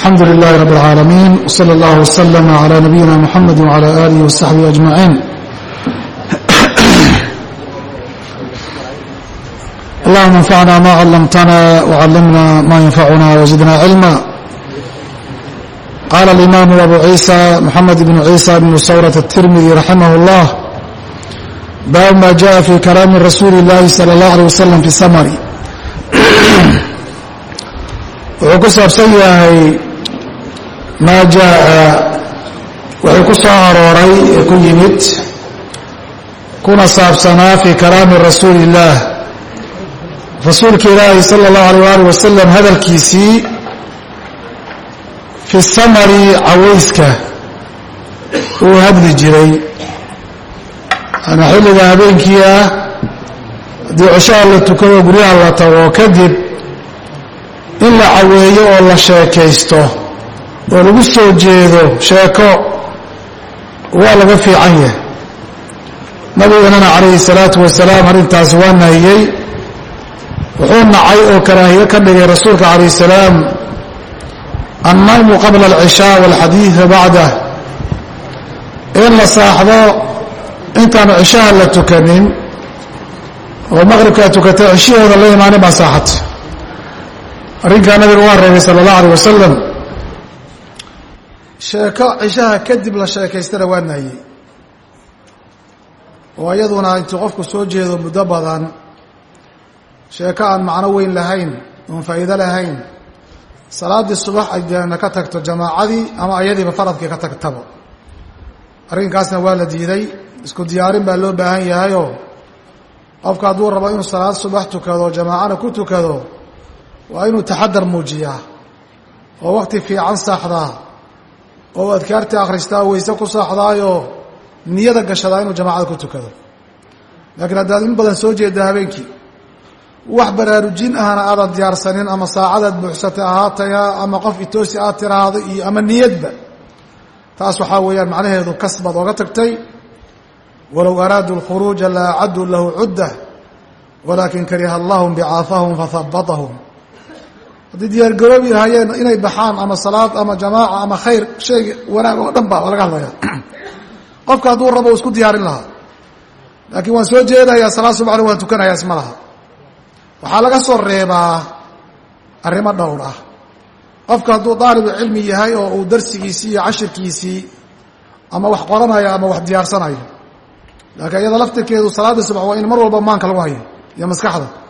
alxamdu lilahi rab اlcaalamiin wslى اllah wslm عlى nabiyina mxamed wعlى alih وsaxbihi aجmaciin allahuma اnfacna ma callamtana wcallimna ma yanfacuna wزidna cilma qala اlimaamu abu ciisa mxamed bn ciisa bn sawrat الtirmidi raximah اllah baabu ma jaءa fi kalaami rasuuli اllahi salى اllah alيه waslm fi samri wuxuu ku saabsan yahay maa jaa'a wuxuu ku soo arooray ee ku yimid kuna saabsanaa fii kalaami rasuuli illaah rasuulka ilaahi sala allahu alayh waalih wasalam hadalkiisii fi samari cawayska uu hadli jiray. Ama xilliga habeenkii ah haddii coshaha la tukado guryaha la tago kadib in la caweeyo oo la sheekaysto oo lagu soo jeedo sheeko. Waa laga fiican yahay. Nabiganana calayhi salaatu wasalaam arrintaasi waa nahiyey wuxuu nacay oo karaahiye ka dhigay rasuulka calayh salaam. Annawmu qabla alcishaa waalxadiida bacdah in la saaxdo intaanu cishaha la tukanin oo maqribkaa tukatay cishahooda la imaanin baa saaxata arrinkaa nabiga waa reebay sala allah alay wasalam sheeko cishaha kadib la sheekaystana waa nahyey oo iyaduna intuu qofku soo jeedo muddo badan sheeko aan macno weyn lahayn oon faa'iido lahayn salaaddii subax ay deena ka tagto jamaacadii ama ayadiiba faradkii ka tagtaba arrinkaasna waa la diiday isku diyaarin baa loo baahan yahayoo qofka hadduu rabo inuu salaad subax tukado jamaacana ku tukado waa inuu taxadar muujiyaa oo wakti fiican saaxdaa oo adkaartii akhristaa weyse ku saaxdaayoo niyada gashadaa inuu jamaacada ku tukado. Laakiin haddaad in badan soo jeedda habeenkii wax baraarujin ahna aadan diyaarsanin ama saacadaad buuxsatay ahaataya ama qof itoosi aad tiraahdo iyo ama niyadba taas waxaa weeyaan macnaheedu kasbaad ooga tagtay. Walow araaduu اlkhuruuja la acaduu lahu cudda walaakin kariha allahum bicaafahum fahabatahum haddii diyaargaroobi lahaayeen inay baxaan ama salaad ama jamaaca ama khayr shayga wanaag oo dhan ba waa laga hadlaya qofka hadduu rabo u isku diyaarin lahaa. Laakiin waan soo jeedayaa salaad subaxna waan tukanayaa isma laha. Waxaa laga soo reebaa arrimo dhowr ah. Qofka hadduu daalibu cilmi yahay oo uu darsigiisii iyo cashirkiisii ama wax qoranayo ama wax diyaarsanayo. Laakiin iyada laftirkeedu salaadii subax waa in mar walba maanka lagu hayo iyo maskaxda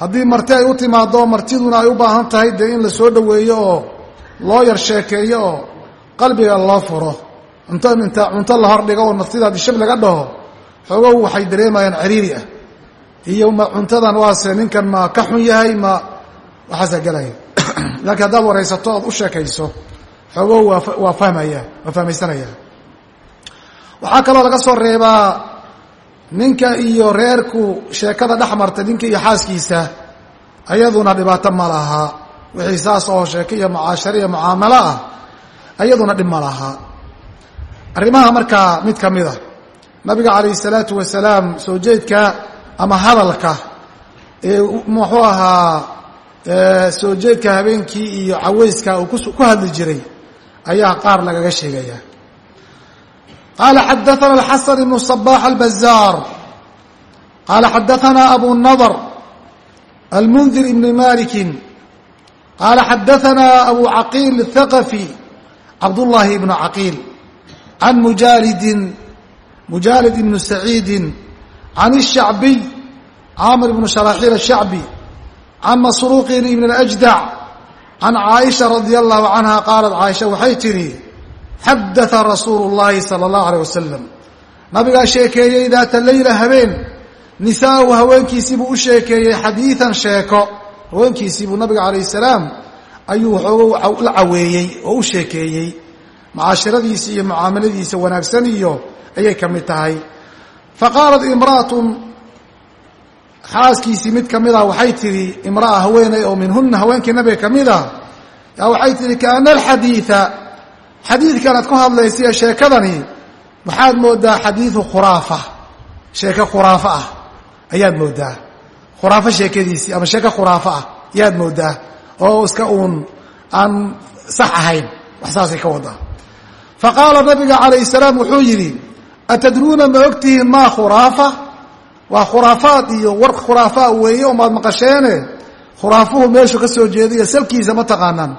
haddii marti ay u timaado martiduna ay u baahan tahay dee in la soo dhoweeyo oo loo yar sheekeeyo oo qalbiga loo furo. Cunto inta cunto la hordhigo oo martida dishab laga dhaho xoogow waxay dareemayaan ciriiri ah. Iyo ma cuntadan waase ninkan ma ka xun yahay ma waxaasaa gelaya laakiin haddaad waraysato ood u sheekayso xoogow waa waa fahmaya waa fahmaysanaya waxaa kaloo laga soo reebaa ninka iyo reerku sheekada dhex marta ninka iyo xaaskiisa ayaduna dhibaato ma laha. Wixii saas oo sheeko iyo mucaasharo iyo mucaamalo ah ayaduna dhib ma laha. Arrimaha markaa mid ka mid a nabiga calayhi salaatu wasalaam soo jeedka ama hadalka ee muxuu ahaa soo jeedka habeenkii iyo caweyska uu ku hadli jiray ayaa qaar lagaga sheegaya qala xadaana alxasan ibnu صbax albazaar qala xadaana abu nadr almundir ibni maliki qala xadaana abu caqiil الthaqafi cabdullahi ibnu caqiil can mujaalidin mujaalid ibnu saciidi can الshacbiy camr ibnu sharaxiil الshacbi can masruuqin ibn اlأjdac can caaisha radi allahu canha qaalat caaisha waxay tidhi xadaa rasuulu llaahi sala allahu aleyh wasalam nabigaa sheekeeyey daata leyla habeen nisaa'u haweenkiisiibuu u sheekeeyey xadiidan sheeko haweenkiisiibuu nabiga calayh salaam ayuu waxooga la caweeyey oo u sheekeeyey mucaashiradiisa iyo mucaamaladiisa wanaagsan iyo ayay ka mid tahay faqaalat imra'atun xaaskiisii mid ka mida waxay tidhi imra'a haweeney oo minhuna haweenkii nabiga ka mid a yaa waxay tidhi kaana alxadiida xadiidkan aad ku hadlaysiiyo sheekadani waxaad moodaa xadiidu khuraafa sheeke khuraafo ah ayaad moodaa. Khuraafo sheekadiisii ama sheeke khuraafo ah ayaad moodaa oo iska uun aan sax ahayn wax saasay ka wadaa. Fa qaala nabiga calayh salaam wuxuu yidhi atadruuna ma ogtihiin maa khuraafa? Waa khuraafaad iyo war khuraafaa weeye omaad maqasheene? Khuraafuhu meeshu ka soo jeediyo salkiisa ma taqaanaan.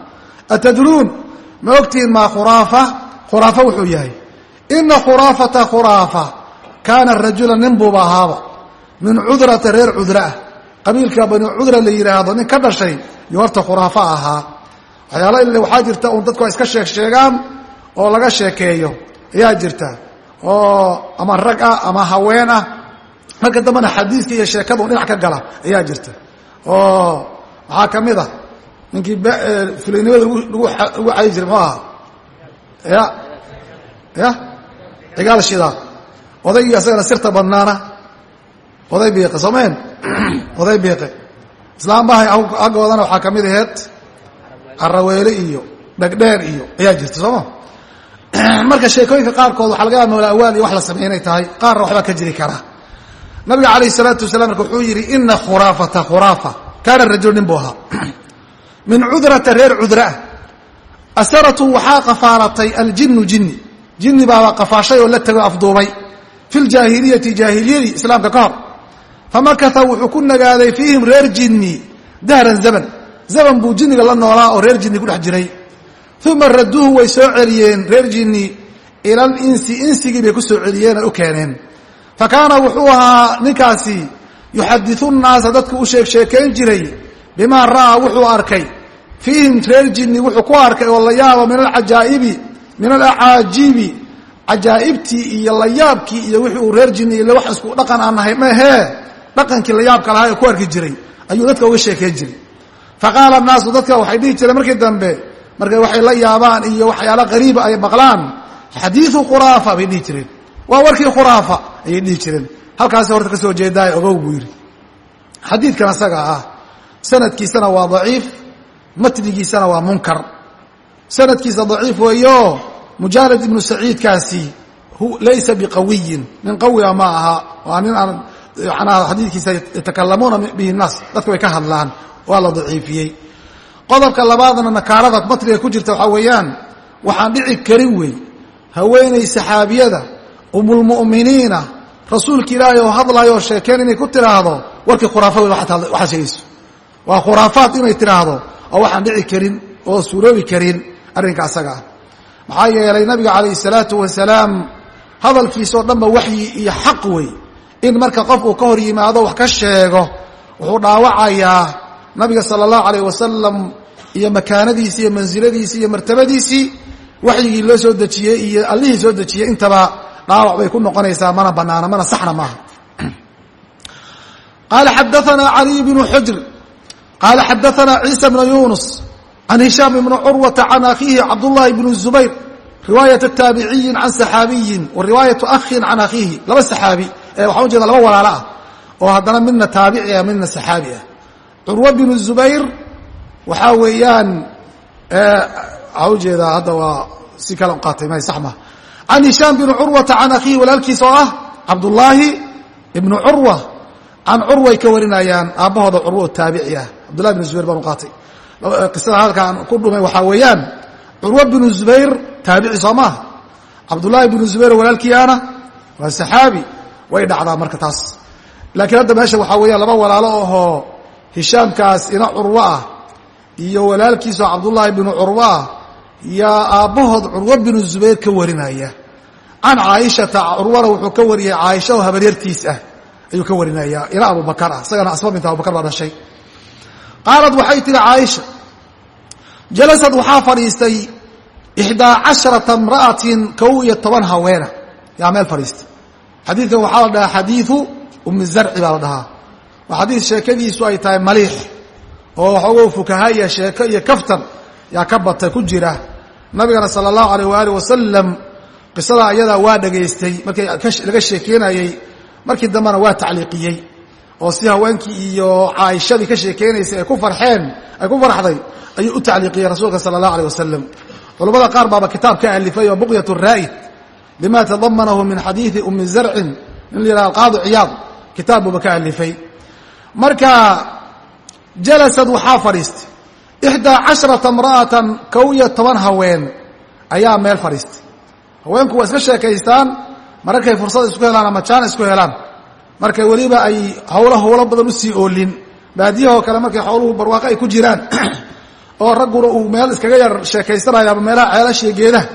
Atadruun ma ogtihiin maa khuraafa? Khuraafa wuxuu yahay. Ina khuraafata khuraafa. Kaana rajula nin buuba ahaaba. Min cudrata reer cudra. Ah qabiilka bani cudra la yidhaahdo nin ka dhashay iyo horta khuraafa ahaa. Waxyaala ile waxaa jirta uun dadku ay iska sheeg sheegaan oo laga sheekeeyo. Ayaa jirta. Oo ama rag ah ama haween ah. Marka dambena xadiiska iyo sheekada un dhinac ka gala. Ayaa jirta. Oo waxaa ka mid a ninkii fulinimada lagu cayi jiray muxuu ahaa ya ya cigaal shidaa odaygii asagana sirta badnaana oday biiqe soomeen oday biiqe islaambahay aggoodana waxaa ka mid aheed caraweele iyo dhegdheer iyo ayaa jirta sooma marka sheekooyinka qaarkood waxaa laga yaaba mawla awaal iyo wax la sameey inay tahay. Qaarna waxbaa ka jiri karaa nabiga calayh isalaatu wasalaam marka wuxuu yidhi ina khuraafata khuraafa. Kaana rajul nin buu ahaa min cudrata reer cudraa asaratu waxaa qafaalatay aljinu jinni. Jinni baaba qafaashay oo la tego afduubay. Fi ljaahiliyati jaahiliyadii islaamka ka hor. Famakata wuxuu ku nagaaday fiihim reer jinni dahran zaman zaman buu jinniga la noolaa oo reer jinni ku dhex jiray. Uma raduuhu way soo celiyeen reer jinni ila alinsi insigii bay ku soo celiyeen oo u keeneen. Fa kaana wuxuu ahaa ninkaasi yuxadiu nnaasa dadku u sheeg sheekayn jiray bimaa ra'aa wuxuu arkay. Fiihim reer jinni wuxuu ku arkay oo la yaabo min alcajaa'ibi min alacaajibi cajaa'ibtii iyo layaabkii iyo wixii uu reer jinni ile wax isku dhaqan aan nahay mahee dhaqankii layaabka lahaa ee ku arki jiray. Ayuu dadka uga sheekayn jiray. Fa qaala naasu dadka waxay dhihi jireen markii dambe markay waxay la yaabaan iyo waxyaala qariiba ay maqlaan xadiiu khuraafa bay dhihi jireen. Waa warkii khuraafa ayay dhihi jireen. Halkaasi horta ka soo jeedaay ogow buu yidhi. Xadiidkan asaga ah sanadkiisana waa daciif matnigiisana waa munkar. Sanadkiisa daciif weeyo mujaarad ibnu saciidkaasi laysa biqawiyin. Nin qawiga ma aha. Waa nin aan manaa xadiidkiisa yatakalamuuna bihi naas dadka way ka hadlaan. Waa la daciifiyey. Qodobka labaadna nakaarada matniga ku jirta waxaa weeyaan waxaan dhici karin wey. Haweenay saxaabiyada umulmu'miniina rasuulka ilaahay oo hadlayo oo sheekeen inay ku tiraahdo warkii khuraafa wey waxaad sheegayso waa khuraafaad inay tiraahdo oo waxaan dhici karin oo suuroobi karin arrinka asaga ah. Maxaa yeelay nabiga calayhi salaatu wasalaam hadalkiisao dhanba waxyi iyo xaq wey in marka qofku ka hor yimaado wax ka sheego wuxuu dhaawacayaa nabiga sala allahu alayh wasalam iyo makaanadiisii iyo mansiladiisii iyo martabadiisii waxyigii loo soo dejiyey iyo allihii soo dejiyey. Intaba dhaawac bay ku noqonaysaa mana banaana mana saxna maaha. Qaala xadaana caliy bnu xujr qaala xadaana ciisa bna yunus can hishaam ibni curwata can akhiihi cabdullahi bni zubayr riwaayat taabiciyin can saxaabiyin wa riwaayatu akhin can akhiihi laba saxaabi waxaa ujeeda laba walaalo ah oo haddana midna taabici ah midna saxaabi ah curwa binu zubayr waxaa weeyaan waxaa u jeedaa hadda waa si kale u qaatay may sax ma can hishaam bni curwata can akhiihi walaalkiisa oo ah cabdullaahi ibnu curwa can curway ka warinayaan aabbahooda curwa oo taabici ah cabdullahi bnu zubayr baan u qaatay qisada halkaan ku dhumay waxaa weeyaan curwa binu zubayr taabici soo maaha cabdullaahi binu zubayr walaalkiiana waa saxaabi way dhacdaa marka taas. Laakiin hadda meesha waxaa weeyaan laba walaalo ahoo hishaamkaas ina curwo ah iyo walaalkiisoo cabdullaahi binu curwo ah yaa aabbahood curwo binu zubayr ka warinaya. Can caaishata curwana wuxuu ka wariyey caaisha oo habaryartiis ah ayuu ka warinaya ila abubakar ah. Isagana asma binta abubakar baa dhashay qaalad waxay tihi caaisha jalasad waxaa fadhiistay ixdaa casharata imra'atin kow iyo toban haweena yaa meel fadhiistay. Xadiidkan waxaa la dhahaa xadiiu umi zarci baa la dhahaa. Waa xadiid sheekadiisu ay tahay maliix oo waxoogo fukaha iyo sheeko iyo kaftan yaa ka batay ku jira. Nabigana sala allahu alayh waaalih wasalam qisada ayadaa waa dhegaystay markii laga sheekeynayey markii dambena waa tacliiqiyey oo si haweenkii iyo caaishadii ka sheekeynaysay ay ku farxeen ay ku farxday ayuu u tacliiqiyey rasuulka sala allahu alayh wasalam culamada qaar baaba kitaab ka alifay oo buqyat raa'id bima tadamanahu min xadiidi umi zarcin in la yidhaha alqaadi ciyaad kitaab buuba ka alifay. Marka jalasad waxaa fadhiistay ixdaa casharata imra'atan kow iyo toban haween ayaa meel fadhiistay haweenku waa iska sheekaystaan mararkay fursad isku helaan ama jaan isku helaan markay weliba ay hawlo hawlo badan u sii oolin baadiyahoo kale markay xooluhu barwaaqo ay ku jiraan oo ragguna uu meel iskaga yar sheekaysanayo ama meelaha ceelashiiyo geedaha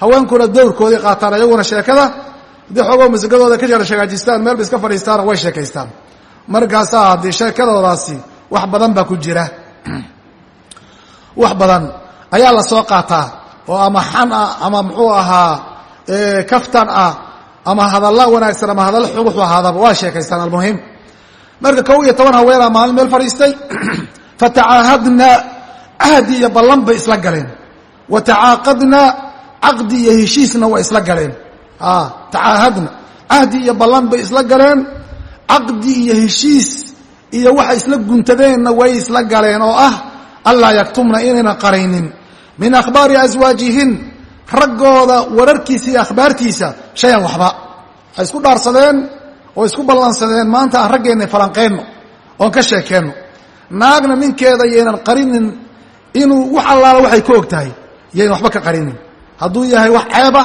haweenkuna dowrkoodii qaataan ayaguna sheekada haddii xoogoo masigadooda ka yar shagaajistaan meel ba iska fadhiistaana way sheekaystaan. Markaasaa haddii sheekadoodaasi wax badan baa ku jira. Wax badan ayaa la soo qaataa oo ama xan ah ama muxuu ahaa kaftan ah ama hadalla wanaagsan ama hadalla xug wuxuu ahaadaba waa sheekaystaan almuhim marka kow iyo toban haweenaa maalin meel fadhiistay fatacaahadna ahdi iyo ballan bay isla galeen. Wa tacaaqadna caqdi iyo heshiisna waa isla galeen. Tacaahadna ahdi iyo ballan bay isla galeen. Caqdi iyo heshiis iyo waxa isla guntadeenna way isla galeen oo ah allaa yaktumna inayna qaraynin min akhbaari aswaajihin raggooda wararkiisa iyo akhbaartiisa shayan waxba. Waxay isku dhaarsadeen oo isku ballansadeen maanta aan raggeenna falanqeenno oon ka sheekeenno. Naagna ninkeeda yaynan qarinin inuu wax allaala waxay ka og tahay yaynan waxba ka qarinin. Hadduu yahay wax ceeba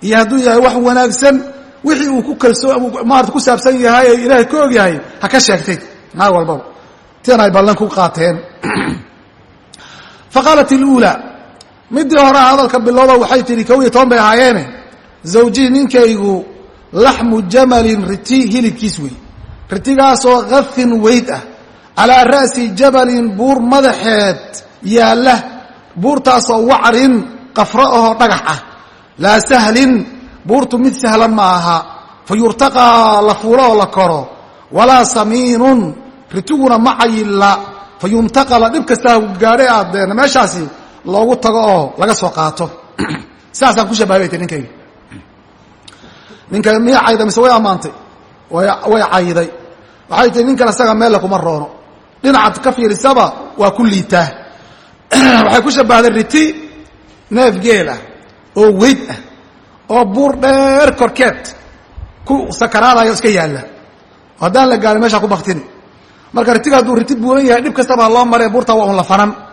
iyo hadduu yahay wax wanaagsan wixii uu ku kalsoo maarata ku saabsan yahay ee ilaahay ka og yahay ha ka sheegtay naag walbaba. Tin ay ballan ku qaateen. Faqaalat iluulaa midii hore hadalka bilowda waxay tihi kow iyo toban bay ahaayeene zawjii ninkaygu laxmu jamalin riti hilibkiis wey ritigaasoo kafin weyd ah. Calaa ra'si jabalin buur madaxeed yaalla. Buurtaasoo wacrin qafro ahoo dhagax ah. Laa sahlin buurtu mid sahlan ma aha. Fa yurtaqaa la fuulo oo la koro. Walaa samiinun ritiguna ma cayilla. Fa yuntaqala dhib kastaa gaadhe aadeen meeshaasi loogu tago oo laga soo qaato. Sidaasaan ku shabahay bay ti ninkayga. Ninka miya cayda mise way ammaantay. Way cayday. Waxay tihi nin kale isaga meelle kuma roono. Dhinacaad ka fiirisaba waa ku liitaa waxay ku shabbahday riti neef geel ah oo weyd ah oo buur dheer korkeed ku sakaraadayo iska yaalla. Haddaan la gaarin meeshaa ku baktini. Marka ritiga hadduu riti buuran yahay dhib kastaba loo maree buurtaa waa un la fanan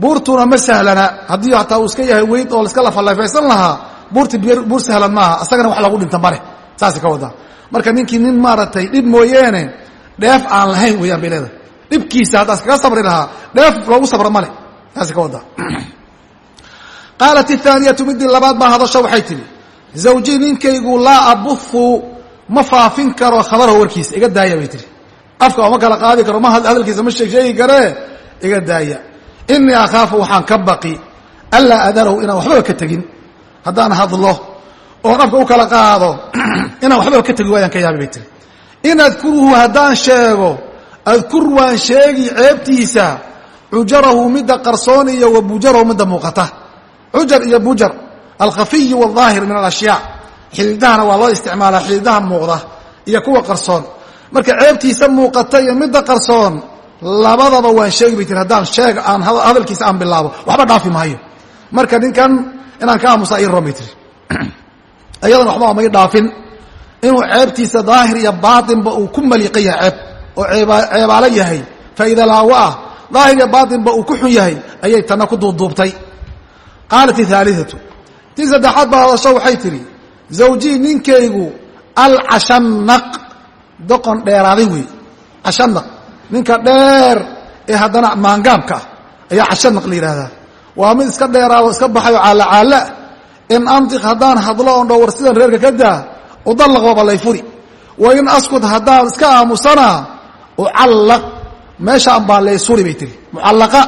buurtuna ma sahlana. Haddii hataa uu iska yahay weyd oo laiska lafalafaysan lahaa buurti buur sahlan maaha. Asagana wax lagu dhinta male saasay ka wadaa marka ninkii nin maaragtay dhib mooyeene dheef aan lahayn weeyaan bay leedahay. Dhibkiisa haddaa iskaga sabri lahaa dheef loogu sabro male saasay ka wadaa qaalat ithaaniyatu midii labaad baa hadasho waxay tidhi zawjii ninkaygu laa abuhu ma faafin karo khabaraho warkiisa. Iga daaya bay tihi afka oma kala qaadi karo ma hadalkiisa ma sheeg sheegi karee iga daaya inii akhaafu waxaan ka baqi anlaa adarahu inaan waxbaba ka tegin. Haddaan hadlo oon afka u kala qaado inaan waxbaba ka tegi waayaan ka yaabi bay tiri. In adkuruhu haddaan sheego adkur waan sheegi ceebtiisa cujarahu midda qarsoon iyo wa bujarahu midda muuqata. Cujar iyo bujar alkhafiyi wاlظaahir min alashyaa xididahana waa loo isticmaalaa xididaha muuqda iyo kuwa qarsoon. Marka ceebtiisa muuqata iyo midda qarsoon labadaba waan sheegi bay tiri haddaan sheeg aan hadalkiisa aan bilaabo waxba dhaafi maayo. Marka ninkan inaan ka aamusaa ii roon bay tiri ayadana waxba amay dhaafin. Inuu ceebtiisa daahir iyo baatinba uu ku maliiqan yahay ceeb oo ceebaalo yahay. Faa'iida laawo ah daahir iyo baatinba uu ku xun yahay ayay tanna ku duubduubtay. Qaalat ihaaliatu tii saddexaad baa hadasho waxay tidhi zawjii ninkaygu alcashanaq doqon dheeraaday wey cashanaq ninka dheer ee haddana maangaabka ah ayaa cashanaq la yidhaahdaa. Waa mid iska dheeraado iska baxayo caalla in antiq haddaan hadlo oon dhowr sidan reerka ka daa udallaq waaba lay furi. Wa in askut haddaan iska aamusana ucallaq meeshaan baa lay suri bay tihi mucallaqa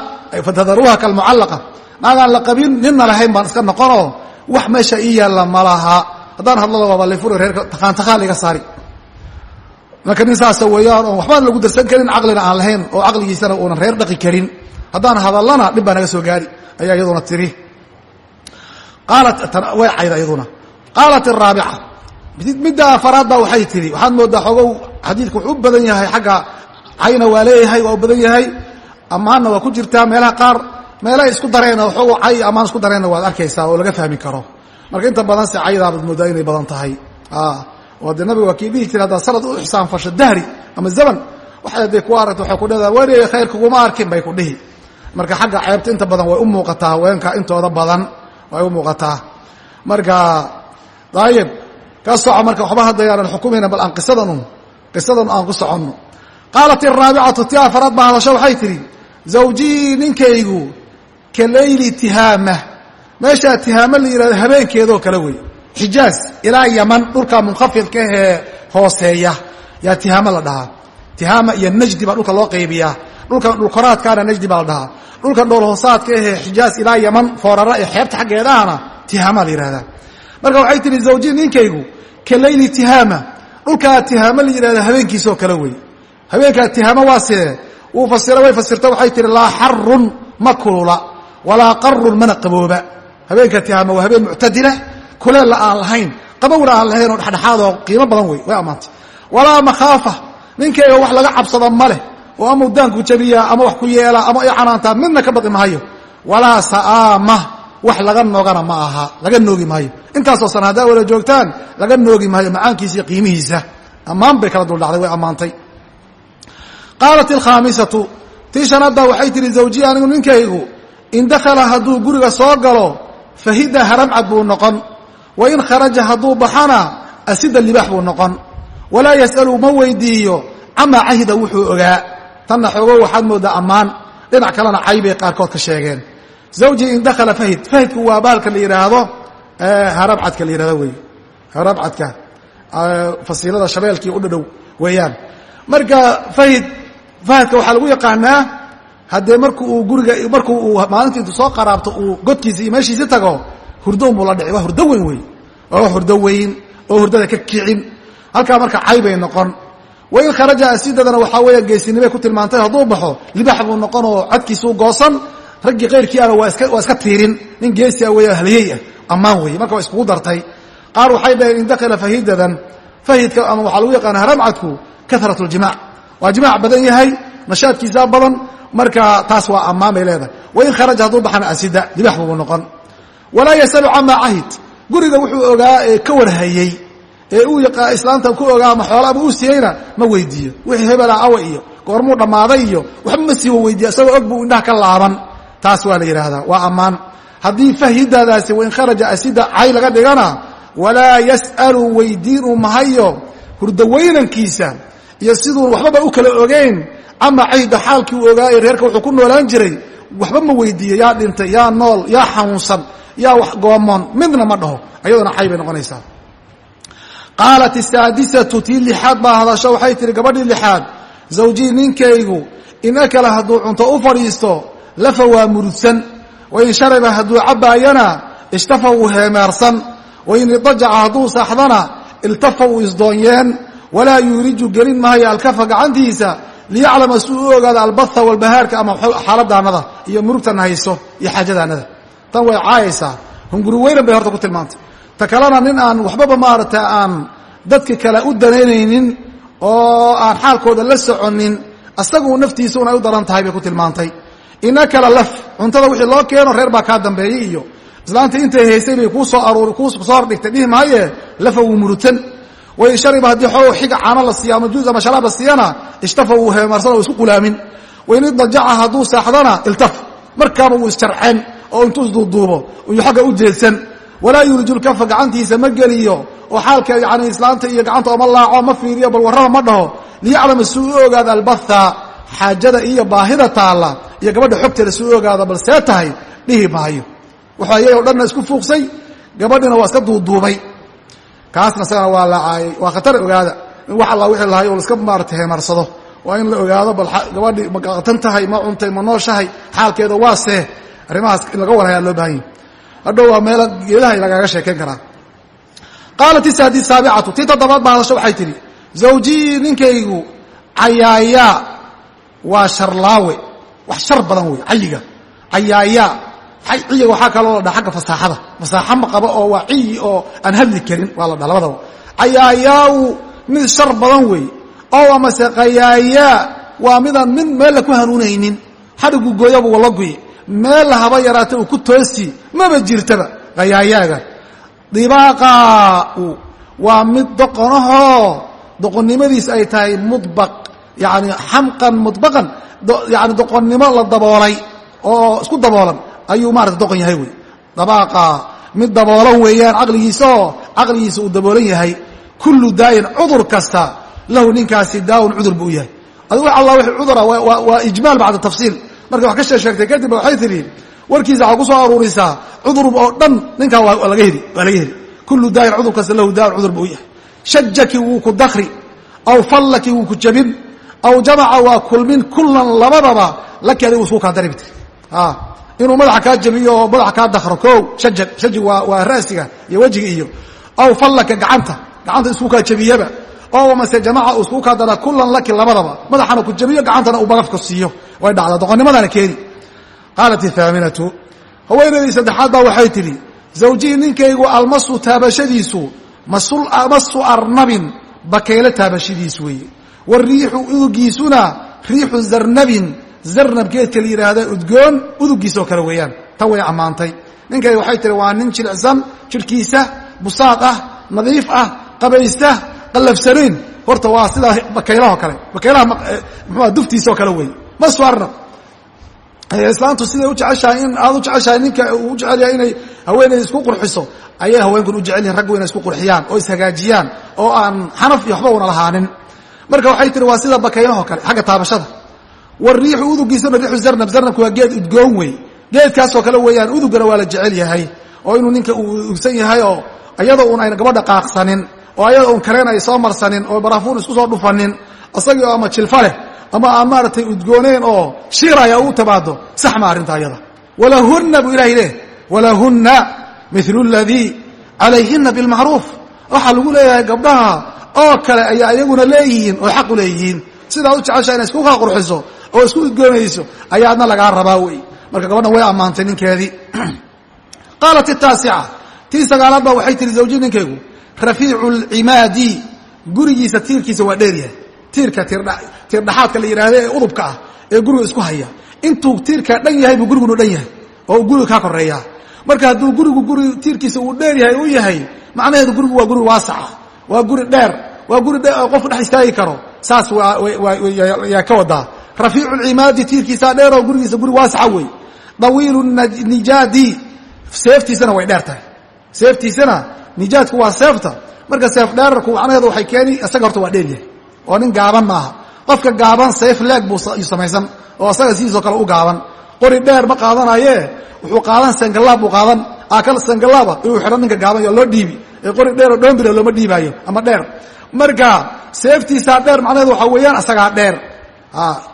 fatadaruuha kalmucallaqa naagaan la qabin ninna lahayn baan iska noqonoo wax meesha ii yaalla ma laha. Haddaan hadlada waaba lay furi reerka taqaantakaan iga saari marka nin saasa weeyaan oon waxbaan lagu darsan karin caqlina aan lahayn oo caqligiisana uunan reer dhaqi karin. Haddaan hadallana dhib baa naga soo gaari. Ayaa iyaduna tiri. Way cayda iyaduna qaalat araabica midda afaraad baa waxay tihi waxaad moodaa xogow xadiidku wuxuu u badan yahay xagga cayna waa leeyahay waa u badan yahay. Ammaanna waa ku jirtaa meelaha qaar. Meelahay isku dareen xogow cay ammaan isku dareenna waad arkaysaa oo laga fahmi karo. Marka inta badan se caydaabad moodaa inay badan tahay oo dee nabiga waa kii dhihi jira haddaad sanad u ixsaan fasho dahri ama zaman waxay dee ku aragta waxay ku dhehdaa weri khayr kuguma arkin bay ku dhihi. Marka xagga ceebta inta badan way u muuqataa haweenka intooda badan way u muuqataa. Marka daayib ka soco marka waxba haddayaanan xukumayna bal aan qisadan un qisadan aan ku soconno. Qaalat araabicatu ti afaraad baa hadasho waxay tidhi zawjii ninkaygu ka leyli tihaama. Meeshaa tihaamo la yihahdo habeenkeedoo kale wey xijaaz ilaa yaman dhulka munkhafidka ahee hooseeya. Yaa tihaamo la dhahaa. Tihaama iyo najdi baa dhulka loo qaybiyaa. Dhulkan dhulkoraadkaana najdi baa la dhahaa. Dhulkan dhoolhoosaadka ahee xijaaz ilaa yaman foorara ee xeebta xaggeedahana tihaama la yihahdaa marka waxay tihi zawji ninkaygu ka leyli tihaama. Dhulkaa tihaamo la yihahdo habeenkiisoo kale wey. Habeenkaa tihaamo waa see. Wuu fasira way fasirta waxay tihi laa xarun ma kulula walaa qarun mana qabooba. Habeenka tihaamo waa habeen muctadila kuleella aan lahayn qabowna aan lahayn oo dhexdhexaad oo qiimo badan wey way ammaantay walaa makhaafa ninkayga wax laga cabsada ma leh oo ama udaanku jabiyaa ama wax ku yeelaa ama i canaantaa midna ka baqi maayo. Walaa sa'aama wax laga noogana ma aha laga noogi maayo. Intaasoo sana haddaa wada joogtaan laga noogi maayo macaankiisa qiimihiisa. Ammaan bay kala duldhacday way ammaantay. Qaalat alkhaamisatu tii shanaadda waxay tihi zawjiya anigu ninkaygu in dakhala hadduu guriga soo galo fahida haramcad buu noqon wa in kharaja hadduu baxana asida libaax buu noqon walaa yas'alu ma weydiiyo camaa cahida wuxuu ogaa tanna xoogo waxaad moodaa ammaan dhinac kalena caybay qaarkood ka sheegeen zawji in dakhala fahid fahidku waa bahalka la yidhaahdo harabcadka la yidhahdo wey harabcadka fasiilada shabeelkii u dhadhow weeyaan marka fahid fahadka waxaa lagu yaqaanaa haddee marku uu guriga marku uu maalinta intuu soo qaraabto uu godkiisa iyo meeshiisi tago hurdoon buu la dhici waa hurdo weyn wey wax hurdo weyn oo hurdada ka kicin. Halkaa marka caybay noqon. Wain kharaja asidadana waxaa weeyaan geesinimay ku tilmaantay hadduu baxo libaax buu noqon oo cadkiisuu goosan. Raggii kayrkiiana waa iska waa iska tiirin. Nin geesi ah weya halyey ah ammaan weeye marka waa iskugu dartay. Qaar waxay dhaheen in dakhala fahidadan fahidka ama waxaa lagu yaqaana haramcadku karat ljimac waa jimaac badan yahay nashaadkiisaa badan marka taas waa ammaan bay leedahay. Wain kharaja hadduu baxana asida libax buu noqon walaa yasalu camaa cahid. Guriga wuxuu ogaa ee ka warhayey ee uu islaanta ku ogaa ama xoolaaba uu siiyeyna ma weydiiyo. Wixii hebela awa iyo goormuu dhammaaday iyo waxba ma siiwa weydiiya isagoo og buu indhaha ka laaban. Taas waa la yidhaahdaa. Waa ammaan. Haddii fahidadaasi wain kharaja asida cay laga dhigana walaa yas'alu weydiinu mahayo. Hurdaweynankiisa iyo siduu waxbaba u kala ogeyn ama cayda xaalkii uu ogaayay reerka wuxuu ku noolaan jiray waxba ma weydiiyo yaa dhintay yaa nool yaa xanuunsan yaa wax goomoon midna ma dhaho. Ayadona cay bay noqonaysaa. Qaalat asaadisatu tii lixaad baa hadasho waxay tihi gabadhii lixaad zawjii ninkaygu in akala hadduu cunto u fadhiisto lafa waa murudsan wain shariba hadduu cabbaayana ishtafa wuu heemeersan wain idajaca hadduu saaxdana iltafa wuu isdoonyeen. Walaa yuuriju gelin maayo alkafa gacantiisa liyaclama si uu u ogaado albatha walbahaarka ama xaaladaanada iyo murugtana hayso iyo xaajadaanada. Tan way caayaysaa hunguri weynan bay horta ku tilmaantay. Ta kalena nin aan waxbaba maaragta aan dadka kale u danaynaynin oo aan xaalkooda la soconin asagu naftiisuna ay u daran tahay bay ku tilmaantay. Inakala laf cuntada wixii loo keeno reer baa kaa dambeeyey iyo. Islaanta intay haysay bay kuu soo aruuri kuu soo hordhigtay. Dhihi maaye lafa wuu murutan wain shariba haddii xoog xiga caano la siiya ama juuz ama sharaab la siiyana ishtafa wuu heemarsan oo isku qulaamin wain idajaca hadduu saaxdana iltaf. Markaaba wuu isjarceen oo intuu isduuduubo iyuu xagga u jeedsan. Walaa yuuliju lkafa gacantiisa ma geliyo oo xaalka yani islaanta iyo gacanta ooma laaco ma fiiriyo bal warraba ma dhaho. Liyaclama si u ogaado albatha xaajada iyo baahida taalla iyo gabadha xogteeda si u ogaado bal see tahay dhihi kaasna isagana waa lacaayay waa khatar ogaada. In wax alla wixii lahay oo la iska maarata heemarsado waa in la ogaado bal gabadhi ma qatan tahay ma cuntay ma nooshahay xaalkeeda waa see arrimahaas in laga warhayaa loo baahan yahy hadhow waa meelo geedaha lagaaga sheekayn karaa. Qaalat isaadi saabicatu tii toddobaad baa hadasho waxay tidhi zawjii ninkaygu cayaayaa waa sharlaawe. Wax shar badan wey cayiga. Cayaayaa ciyiga waxaa kaloo la dhaa agga fasaaxada fasaaxo ma qabo oo waa ciyi oo aan hadli karin waa la dhaa labadaba. Cayaayaawu mid shar badan wey. Oo amase qayaayaa waa midaan mid meella ku hanuunaynin. Xadhigu gooyabu wala guyi meella haba yaraata uu ku toosi maba jirtaba. Qayaayaaga. Dibaaqaau waa mid doqonahoo doqonnimadiis ay tahay mudbaq. Yani xamqan mudbaqan. Yani doqonnimo la daboolay. Oo isku daboolan ayuu maarata doqon yahay wey. Dabaaqa mid daboolan weeyaan caqligiisa oo caqligiisa uu daboolan yahay. Kullu daayin cudur kasta lahu ninkaasi daawun cudur buu yahay. Adu wax alla wixii cudura waa ijmaal bacda tafsiil. Markay wax ka shee sheegtay kadib waxay tidhi warkiisa waxaa ku soo aruurisaa cudur oo dhan ninkaa waa laga heli waa laga heli. Kullu daayin cudur kasta lahu daawun cudur buu yahay. Shajaki wuu ku dakri aw fallaki wuu ku jabin aw jamaca waa kulmin kullan labadaba laki adigu isku kaa daribti inuu madaxa kaa jabiyo oo madaxa kaa dakro ko shajag shajig waa ra'siga iyo wejiga iyo aw fallaka gacanta gacanta isku kaa jabiyaba oo mase jamaca uu isku kaa dara kullan laki labadaba madaxana ku jabiyo gacantana uu bagafka siiyo way dhacdaa doqonnimadana keeni. Qaalat ihaaminatu haweenaydii saddexaad baa waxay tidhi zawjihii ninkaygu almasu taabashadiisu masu arnabin bakaylo taabashadiis weeye. Wariixu udugiisuna riixu zarnabin zarnab geedka la yidhaahda udgoon udugiisoo kale weeyaan. Ta way ammaantay. Ninkayga waxay tihi waa nin jilicsan jidhkiisa busaad ah nadiif ah qabaysta qallafsanayn. Horta waa sidaa bakaylaho kale. Bakaylaha mxua duftiisoo kale weeye. Masu arnab islaantu siday u jeceshahay in aad u jeceshahay ninka uu jecel yahay inay haweeney isku qurxiso ayay haweenkun u jecel yihiin raggu inay isku qurxiyaan oo ishagaajiyaan oo aan xanaf iyo waxba una lahaanin. Marka waxay tihi waa sida bakaylaho kale xagga taabashada wariixu udugiisana riixu zarnab. Zarnabku waa geed udgoon wey geedkaasoo kale weeyaan udugana waa la jecel yahay. Oo inuu ninka uu udugsan yahay oo iyadoo un ayna gabadha qaaqsanin oo ayadoo un kareen ay soo marsanin oo barafuun isku soo dhufanin isagii oo ama jilfa leh ama aan maaragtay udgooneen oo shiiraya u timaado sax ma arrinta ayada. Walahunna buu ilahay leh walahunna milu ladii calayhina bilmacruuf waxaa lagu leeyahay gabdhaha oo kale ayaa iyaguna leeyihiin oo xaq leeyihiin. Sidaa u jecesha inay isku kaa qurxiso oo isku udgoonayso ayaa adna lagaa rabaa wey marka gabadhan way ammaantay ninkeedii. Qaalat itaasica tii sagaalaad baa waxay tihi zawji ninkaygu rafiicu lcimaadi gurigiisa tiirkiisa waa dheeryahay tiirka tiirdhaxaadka la yidhaahda ee udubka ah ee guriga isku haya. Intuu tiirkaa dhan yahay buu gurigunu dhan yahay oo guriga kaa koreeya marka hadduu gurigu guri tiirkiisa uu dheer yahay u yahay macnaheedu gurigu waa guri waasaca waa guri dheer waa guri qofku dhex istaagi karo. Saas yaa ka wadaa rafiicu lcimaadi tiirkiisaa dheer oo gurigiisa guri waasaca wey dawiilu nijaadi seeftiisana way dheer tahay. Seeftiisana nijaadku waa seefta. Marka seef dheerarku macnaheedu waxay keeni isaga horta waa dheer yahay. Oo nin gaaban maaha. Qofka gaaban sayf leeg buu samaysan oo asaga sidiisoo kale u gaaban. Qori dheer ma qaadanaye wuxuu qaadan sangalaab buu qaadan. Akal sangalaaba inuu xidho ninka gaaban yo loo dhiibi. Ee qori dheer oo dhoombira looma dhiibaayo ama dheer. Marka seeftiisaa dheer macnaheedu waxaa weeyaan isagaa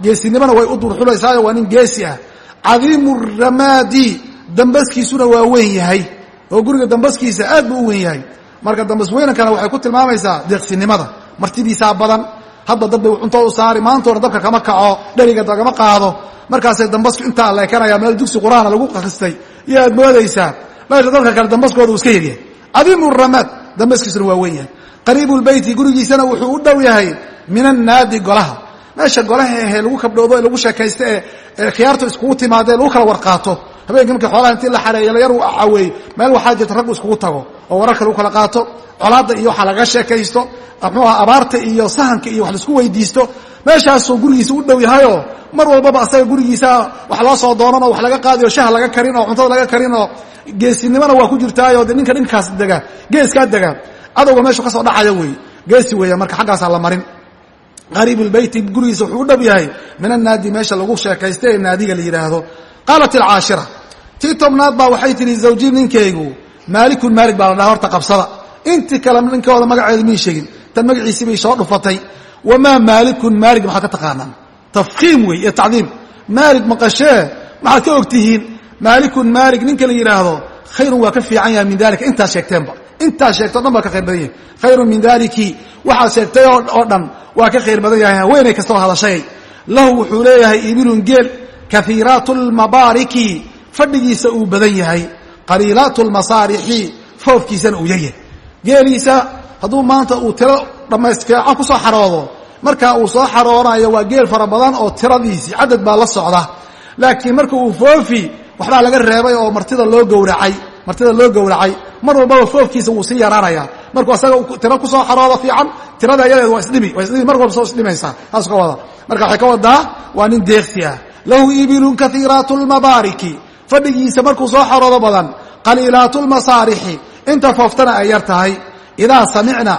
geesinimona way u durxulaysaayo waa nin geesi ah. Cadiimu ramaadi dambaskiisuna waa weyn yahay. Oo guriga dambaskiisa aad buu u weyn yahay. Marka dambas weynankana waxay ku tilmaamaysaa deeqsinimada. Martidiisaa badan. Hadba dad cunto u saari maantoona dabka kama kaco dheriga dagama qaado. Markaasay dambasku intaa leekanaya meel dugsi qur'aana lagu akristay iyo aad moodaysaa. Meesha dadka kale dambaskooda uu iska yaryahay cadiimu ramaad dambaskiisuna waa weyn yahay. Qariibu lbeyti gurigiisana wuxuu u dhow yahay min annaadi golaha meesha golaha ahee lagu kabdhoodo ee lagu sheekaysto ee khiyaartu iskugu timaadee lagu kala warqaato. Habeenkii markii xoolaha intii la xareeyo layar u caweey meel waxaa jirta raggu iskugu tago oo wararka lagu kala qaato colaadda iyo waxa laga sheekaysto muxuuha abaarta iyo sahanka iyo wax la isku weydiisto. Meeshaasuu gurigiisa u dhow yahayoo mar walbaba asaga gurigiisa wax loo soo doonanoo wax laga qaadiyo shaha laga karin cuntada laga karin geesinimona waa ku jirtaayo de ninka dhinkaas dega geeskaa dega. Cadowga meeshu ka soo dhacaya wey geesi weeya marka xaggaasaa la marin qariib lbeyti gurigiisa wuxuu u dhow yahay min annaadi meesha lagu sheekaysta ee naadiga la yidhaahdo qaalat alcaashira tii tobnaad baa waxay tihi zawji ninkaygu maalikun maalik baa la dhaha horta qabsada. Intii kale ninkooda magaceeda mii sheegin tan magaciisii bay soo dhufatay. Wamaa maalikun maalig maxaad ka taqaanaan? Tafkiim wey iyo tacdiim. Maalig maqashee maxaad ka og tihiin maalikun maalig ninka la yidhaahdo khayrun waa ka fiican yahay min dalika intaad sheegteenba intaad sheegto o dhan baa ka khayr badan yahay. Khayrun min daliki waxaad sheegtay oo dhan waa ka khayr badan yahay haweenay kastoo hadashay. Lahu wuxuu leeyahay ibilun geel kaiiraat lmabaariki fadhigiisa uu badan yahay. Qaliilaat lmasaarixi foofkiisana uu yaryahay geeliisa hadduu maanta uu tiro dhammaystireecan ku soo xaroodo. Markaa uu soo xaroonayo waa geel fara badan oo tiradiisii cadad baa la socda. Laakiin marka uu foofi waxbaa laga reebay oo martida loo gowracay martida loo gowracay mar walbaba foofkiisa wuu sii yaraanaya. Markuu asaga tiro ku soo xaroodo fiican tirada ayadeed waa isdhimi waa isdhimi mar walba soo isdhimaysaa saas ka wada. Marka waxay ka wadaa waa nin deeqsi ah lahu ibilun kaiiraat lmabaariki fadhigiisa markuu soo xoroodo badan qaliilaatu lmasaarixi inta fooftana ay yar tahay. Idaa samicna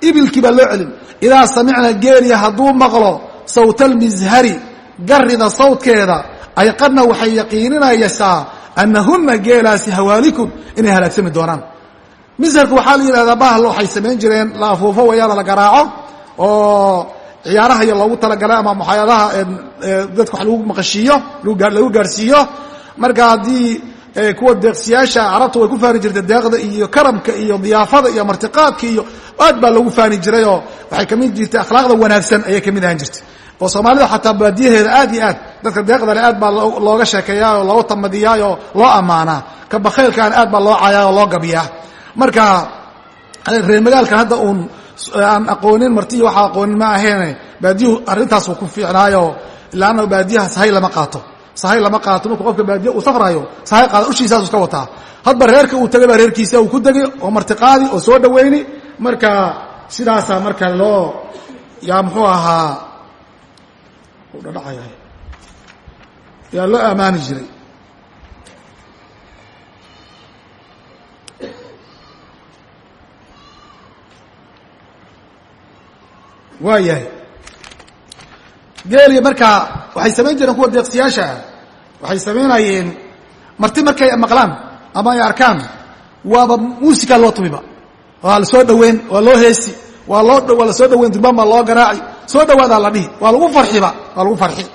ibilkii baa loo celin. Idaa samicna geeliya hadduu maqlo sawta almishari garida sawdkeeda ayqadna waxay yaqiininaysaa annahunna geelaasi hawaalikun inay halaagsami doonaan. Misharka waxaa la yidhahdaa bahal waxay samayn jireen la afuufo wayaana la garaaco oo ciyaaraha iyo loogu talagalay ama muxaayadaha dadka wax lagu maqashiiyo lagu gaarhsiiyo marka haddii kuwa deeqsiyaasha carabta way ku faani jirtay deeqda iyo karamka iyo diyaafada iyo martiqaadka iyo aad baa loogu faani jiray oo waxay ka mid jirtay akhlaaqda wanaagsan ayay ka mid ahaan jirtay. Oo soomaalida xataa baadiyaheeda aad iyo aad dadka deeqdale aad baa looga sheekeeyaa oo looga tamadiyaa oo loo ammaanaa. Ka bakhaylkaana aad baa loo cayaa oo loo gabiyaa. Marka reer magaalkan hadda uun aan aqoonin martiyo waxaa aqoonin ma aheene baadiyuhu arrintaasuu ku fiicnaayo. Ilaana baadiyaha sahay lama qaato. Sahay lama qaato. Markuu qofka baadiya uu safraayo sahay qaada ushiisaasu iska wataa. Hadba reerka uu tagay baa reerkiisa uu ku degay oo martiqaadi oo soo dhawayni marka sidaasaa marka loo yaa muxuu ahaa dhadhacaya yaa loo ammaani jiray? Waa yahay. Geeliya markaa waxay samayn jireen kuwa deeqsiyaasha ah. Waxay samaynayeen marti markay maqlaan ama ay arkaan waaba muusikaa loo tumiba. Waa la soo dhaweyn waa loo heesi waa loo waa la soo dhaweyn durbaan baa loo garaaci soo dhawaadaa la dhihi waa lagu farxiba waa lagu farxi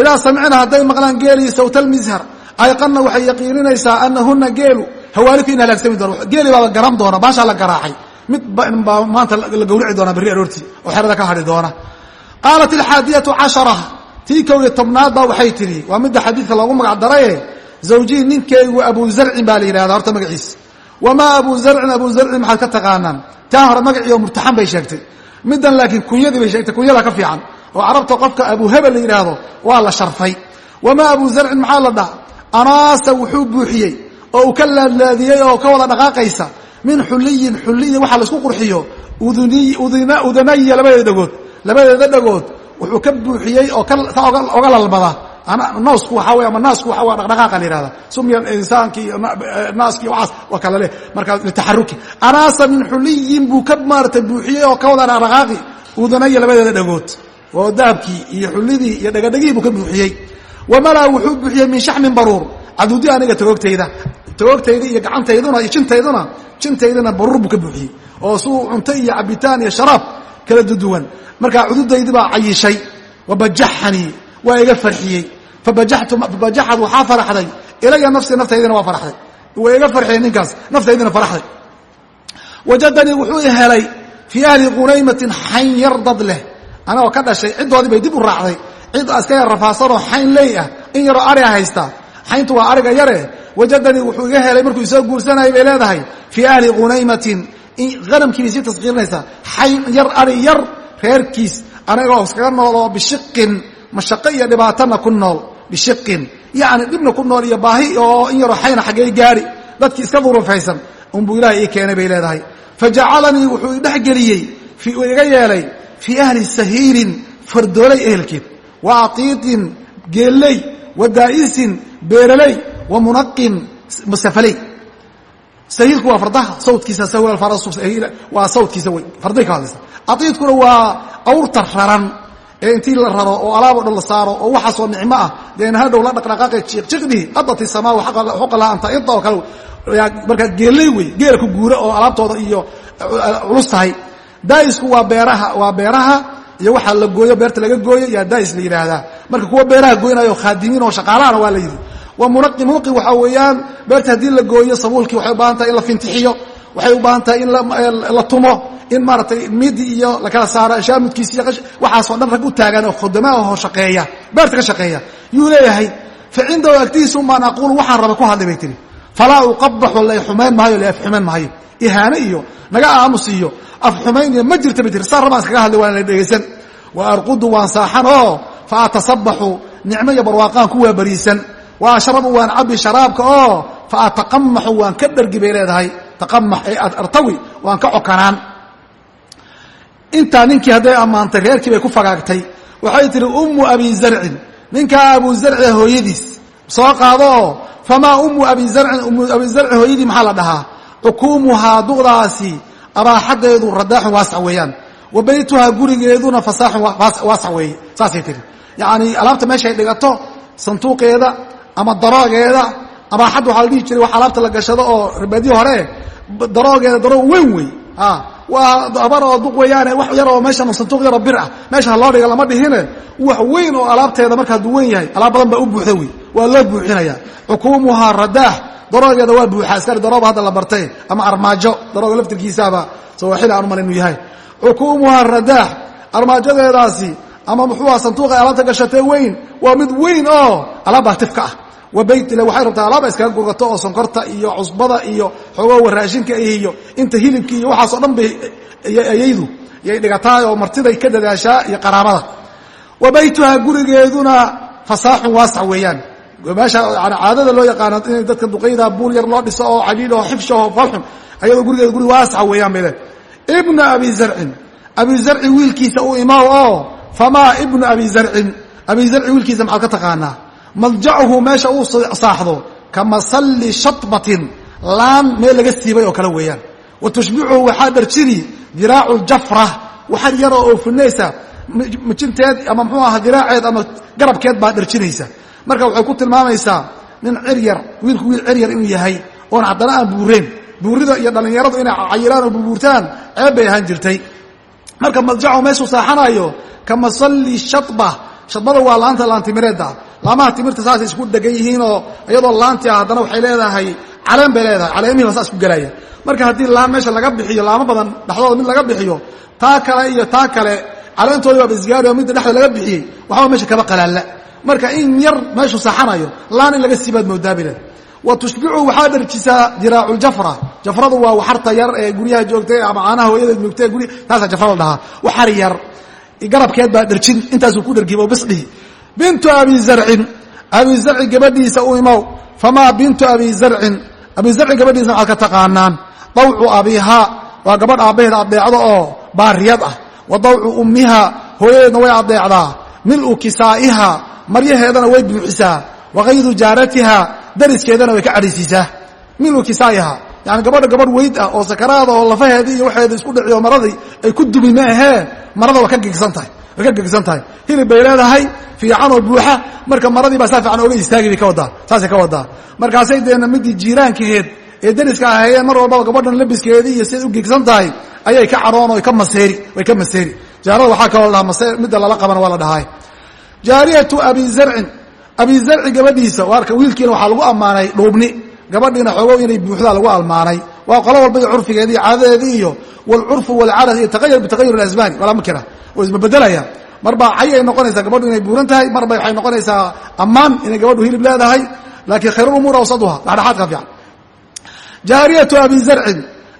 idaa samicna hadday maqlaan geelii sawta almishar ayqanna waxay yaqiininaysaa anahuna geelu hawaaliku in halaagsami doona geeli baaba garan doona baashaa la garaacay. Mid baa maanta la gawrici doona berri aroortii oo xerada ka hadhi doona. Qaalat alxaadiyatu cashara tii kow iyo tobnaad baa waxay tidhi waa midda xadiidka loogu magac daraye zawjihi ninkeygu abu zarcin baa la yidhahda horta magaciisa wamaa abu zarcin abu zarcin maxaad ka taqaanaan? Taa hore magaciio murtaxan bay sheegtay. Middan laakiin kunyadii bay sheegtay kunyada ka fiican oo carabta qofka abu hebel la yidhaahdo waa la sharfay. Wamaa abu zarcin maxaa la dhaha anaasa wuxuu buuxiyey oo uu ka laadlaadiyey oo ka wada dhaqaaqaysa. Min xuliyin xuliyin waxa la isku qurxiyo. Udanaya labadeeda dhagood. Labadeeda dhagood wuxuu ka buuxiyey oo saa oga lalmada noosku waxaa wey ama naasku waxa waa dhaqdhaqaaqa la yihahda sumya insaanki iyo naaski waxaas waa kala leh markaa litaxaruki anaasa min xuliyin buu ka maarata buuxiyey oo ka wada dhaqdhaqaaqi. Udanaya labadeeda dhagood oo dahabkii iyo xulidii iyo dhagadhagihii buu ka buuxiyey. Wamalaa wuxuu buuxiyey min shaxmin baruur. Caduudi aniga tagoogtayda. Tagoogtayda iyo gacantayduna iyo jintayduna jintaydana baruur buu ka buuxiyey. Oo suu cunto iyo cabitaan iyo sharaab kala duduwan markaa cududaydii baa cayishay wabajaxanii waa iga farxiyey. Fabajaxad waxaa faraxday. Ilaya nafsi naftaydina waa faraxday. Waa iga farxiyey ninkaas naftaydina faraxday. Wajadanii wuxuu helay fii ahli qunaymatin xayn yar dad leh anagoo ka dhashay ciddoodii bay dib u raacday. Cid iska yar rafaasanoo xayn ley ah in yaroo ariga haysta. Xayntu waa ariga yare wajadanii wuxuu iga helay markuu isoo guursanayay bay leedahay. Fii ahli qunaymatin hanamkiibay sii taskiirinaysaa xayn yar ari yar reerkiis. Anagoo iskaga nool oo bishiqin mashaqo iyo dhibaatana ku nool. Bishiqin. Yacni dhibna ku nool iyo baahi oo in yaroo xayna xaggay gaari. Dadkii iska durufaysan unbuu ilaahay ii keenay bay leedahay. Fajacalanii wuxuu idhex geliyey iga yeelay fii ahli sahiirin fardoolay ehelkeed wa atiitin geelley wa daa'isin beeraley wa munaqin masafaley sahiilku waa fardaha sawdkiisa waa sawdkiisa wey farday ka hadlaysa. Atiidkuna waa awrta raran ee intii la raro oo alaab o dhan la saaro oo waxaasoo nicmo ah deen hadhow la dhaqdhaqaaqe jiqjiqdii adati samaa xuqa laha anta ida oo kale markaa geelley wey geela ku guura oo alaabtooda iyo culus tahay daa'isku waa beeraha waa beeraha iyo waxaa la gooyo beerta laga gooyo yaa daa'is la yidhaahdaa marka kuwa beeraha goynayo khaadimiin oo shaqaalahana waa la yidhi. Waa munaqi munaqi waxaa weeyaan beerta haddii la gooyo sabuulkii waxay u baahan tahay in la fintixiyo waxay u baahan tahay in la tumo in maaratay midi iyo lakala saaro shaamudkiis iyo waxaasoo dhan rag u taagan oo khudamaa aho shaqeeya beerta ka shaqeeya. Yuu leeyahay fa cindahu baan aquulu waxaan raba ku hadlay bay tihi falaa uqabaxu la xumayn maayo la afxumayn maayo ihaane iyo naga aamus iyo afxumayn iyo ma jirta bay tiri saa rabaan hadlay waan la dhegaysan. Wa arqudu waan saaxan fa atasabaxu nicmo iyo barwaaqaan ku waabariisan. Wa ashrabu waan cabi sharaabka oo fa ataqamaxu waan ka dhargi bay leedahay. Taqamax ee artawi waan ka cokanaan. Intaa ninkii hadday ammaantay reerkii bay ku fagaagtay. Waxay tihi ummu abi zarcin. Ninkaa abu zarci hooyadiis. Soo qaado oo umu abi zarcin umu abi zarci hooyadii maxaa la dhahaa xukuumuhaa duqdaasi abaaxadeedu radaaxun waasac weeyaan wa beytuhaa gurigeeduna fasaaxun waasac weeye saasay tiri yacni alaabta meeshay dhigato sanduuqeeda ama daroogeeda abaaxadda waxaa la dhihi jiray wax alaabta la gashado oo ribaadiyi hore daroogeeda daroog weyn wey waa abar oo duq weeyaane wax yar meeshan sanduuq yaroo bir ah meesha loo dhiga lama dhihine wax weyn oo alaabteeda marka hadduu weyn yahay alaab badan baa u buuxda wey waa loo buuxinaya xukuumuhaa radaax daroogeeda waa buuxa iskari darooba hadda la bartay ama armaajo darooga laftirkiisaaba sawaaxila aan umal inuu yahay. Xukuumuhaa radaax armaajadeedaasi ama muxuuha sanduuqa alaabta gashatee weyn waa mid weyn oo alaabbaa tifka ah. Wa beytile waxay rabtaa alaaba iskaga gurgato oo sonkorta iyo cusbada iyo xoogowa raashinka iyo inta hilibki iyo waxaasoo dhan bay ayaydu yay dhigataay oo martiday ka dadaashaa iyo qaraabada. Wa beytuhaa gurigeeduna fasaaxun waasac weeyaan meesha caadada loo yaqaano inay dadka duqayda buul yar loo dhiso oo caliil oo xifsha oo falxun ayadoo gurigeeda guri waasaca weeyaan bay le ibna abi zarcin abi zarci wiilkiisa u imaw oo famaa ibnu abi zarcin abi zarci wiilkiisa maxaad ka taqaanaa? Madjacuhu meesha uu saaxdo ka masalli shatbatin laan meel laga siibay oo kale weeyaan. Wa tushbicuhu waxaa dharjini diraacu jafra waxar yaroo oo funaysa mijinteed ama mxuu aha diraaceed ama garabkeed baa dharjinaysa marka waxay ku tilmaamaysaa nin ciryar wiilku wiil ciryar inuu yahay oon haddana aan buureen buurida iyo dhallinyaradu inay cayiraan oo burbuurtaan ceeb bay ahaan jirtay. Marka madjacu meeshuu saaxanayo ka masalli shaba shadbada waa laanta laantimireedda laamaha timirta saasay isku dhegan yihiinoo iyadoo laanti ah haddana waxay leedahay caleen bay leedahay caleemihi ba saas ku gelaya marka haddii laan meesha laga bixiyo laamo badan dhexdooda mid laga bixiyo taa kale iyo taa kale caleentoodii baaba isgaari oo midda dhexda laga bixiyey waxba meesha kaba qalaalla marka in yar meeshuu saaxanayo laan in laga siibaad moodaabile wa tushbicu waxaa dharjisaa diraacu jafra. Jafradu waa waxarta yar ee guryaha joogtay ama caanaha hooyadeed joogtay gurya taasaa jafra dhahaa. Waxar yar. Garabkeed baa dharjin intaasuu ku dhargibo bisdhihi. Bintu abi zarcin. Abi zarci gabadhiisa u imow. Famaa bintu abi zarcin. Abi zarci gabadhiisa waxaad ka taqaanaan dawcu abiihaa waa gabadh aabbaheed adeecdo oo baariyad ah. Wa dawcu ummiha. Hooyadeedna way adeecdaa milu kisaa'iha maryaheedana way buuxisaa. Wakaydu jaaratiha dariskeedana way ka cadhaysiisaa milu kisaa'iha yani gabadha gabadh weyd ah oo sakaraada oo lafaheedii iyo waxeeda isku dhiciyo maradii ay ku dumi maahee marada waa ka gegsan tahay way ka gegsan tahay. Hilib bay leedahay fiican oo buuxa. Marka maradii baa saa fiican oga istaagi bay ka wadaa saasay ka wadaa markaasay deena midii jiiraankaheed ee dariska ahaayeen mar walbaba gabadhan labiskeedii iyo siday u gegsan tahay ayay ka cadhoon oo ka maseeri way ka maseeri. Jaarada waxaa kaloo la dhahaa midda lala qabana waa la dhahay jaariyatu abi zarcin. Abi zarci gabadhiisa waarka wiilkiina waxaa lagu ammaanay dhuubni. Gabadhiina xoogow inay buuxdaa lagu almaanay waa qolo walba iyo curfigeedi iyo iyo wlcurfu walcadas yatahayar bitahayur asmaani walaa makira oo isbabedelaya mar baa cay ay noqonaysaa gabadhu inay buuran tahay mar ba waxay noqonaysaa ammaan inay gabadhu hilib leedahay. Laakiin khayrulumuur awsaduha dhexdhexaadka fiican. Jaariyatu abi zarcin.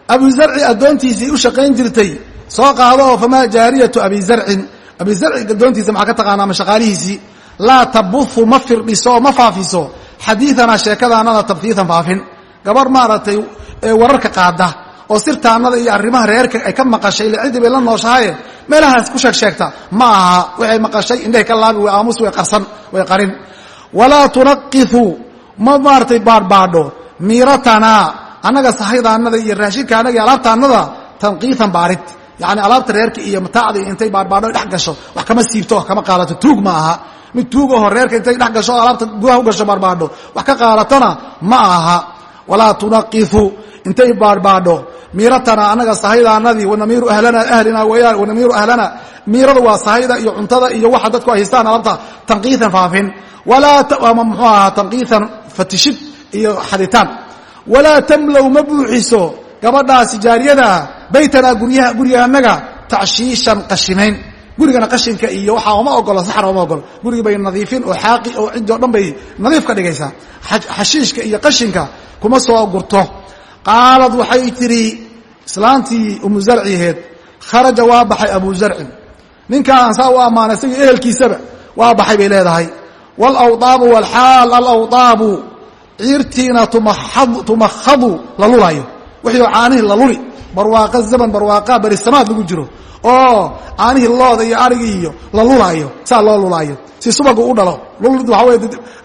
Abi zarci addoontiisii u shaqayn jirtay. Soo qaado oo famaa jaariyatu abi zarcin abi zarci addoontiisa maxaa ka taqaana ama shaqaalihiisii laa tabuhu ma firdhiso ma faafiso. Xadiianaa sheekadaanada tabhiitan faafin. Gabar maaragtay wararka qaada oo sirtaanada iyo arrimaha reerka ay ka maqashay ciddii bay la nooshahaye meelahaas ku sheeg sheegta ma aha waxay maqashay indhahay ka laabi way aamus way qarsan way qarin. Walaa tunaqihu ma maaratay baadhbaadho miiratanaa annaga sahaydaanada iyo raashinka annaga iyo alaabtaanada tanqiitan baarid yacni alaabta reerka iyo mataacda intay baadhbaadho dhex gasho wax kama siibto kama qaadato. Tuug ma aha. Mid tuug aho reerka intay dhex gasho alaabta gudaha u gasho baadhbaadho wax ka qaadatona ma aha. Walaa tunaqihu intay baadhbaadho miiratana annaga sahaydaanadii wanamiiru ahlana ahlina weyaan wanamiiru ahlana. Miirada waa sahayda iyo cuntada iyo waxa dadku ay haystaan alaabta tanqiitan faafin. Walaa ama muxuu ahaa tanqiitan fatishid iyo xaditaan. Walaa tamlow ma buuxiso gabadhaasi jaariyadaa baytanaa guryaha guriganaga tacshiishan qashimayn. Gurigana qashinka iyo waxaa uma ogolo saxra uma ogolo gurigi bay nadiifin oo xaaqi oo ciddi o dhan bay nadiif ka dhigaysaa xashiishka iyo qashinka kuma soo gurto. Qaalad waxay tidhi islaantii umu zarciheed kharaja waa baxay abu zarcin ninkaan saa u ammaanay isagii ehelkiisaba waa baxay bay leedahay. Wlawdaabu wlxaal alawdaabu ciirtiina tumakhadu la lulayo. Wixii caanihii la luli barwaaqa zaman barwaaqaa berisamaad lagu jiro. Oo caanihii looda iyo arigii iyo la lulaayo saa loo lulaayo. Si subagu u dhalo lulid waxa wey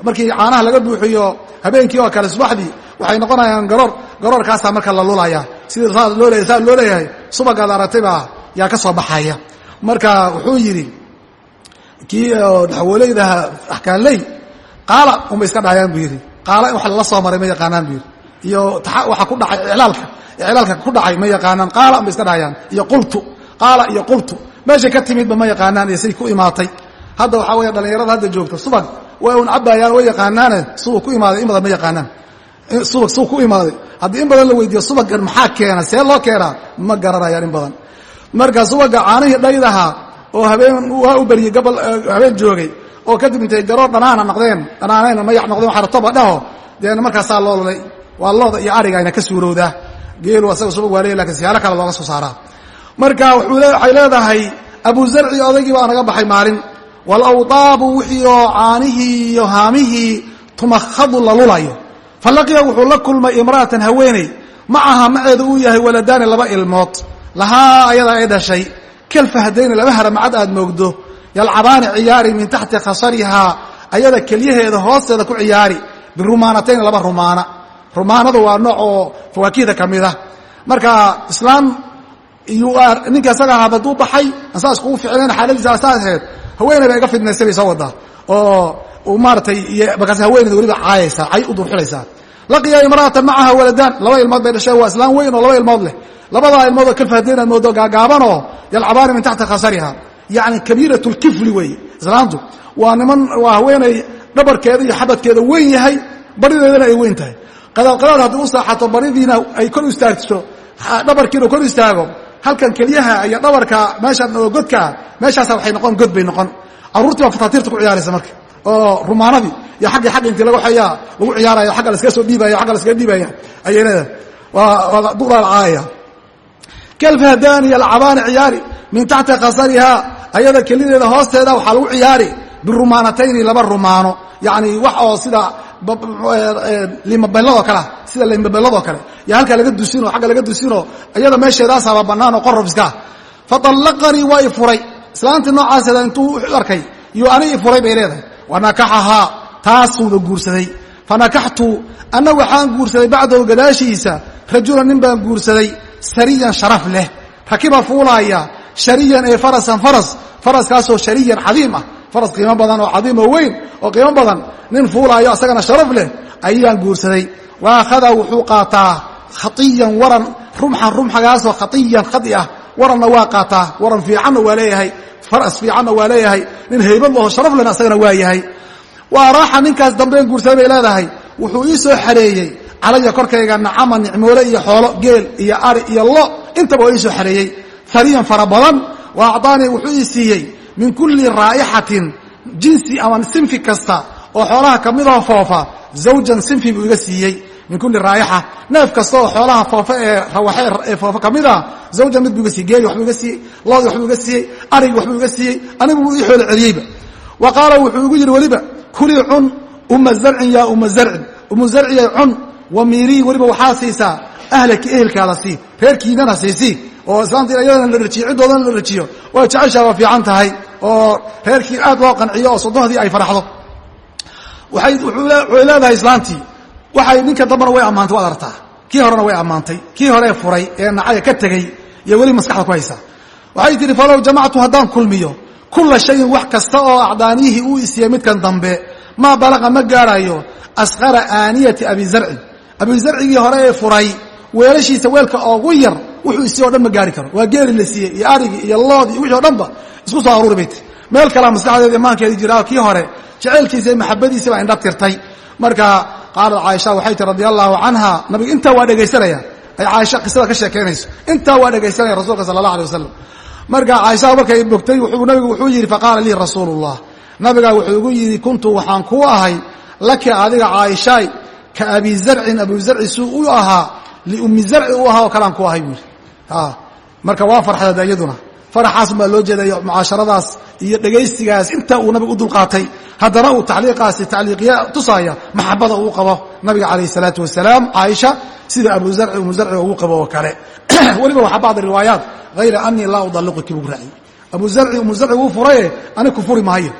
markii caanaha laga buuxiyo habeenkii oo kale subaxdii waxay noqonayaan garoor garoorkaasaa marka la lulaya sidii saa loo leeyahay saa loo leeyahay subagaad aragtay baa yaa ka soo baxaya marka wuxuu yidhi kii daxwoleydaha axkaanley qaala unbay iska dhahayaan buu yidhi. Qaala in wax lala soo maray ma yaqaanaan buu yidhi iyo waxa ku dhacay iclaalka iclaalka ku dhacay ma yaqaanaan qaala unbay iska dhahayaan iyo qultu qaala iyo qultu meeshay ka timidba ma yaqaanaan say ku imaatay. Hadda waxaa weya dhalinyarada hadda joogta subag way un cabayaan way yaqaanaane subag ku imaaday in ma yaqaanaan. Subag suu ku imaaday. Haddii in badan la weydiiyo subagan maxaa keena see loo keenaa ma garanayaan in badan. Marka subaga caanihii dhaydaha oo habeen waa u beriyey gabal habeen joogay oo kadib intay garoor dhanaana noqdeen dhanaanayna mayax noqdeen xaratoba dhaho deena markaasaa loo lulay waa looda iyo ariga ayna ka suurowdaa. Geelu asaga subag waa leey laakiin siyaalo kale looga soo saaraa. Marka waxay leedahay abu zarci odaygii baa naga baxay maalin. Walawdaabu wixii oo caanihii iyo haamihii tumakhadu la lulayo. Falaqiya wuxuu la kulmay imra'atan haweeney. Macaha maceeda uu yahay waladaani laba ilmood. Lahaa ayadaa ay dhashay. Kalfahdayni laba haramcad aad moogdo. Yalcabaani ciyaari min taxti khasarihaa. Ayada kelyaheeda hoosteeda ku ciyaari. Birumaanatayn laba rumaana rumaanadu waa nooc oo fawaakihda ka mid ah. Marka islaam ninka isaga ahaa baduu baxay asaa iskugu ficleen xaaladiisa asaaseed haweeney ba iga fidnaystay bay soo wadaa oo maaratay markaas haweeneyda weliba caayaysaa cay u durxilaysaa laqiya imra'atan macaha waladaan laba ilmood bay dhashay waa islaam weyn oo laba ilmood leh. Labadaa ilmood oo kalfahadeen aad moodo gaagaabanoo yalcabaani min taxti khasariha. Yacni kabiirat lkifli weeye islaamtu. Waa niman waa haweeney dhabarkeeda iyo xabadkeeda weyn yahay barideedana ay weyn tahay qadaadqadaad haddii u saaxato baridiina ay kor istaagto dhabarkiina kor istaago. Halkan kelyaha iyo dhabarka meeshaan oo godkaa meeshaasa waxay noqon god bay noqon. Carruurtii baa fataatiirta ku ciyaaraysa marka. Oo rumaanadii iyo xaggii xagga intii lagu xayaa lagu ciyaarayo xagga laskaga soo dhiibaya xagga laskaga dhiibaya ayay leedahay. Waa duqdaa la caayaya kalfahdaani alcabaani ciyaari min taxti khasarihaa ayada kelideeda hoosteeda waxaa lagu ciyaari birumaanatayni laba rumaano. Yacni wax oo sida limabelladoo kalea sida limabelladoo kale. Yo halkaa laga dusinoo agga laga dusinoo iyada meesheedaasaaba bannaan oo qorrobiskaa faallaqanii waa i furay. Islaantii noocaaseeda intuu arkay iyo ani i furay bay leedahay. Wanakaxahaa taasuuba guursaday. Fanakaxtu anna waxaan guursaday bacdahu gadaashiisa rajulan nin baan guursaday sariyan sharaf leh. Rakiba fuulaaya shariyan ee farasan faras faraskaasoo shariyan cadiim ah faras qiimo badan oo cadiim oo weyn oo qiimo badan nin fuulaayo asagana sharaf leh ayaan guursaday. Wa akhada wuxuu qaataa khaiyan waran rumxan rumxagaasoo khaiyan khadi ah. Waranna waa qaataa waran fiicanna waa leeyahay faras fiicanna waa leeyahay nin haybad laho sharaf lena asagana waa yahay. Waa raaxa ninkaas dambeen guursaday bay leedahay wuxuu ii soo xareeyey calaya korkayga nacama nicmoole iyo xoolo geel iyo ari iyo lo intaba waa ii soo xareeyey. Fariyan fara badan wa acdaanii wuxuu ii siiyey min kulli raa'ixatin jinsi ama sinfi kasta oo xoolaha ka midoo foofa zawjan sinfi buu iga siiyey min kulli raa'ixa neef kasta oo xoolaha foofa ee rawaxe ee foofa ka mid ah zawjan mid buu iga siiyey geeli waxbuu iga siiyey loodii waxbuu iga siiyey arigi waxbuu iga siiyey anigu buu ii xoolo celiyeyba wa qaala wuxuu igu yidhi weliba kulii cun uma zarcin yaa uma zarcin umu zarciyay cun wa miirii weliba waxaa siisaa ahlaki ehelkaada sii reerkiidana siisii oo islaamta iyadana la rajiyo ciddoodana la rajiyo waa jeceshaa waa fiican tahay oo reerkii aad loo qanciyo oo sodohdii ay faraxdo. Waay way leedahay islaantii waxay ninka dambana way ammaantay waad artaa kii horena way ammaantay kii horee furay ee nacaya ka tegey iyo weli maskaxda ku haysaa waxay tihi falow jamactu haddaan kulmiyo kula shayin wax kasta oo acdaaniyihii uu isiiyey midkan dambe maa balaqa ma gaarayo asqara aaniyati abi zarcin abi zarcigii hore ee furay weelashiisa weelka oogu yar wuxuu isiiye o dhan ma gaari karo. Waa geeli la siiyey iyo arigii iyo loodii iyo wixii o dhanba isku soo aruuri bay tii meel kalea maskaxdeeda imaankeedii jiraa kii hore jeceelkiisa iyo maxabadiisa baa indha tirtay. Marka qaalat caaisha waxay tii radi allahu canha nabiga intaa waa dhegaysanaya. Ay caaisha qisada ka sheekaynayso intaa waa dhegaysanaya rasuulka sala allah alay wasalam marka caaisha markay bogtay nabigu wuxuu yidhi faqaala lii rasuulu llah nabigaa wuxuu igu yidhi kuntu waxaan kuu ahay laki adiga caaishaay ka abi zarcin abu zarci suu u ahaa liummi zarci u ahaa oo kalean ku ahay buu yidhi. Marka waa farxdeed iyaduna faraxaas baa loo jeedaya mucaasharadaas iyo dhegaystigaas intaa uu nabiga u dulqaatay. Haddana uu tacliiqaasi tacliiqiya tusaaya maxabada uu qabo nabiga calayh isalaatu wasalaam caaisha sida abu zarci umu zarciga ugu qabo oo kale. Weliba waxaa bacd riwaayaat hayra anii laa udalliquki buu raaciy abu zarci umu zarci uu furaye ani ku furi maayo.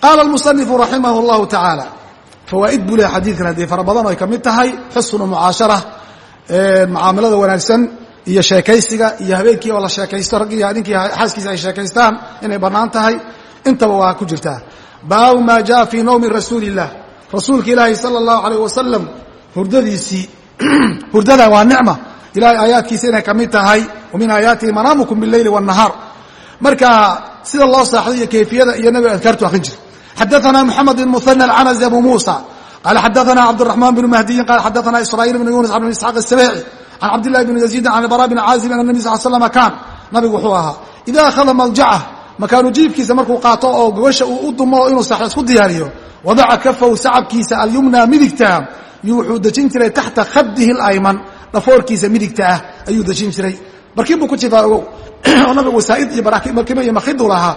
Qaala almusanifu raximah اllahu tacaala fawaa'id buu lehay xadiidkan haddii fara badan oo ay ka mid tahay xusnu mucaashara mucaamalada wanaagsan iyo sheekaysiga iyo habeenkii oo la sheekaysto raggii ninkii xaaskiisa ay sheekaystaan inay bannaan tahay intaba waa ku jirtaa baabu maa jaa fii nawmi rasuuli illah rasuulka ilaahi sala allahu alayh wasalam hurdadiisii hurdada waa nicma ilahay aayaadkiisa inay ka mid tahay wa min aayaatihi manaamukum bileyli wاnahaar marka sida loo saaxdo iyo kayfiyada iyo nabiga adkaartu akrin jira xadaثna mxamed bn muثنى alcanزي abu muسى qala xadaثna cabdالرaحman بn mahdiyin qala xadaثna isrايil bn yuنس bn isxaaq السبيعي can cabdillahi bni yaziidin can bara bni caazib an nabi sal slama kaan nabigu wuxuu ahaa ida akhada maljacah makaanu jiibkiisa markuu qaato oo gogasha uu u dumo oo inuu sax isku diyaariyo wadaca kafahu sacabkiisa alyumna midigta yuu wuxuu dejin jiray taxta khaddihi alayman dhafoorkiisa midigta ah ayuu dejin jiray barkin buu ku jiraa ogow oo nabigu wasaaid iyo barkimo iyo makidu lahaa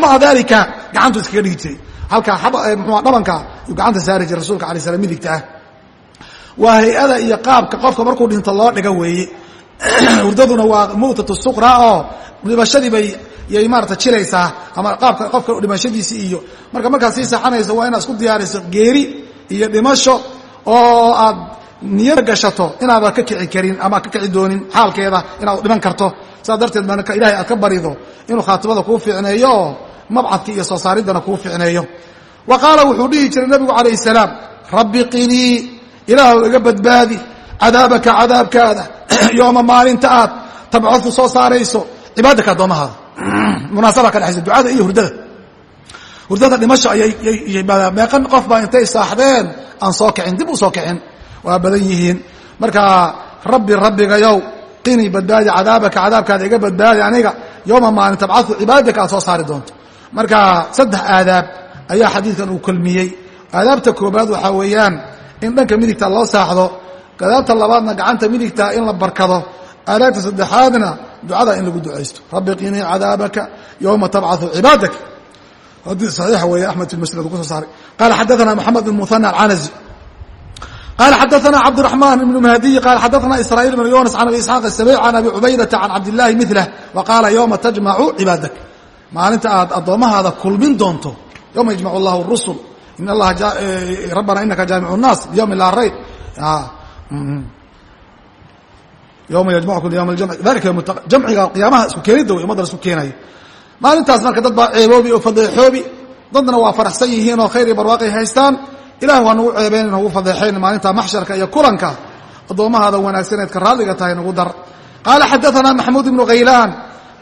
maca daalika gacantuu iskaga dhigi jiray halkaa mxua dhabanka yuu gacanta saari jiray rasuulka alay slam midigta ah waa hay'ada iyo qaabka qofka markuu dhinto loo dhiga weeye hurdaduna waa mawtatu suqra oo dhimashadii bay yay maarata jiraysaa ama qaabka qofka dhimashadiisi iyo marka markaad sii saxanayso waa inaad isku diyaariso geeri iyo dhimasho oo aad niyada gashato inaadan ka kici karin ama ka kici doonin xaalkeeda inaad dhiman karto. Saas darteed marka ilahay aad ka barido inuu khaatimada kuu fiicneeyo oo mabcadka iyo soo saariddana kuu fiicneeyo. Wa qaala wuxuu dhihi jiray nabigu calayh salaam rabbi ilaahw iga badbaadi cadaabaka cadaabkaada yooma maalinta aad tabcadu soo saarayso. Cibaadaka addoomahaada munaasaba ka dhexaysa ducada iyo hurdada. Hurdada dhimasho ayay qof baa intay saaxdeen aan soo kicin dib u soo kicin waa badan yihiin. Marka rabbi rabbigayow qini badbaadi cadaabaka cadaabkaada iga badbaadi aniga yowma maalin tabcadu cibaadaka aad soo saari doonto. Marka saddex aadaab ayaa xadiidkan uu kulmiyey. Aadaabta koobaad waxaa weeyaan in dhanka midigta loo saaxdo gadaabta labaadna gacanta midigta in la barkado aadaagta saddexaadna ducada in lagu ducaysto. Rabbi qinii cadaabaka yowma tabcau cibaadaka. Ai wey amed fi musnad ku soo saaray. Qaala xadaana maxamed bn muana alcanazi. Qala xadaana cabdiraxman ibn mahdiy qala xadaana israail bn yunas an abi isxaaq sabic an abi cubaydata can cabdillahi milah wa qaala yowma tajmacu cibaadak maalinta aad addoommahaada kulmin doonto yowma yajmac allahu rusul rabbana inaka jaamic naas ym laa rayb yma yamakum ym jamciga yaamaha isku keenida w umadan isku keenayo maalintaas marka dad baa ceeboobi oo fadeexoobi dadna waa faraxsan yihiin oo khayr iyo barwaaqay haystaan ilaah waa nagu ceebeen nagu fadeexayn maalinta maxsharka iyo kulanka addoommahaada wanaagsaneed ka raalliga tahay nagu dar qaala xadaanaa maxamuud ibnu haylaan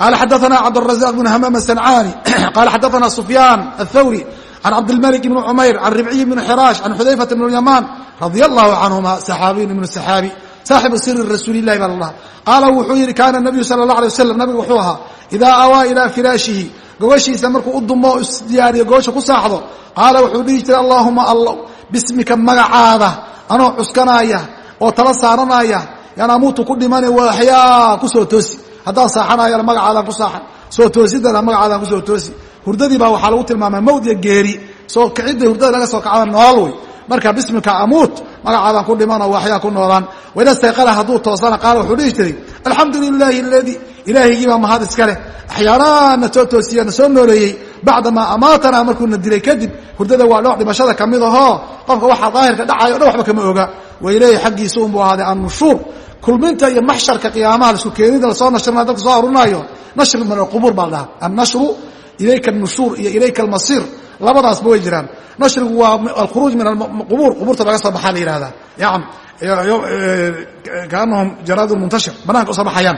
qaala xadaanaa cabdاrazaq bn hamaam asancaani qaala xadaanaa sufyaan athawri can cabdilmalik bni cumayr can ribciy bni xiraash can xudayfata bn اlyamaan radia allahu canhuma saxaabiyun ibnu saxaabi saaxibu siri rasuuli lahi baa la dhaha qaala wuxuu yidhi kaana nabiyu sala اllah alay wasalam nabigu wuxuu ahaa idaa awaa ilaa firaashihi gogoshiisa markuu u dumo o isdiyaariyo gogosha ku saaxdo qaala wuxuu dhihi jiray allaahuma allow bismika magacaada anoo cuskanaaya oo tala saaranaya yaan amuutu ku dhimane waaxyaa ku soo toosi haddaan saaxanayana magacaadaan ku saaxan soo toosidana magacaadaan ku soo toosi hurdadii baa waxaa lagu tilmaamay mawd iyo geeri. Soo kicidda hurdada laga soo kacda nool wey. Marka bismika amuut magacaadaan ku dhiman oo waxyaa ku noolaan. Waida stayqala hadduu toosana qaala wuxuu dhihi jiray alxamdu lilaahi aladii ilaahigii baa mahad iska leh axyaanaana soo toosiya na soo nooleeyey. Bacdamaa amaatanaa markuuna dilay kadib hurdada waa dhooc dhimashada ka mid ahoo qofka waxaa daahirka dhacayo o dhan waxba kama oga. Waileehi xaggiisa unbuu ahaaday annushuur kulminta iyo maxsharka qiyaamaha la isku keenida la soo nashrina dadka soo arurinayo nashri min alqubuur baa la annashru ilayka alnushuur iyo ilayka almasiir labadaasba way jiraan nashrigu waa alkhuruuj min alqubuur qubuurta laga soo baxaa la yihahdaa yan kaanahum jaraad muntashir banaanka usoo baxayaan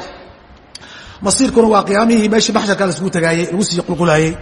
masiirkuna waa qiyaamihii meeshii maxsharka laisugu tagaayey lagu sii qulqulaayey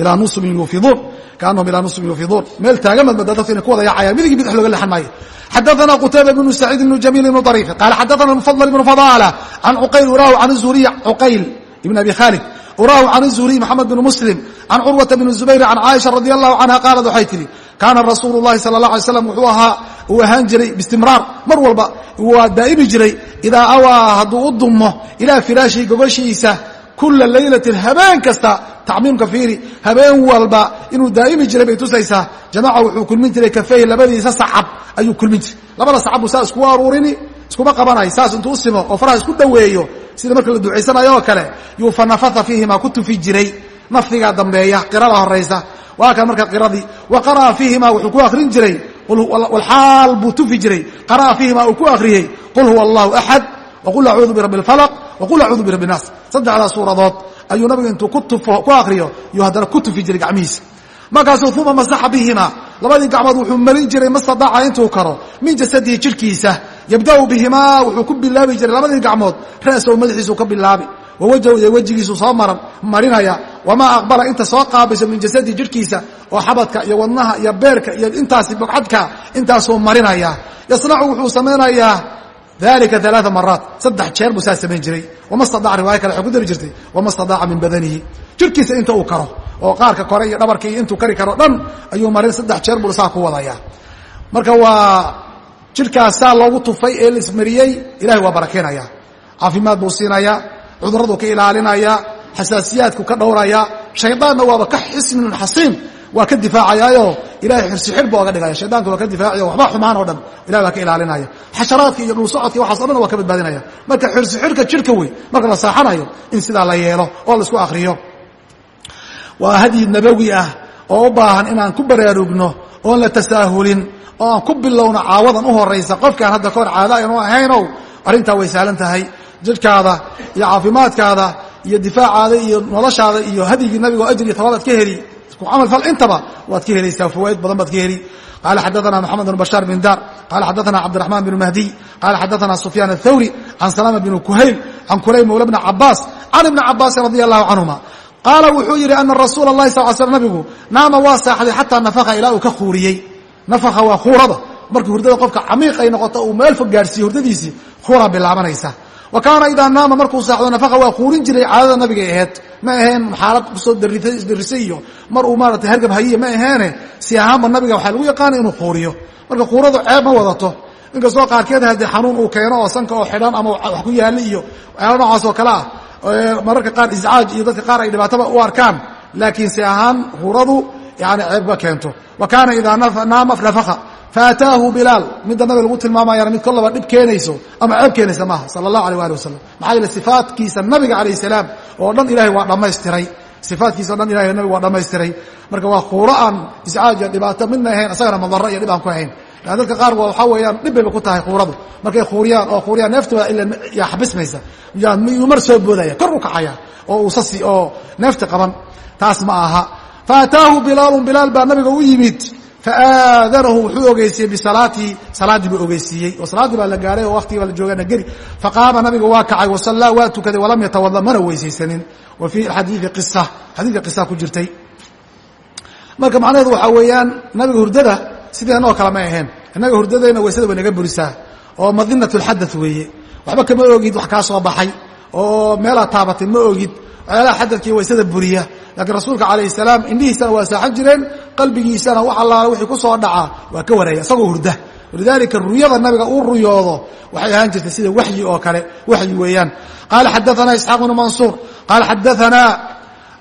ilaa nusbin yuufiduun kaanahum ilaa nusbin yuufiduun meel taagan madmada dadka inay ku wada yaacayaan midigii bidix looga leexan maayo xadaثna qutayba bnu saciid bnu jamiil ibnu طariiq qaala xadaثna mufadl ibnu fadala can cuqayl uraahu can zuriy cuqayl ibn abi khaalid wraahu can zuhriy maxamed bn muslim can curwata bn zubayr can caaisha radi allahu canha qaalad waxay tihi kaana rasuulu lahi sala la alay slam wuxuu ahaa uu ahaan jiray bistimraar mar walba waa daa'imi jiray idaa awaa hadduu u dumo ilaa firaashii gogoshiisa kula laylatin habeen kasta tacmiimka fiiri habeen walba inuu daa'imi jiray bay tusaysaa jamaca wuxuu kulmin jiray kafeehi labadiisa sacab ayuu kulmin jiray. Labada sacab buu saa iskugu aruurini iskuma qabanayo saas intuu u simo oo faraha isku dhoweeyo sida marka la ducaysanayo oo kale yuufanafaa fiihima ku tufi jiray. Nafdiga dambeeya qirada horaysa waa kan marka qiradii. Wa qaraa fiihima wuxuu ku akrin jiray. Walxaal buu tufi jiray. Qaraa fiihima uu ku akriyey qul huwa allahu axad waqul acuudu birabbi alfalaq waqul acuudu birabbi nnaas saddexdaas suuradood ayuu nabigu intuu ku akriyo yuu haddana ku tufi jiray gacmihiisa markaasuu uma masaxa bihima labadii gacmood wuxuu marin jiray masadaaca intuu karo. Min jasadihi jidhkiisa yabdau bihimaa wuxuu ku bilaabi jiray labadii gacmood. Ra'sow madaxiisuu ka bilaabi. Wa wajhu iyo wejigiisuu soo marinaya. Wamaa aqbala inta soo qaabayso min jasadi jidhkiisa oo xabadka iyo wadnaha iyo beerka iyo intaasi bogxadka intaasuu marinaya. Yasnacu wuxuu samaynayaa dalika aa maraat saddex jeer buu saa samayn jiray. Wama stadaa riwaayo kale waxay ku dari jirtay. Wama stadaaca min badanihi. Jidhkiisa inta uu karo oo qaarka kore iyo dhabarka iyo intuu kari karo dhan ayuu marin. Saddex jeer buu saa ku wadaya marka waa jirkaas saa loogu tufay ee la ismariyey ilahay waa barakeynaya caafimaad buu siinaya cuduradu ka ilaalinaya xasaasiyaadku ka dhowraya shaydaanna waaba ka xisnin xasiin waa ka difaacayaayo. Ilahay xirsi xir buu oga dhigaya shaydaanka waa ka difaacayo waxba xumaan oo dhan ilahay baa ka ilaalinaya. Xasharaadka iyo dhulsocodka waxaas o waa ka badbaadinaya. Marka xirsi xirka jirka wey marka la saaxanayo in sidaa la yeelo oo la isku waa hadyi nabowi ah oo u baahan inaan ku baraarugno oon la tasaahulin oo aan ku bilowno caawadan u horaysa qofkaan hadda kahor caada aynu ahaynow arrintaa way sahlan tahay jidhkaada iyo caafimaadkaada iyo difaacaada iyo noloshaada iyo hadyigii nabiga oo ajriya tababaad ka heli camal fal intaba waad ka helaysaa fawaaid badan baad ka heli qala xadaثna mxamed بن bashاr بن dar qala xadaثna cabdiرaحman بن mahdiy qala xadaثna sufyaan الthawri can salama بn kuhayl can kulayb mawla bn cabaas can ibni cabaasin radi الlahu canهuma qaala wuxuu yidhi ana rasuula الlahi sal sl nabigu naama waa saaxday xataa nafaka ilaa uu ka khuuriyey nafaka waa khuurada. Markii hurdada qofka camiiq ay noqoto uu meel fog gaarhsiiye hurdadiisii khuuraa bilaabanaysa wa kaana idaa naama markuu saaxdo nafaqa waa quurin jiray caadada nabigay ahayd. Ma aheen xaalad ku soo darisay iyo mar uu maarata hargab hayiye ma aheene si ahaanba nabiga waxaa lagu yaqaana inuu quuriyo marka quuradu ceeb ma wadato. Inkastoo qaarkeed haddee xanuun uu keeno oo sanka oo xidhan ama wax ku yaali iyo waxyaala noocaas oo kale ah mararka qaar iscaaj iyo dadka qaar ay dhibaataba u arkaan. Laakiin si ahaan quuradu yani ceeb ma keento. Wa kaana idaa naama nafaka faataahu bilaal. Midda nabiga lagu tilmaamayana mid kollaba dhib keenayso ama ceeb keenaysa maaha sala allahu alيh ali wasalam maxaa yeele sifaatkiisa nabiga calayh salaam oo dhan ilahay waa dhammaystiray. Sifaatkiisa o dhan ilahay nabiga waa dhammaystiray. Marka waa kuuro aan iscaaj iyo dhibaato midna ahayn isagana madaro iyo dhib aan ku ahayn. Yani dadka qaar waxaa weeyaan dhib bayba ku tahay kuuradu markay kuuriyaan oo kuuriyaan neeftooda yaa xabismaysa. Yuu mar soo boodaya kor u kacaya oo uu sasi oo neefti qaban. Taas ma aha faataahu bilaalun bilaal baa nabiga u yimid faadanahu wuxuu ogeysiiyey bisalaatihi salaaddii buu ogeysiiyey oo salaaddii baa la gaaray oo waktigii baa la joogana geri faqaama nabiga waa kacay wasallaa waa tukaday walam yatawada mana weysaysanin wa fii xadiii qisa xadiidka qisa ku jirtay marka macnaheedu waxaa weeyaan nabiga hurdada sideen oo kale ma ahayn innaga hurdadeenna weysada way naga burisaa oo madinat lxadath weeye waxba kama ogid wax kaa soo baxay oo meelaad taabatay ma ogid waxyaalaha xadadkii waysada buriya laakiin rasuulka calayh salaam indhihiisana waa saaxan jireen qalbigiisana wax allaala wixii ku soo dhacaa waa ka wareeya isagoo hurda walidaalika ruyada nabiga uu ruyoodo waxay ahaan jirtay sida waxyi oo kale waxyi weeyaan qaala xadaثana isxaaq bnu mansuur qaala xadaثana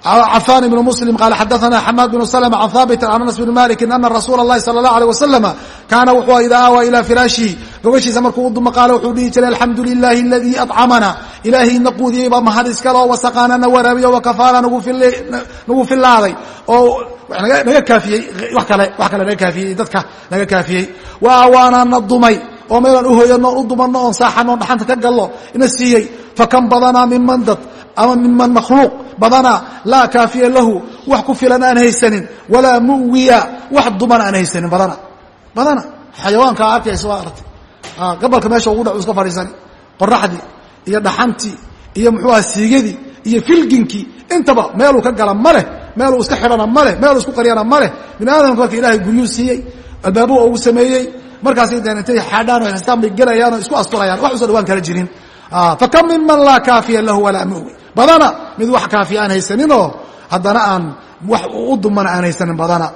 cafan ibn mslim qaala xadaثana xamaad bn slm can haabit can anas bn maliki ana rasuula اlahi salى اlah alيه wasalam kaana wuxuu idaa aawaa ilaa firaashihi gogashiisa markuu u dumo qaale wuxuu dhihi jiray alxamdu lilahi aladii acamana ilaahayna quudiyey baa mahad iskaloo wasaqaana na waraabiyo wakafaana nagu filaaday oo naga kaafiyey wa kale wax kale naga kaafiyey dadka naga kaafiyey. Wa aawaana na dumay oo meelaan uhoyano u dumanno oon saaxano on dhaxanta ka gallo ina siiyey. Fakam badanaa miman dad ama miman makhluuq badanaa laa kaafiya lahu wax ku filan aan haysanin walaa muwiya wax duman aan haysanin badana badana xayawaanka arkaysa waa aragtay gabalka meesha ugu dhac iska fadhiisani. Qoraxdii iyo dhaxantii iyo muxuu aha siigadii iyo filginkii intaba meeluu ka gala ma leh meeluu iska xidhana ma leh meeluu isku qaryana ma leh. Bini aadamka marka ilahay guryuu siiyey albaabuu ugu sameeyey. Markaasay deen intay xaadhaan oo haystaan bay gelayaan oo isku asturayaan wax usa dhawaan kala jirin. Fakam miman laa kaafiya lahu walaa muwi. Badana mid wax kaafiya aan haysaninoo haddana aan wax u dumana aan haysanin badana.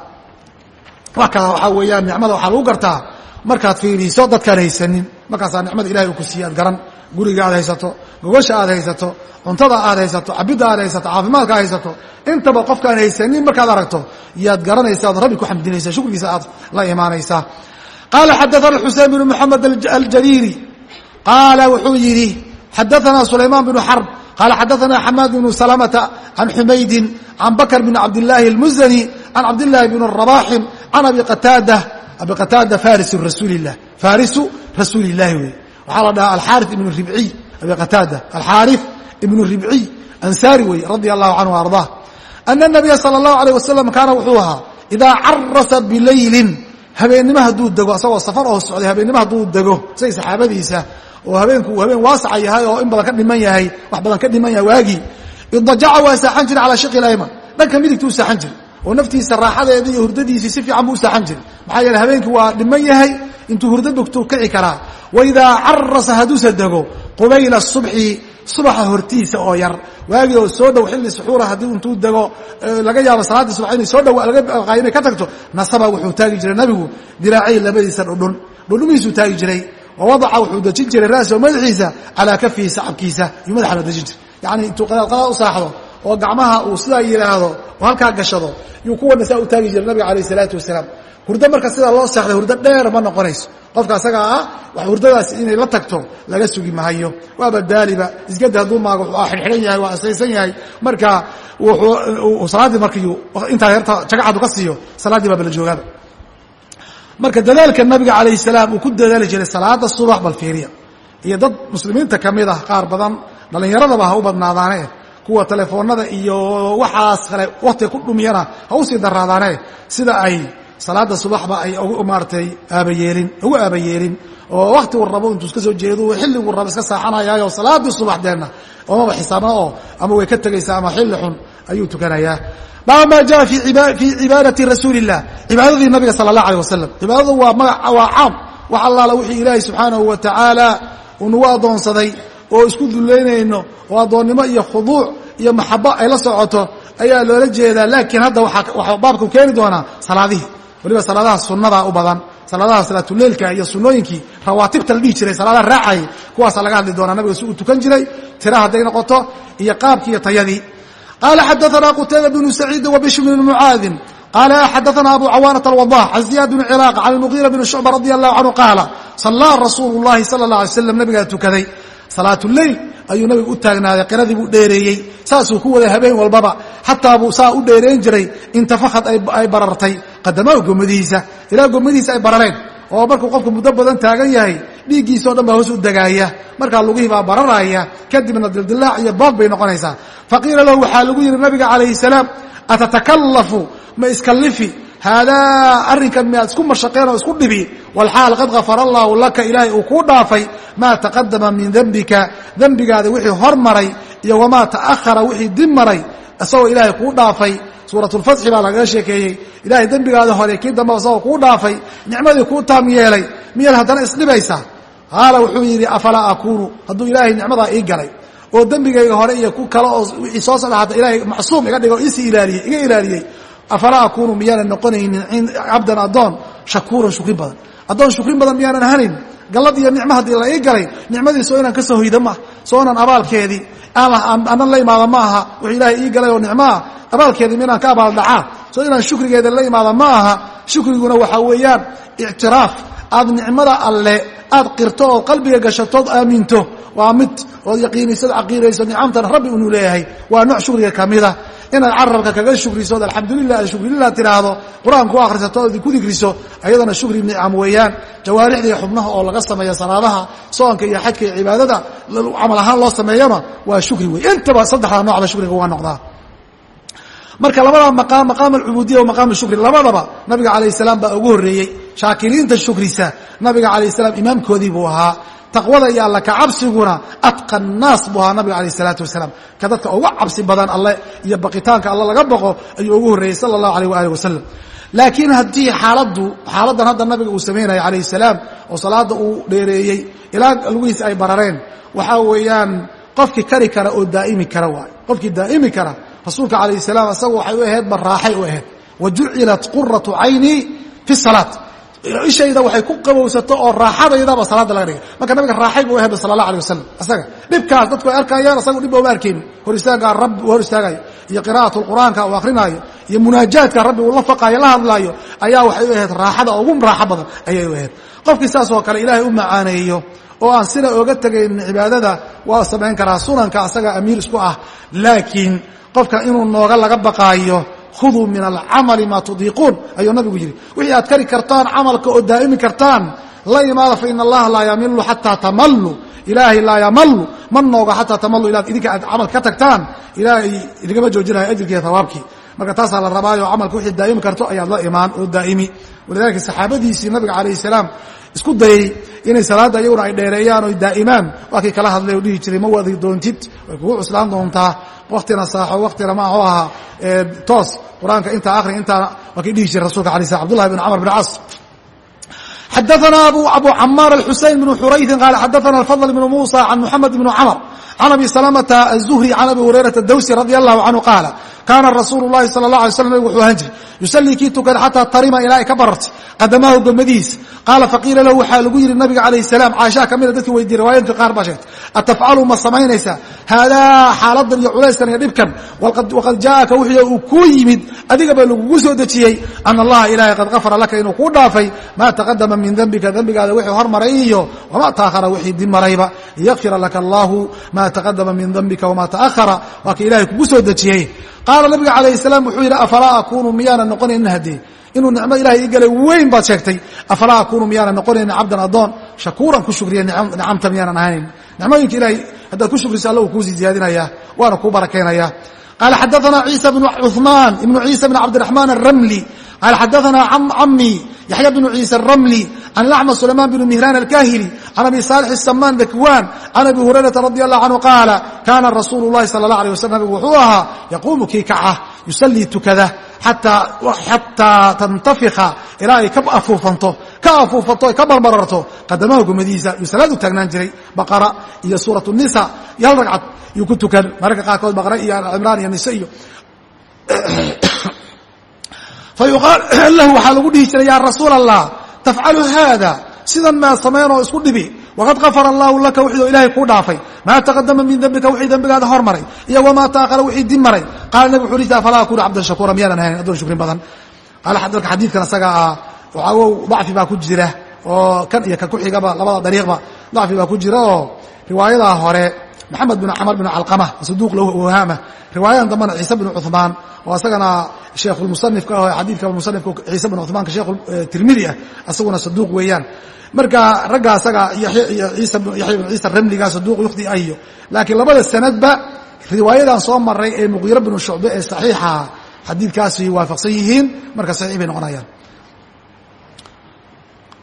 Wax kala waxaa weeyaan nicmada waxaa lagu gartaa markaad fiiriiso dadkaan haysanin. Markaasaa nicmada ilahay uu ku siiye aad garan. Guriga aad haysato gogosha aad haysato cuntada aad haysato cabidda aad haysato caafimaadka aad haysato. Intaba qofkaan haysanin markaad aragto yaad garanaysa ad rabbi ku xamdinaysa shukrigiisa aad la imaanaysaa. Qaala xadaana xusein bnu moxamed aljaliili qaala wuxuu yidhi xadaana sulaymaan bnu xarb qaala xadaana xamaad bnu salamata can xumaydin can bakr bn cabdillaahi اlmuzani can cabdillaahi bn rabaxin can abi qataada abi qataada farisu rasuulilah farisu rasuuli illahi wey. Waxaa la dhahaa alxaari ibnu ribciy abi qataada alxaari ibnu ribciy ansaari wey radia allahu canhu ardaa ana nabiya sala allahu alayh wasalam kaana wuxuu ahaa idaa carasa bilaylin habeennimo hadduu dego asagoo safar oo socday habeennimo hadduu dego say saxaabadiisa oo habeenku habeen waasaca yahay oo in badan ka dhiman yahay wax badan ka dhiman yahay waagii idajaca waa saaxan jiray calaa shiqi layman dhanka midigtuu saaxan jiray oo naftiisa raaxadeeda iyo hurdadiisii si fiican buu u saaxan jiray. Maxaa yeele habeenkii waa dhiman yahay intuu hurdo bogtuu kici karaa. Waidaa carasa hadduuse dego qubayla subxi subaxa hortiisa oo yar. Waagii oo soo dhow xilli suxuura haddii intuu dego laga yaabo salaaddii subax inay soo dhow inay ka tagto nasaba wuxuu taagi jiray nabigu diraacay labadiisa dhudhun. Dhudhumihiisuu taagi jiray wa wadaca wuxuu dejin jiray ra'soo madaxiisa calaa kafihi sacabkiisa iyuu madaxa la dejin jiray. Yacni intuu qadaadqadaad u saaxdo oo gacmaha uu sidaa yidhaahdo oo halkaa gashado yuu kuwana saa u taagi jiray nabiga calayh isalaatu wasalaam. Hurdo marka sidaa loo seexday hurdo dheer ma noqonayso. Qofka asagaa ah wax hurdadaasi inay la tagto laga sugi mahayo waaba daaliba isgada hadduu maago waa xidhxidhan yahay waa asaysan yahay. Marka salaaddii markiu intaa heerta jagacadu ka siiyo salaaddii baaba la joogaaba marka dadaalka nabiga calayh salaam uu ku dadaali jiray salaada subax bal fiiriya iyo dad muslimiinta ka mid ah qaar badan dhallinyaradaba ha u badnaadaane kuwa telefoonada iyo waxaas kale waktiga ku dhumiyana ha u sii daraadaane sida ay salaada subaxba ay maaratay aabayeelin ugu aabayeelin oo wakti uu rabo intuu iska soo jeedo xilliguu rabo iska saaxanayaayoo salaadii subaxdeenna oomaba xisaabna oo ama way ka tegaysaa ama xilli xun ayuu tukanayaa. Baa maa jaa fii cibaadati rasuuli illah cibaadadii nabiga sala allah aleh wasalam cibaadadu waa maga waa caam. Wax allaala wixii ilaahay subxaanahu wa tacaala uu nagu addoonsaday oo isku dullaynayno oo addoonnimo iyo khuduuc iyo maxabo ay la socoto ayaa loola jeedaa. Laakiin hadda waxaa baabku keeni doonaa salaadihii. Waliba salaadaha sunnadaa u badan salaadaha salaatuleilka iyo sunooyinkii rawaatibta la dhihi jiray salaadaha raacayay kuwaasaa laga hadli doonaa nabiga si uu tukan jiray tira hadday noqoto iyo qaabkii iyo tayadii. Qaala xadaana qutayba bnu saciidi wabishr bn mucaadin qaala xadaana abu cawaanata alwadax can ziyaad bni ciraaq can almugiira bni shucba radi allahu canhu qaala sallaa rasuulu llahi sala allah alay slam nabigaa tukaday salaatuleyl ayuu nabigu u taagnaaday qiradii buu dheereeyey saasuu ku waday habeen walbaba xataa buu saa u dheereyn jiray intafakad ay barartay qadamahu gomadihiisa ilaa gomadihiisa ay barareen oo markuu qofku muddo badan taagan yahay dhiiggiisao dhan baa hoos u degaaya markaa lugihii baa bararaya kadibna dildilaac iyo boog bay noqonaysaa. Faqiila lahu waxaa lagu yidhi nabiga calayhi salaam atatakallafu ma iskalifi haadaa arrinkan miyaad isku mashaqeen oo isku dhibi. Walxaal qad gafara allaahu laka ilaahay uu kuu dhaafay. Maa taqadama min dembika dembigaada wixii hormaray iyo wamaa ta'ahara wixii dib maray isagoo ilaahay kuu dhaafay. Suuratulfatxi baa lagaga sheekeeyey. Ilaahay dembigaada hore kii damba isagoo kuu dhaafay nicmadii kuu taam yeelay. Miyaad haddana isdhibaysaa qaala wuxuu yidhi afalaa akuunu? Hadduu ilaahay nicmadaa ii galay. Oo dembigayga hore iyo ku kale oo wixii soo socda hadda ilaahay macsuum iga dhigo isii ilaaliyey iga ilaaliyey afalaa akuunu miyaanan noqonaynin cabdan addoon shakuuran shukrin badan. Addoon shukrin badan miyaanan ahanin gallad iyo nicmo haddii la ii galay nicmadiisoo inaan ka soo hoyda maaha soo onan abaalkeedii anan la imaada ma aha. Wuxuu ilaahay ii galay oo nicmoah abaalkeedii ma inaan ka abaaldhacaa soo inaan shukrigeeda la imaada ma aha. Shukriguna waxaa weeyaan ictiraaf aad nicmada alle aad qirto ood qalbiga gashatood aaminto waa mid ood yaqiinisood caqiidayso nicamtan rabbi inuu leeyahay. Waa nooc shukriga ka mida inaad carabka kaga shukrisood alxamdulilah shukrilah tiraahdo qur'aan ku akhrisato ood ku digriso ayadana shukri nicam weeyaan. Jawaarixda iyo xubnaha oo laga sameeya salaadaha soonka iyo xajka iyo cibaadada camal ahaan loo sameeyana waa shukri wey intaba saddexdaa noocba shukriga waa noqdaa marka labada maqaam maqaam alcubuudiya wa maqaam shukri labadaba nabiga calayh salaam baa ugu horreeyey. Shaakiriinta shukrisa nabiga calayh salaam imaamkoodii buu ahaa. Taqwada iyo alla ka cabsiguna atqa naas buu ahaa nabiga alayh salaatu wasalaam. Ka dadka uga cabsi badan alle iyo baqitaanka alle laga baqo ayuu ugu horreeyey sala allahu alayh waaalih wasalam laakiin haddii xaaladdu xaaladdan hadda nabiga uu samaynaya calayh salaam oo salaadda uu dheereeyey ilaa lugihiisa ay barareen waxaa weeyaan qofkii kari kara oo daa'imi kara waayo qofkii daa'imi kara rasuulka calayh salaam isagu waxay u ahayd ba raaxay u ahayd. Wa jucilat quratu caynii fi salaat. Ishayda waxay ku qabowsato oo raaxadaydaba salaada laga dhigay. Marka nabiga raaxay buu ahayba sala allah alay wasalam isaga dhibkaas dadku ay arkayaan isagu dhib ooma arkeyni hor istaagaa rabbi uu hor istaagayo iyo qira'at lqur'aanka uu akrinaayo iyo munaajaadka rabbi uu la faqaayo la hadlaayo ayaa waxay u ahayd raaxada ugu raaxo badan ayay u ahayd. Qofkii saas oo kale ilaahay u macaaneeyo oo aan sida oga tegayn cibaadada waa samayn karaa sunanka asaga amiir isku ah. Laakiin qofka inuu nooga laga baqaayo khuduu min alcamali maa tudiiquun ayuu nabigu yidhi. Wixii aad kari kartaan camalka oo daa'imi kartaan la imaada fa ina allaha laa yamilu xataa tamallu. Ilaahay laa yamalu ma nooga xataa tamallu. Ilaad idinka aad camalka ka tagtaan ilaahay idingama joojinayo ajirkiiyo hawaabkii marka taasaa la rabaayo camalka wixii daa'imi karto ayaad la imaan oo daa'imi walidalika saxaabadiisii nabiga calayh salaam isku dayey inay salaadda iyaguna ay dheereeyaan oy daa'imaan. Waa kala hadlay oo dhihi jiray ma wadi doontid? Way kugu cuslaan doontaa. Waktina saaxo waktina maaxu ahaa. Toos qur'aanka intaa akri intaa waa kii dhihi jiray rasulka alay slam abdullahi bin camr bin caas. Xadaana abu camaar alxusein bn xurayثin qaal xadaana alfadl bn musa can muxamed bn camr can abi salamata aلzuhri can abi hurayrata dawsi radi allahu canhu qaala kaana rasuulu lahi sala اlah alay slam nabig wuxuu ahaan jiray yusallii kii tukada xataa tarima ilaa ay ka barartay qadamaahu gomadihiis qaala faqiila lahu waxaa lagu yidhi nabiga calayh salaam caashaa ka mida dadkii weydiiyey riwaayinka qaar baa sheegtay atafcalu ma samaynaysaa haadaa xaaladan iyo culayskan iyo dhibkan waqad jaa'aka wixii uu kuu yimid adigaba lagugu soo dejiyey ana allaha ilaahay qad gafara laka inuu kuu dhaafay maa taqadama min dembika dembigaada wixii hormaray iyo wamaa taahara wixii dib marayba liyakfira laka allahu maa taqadama min dembika wamaa ta'ahara waa ka ilahay kugu soo dejiyey. Qaala nabiga calayh salaam wuxuu yidhi afalaa akunu miyaana noqonaynin haddee inuu nicmo ilahay ii galay weyn baad sheegtay. Afalaa akunu miyaana noqonaynin cabdan addoon? Shakuuran ku shukriya nicamta miyaanan ahayn nicmooyinka ilahay haddaad ku shukriso alla uu kuusii ziyaadinaya waana kuu barakaynaya qaala xadaana ciisa bnu cuثmaan ibnu ciisa bn cabdiraxmaan aramli qaal xadaanaa camii yaxya bnu ciise aramli can lacma sulaymaan bn mihraan alkahili can abi saalix samaan dakwan can abi hurayrata radi allah canhu qaala kaana rasuulu lahi sala allah aleh waslam nabigu wuxuu ahaa yaquumu kii kaca yusallii tukada xataa tantafika ilaa ay ka afuufanto ka afuufanto ay ka barbararto qadamaha gumadihiisa yuu salaad u taagnaan jiray baqara iyo suurat nisa iyo hal ragcad yuu ku tukan mararka qaarkood baqara iyo aal cimraan iyo nise iyo fayuqaal lahu waxaa lagu dhihi jiray yaa rasuula allah tafcalu haada sidan maa samayn oo isku dhibi waqad kafara allahu laka wixii ilaahay kuu dhaafay maa taqadama min dembika wixii dembigaada hormaray iyo wamaa taaqara wixii dib maray qaala nabig wuxuu dhihi falaa akunu cabdan shakuura miyaanan ahayn addoon shukrin badan dalka xadiidkan isaga ah waxaawow dacfi baa ku jira oo kan iyo ka ku xigaba labada dariiqba dacfi baa ku jira oo riwaayadaa hore maxamed bin camar bin calqama saduuq wahaama riwaayadan dambena ciise bin cuثmaan oo isagana sheekhulmusanifka ah xadiidka musanifka ciise bin cuثmaanka sheekh tirmidi ah isaguna saduuq weeyaan. Marka ragga asaga yaxya bin ciisa ramliga saduuq yukhdi ahiyo laakiin labada sanadba riwaayadan soo maray ee muqiiro binu shucbe ee saxiixaha xadiidkaasi waafaqsan yihiin marka saxiix bay noqonayaan.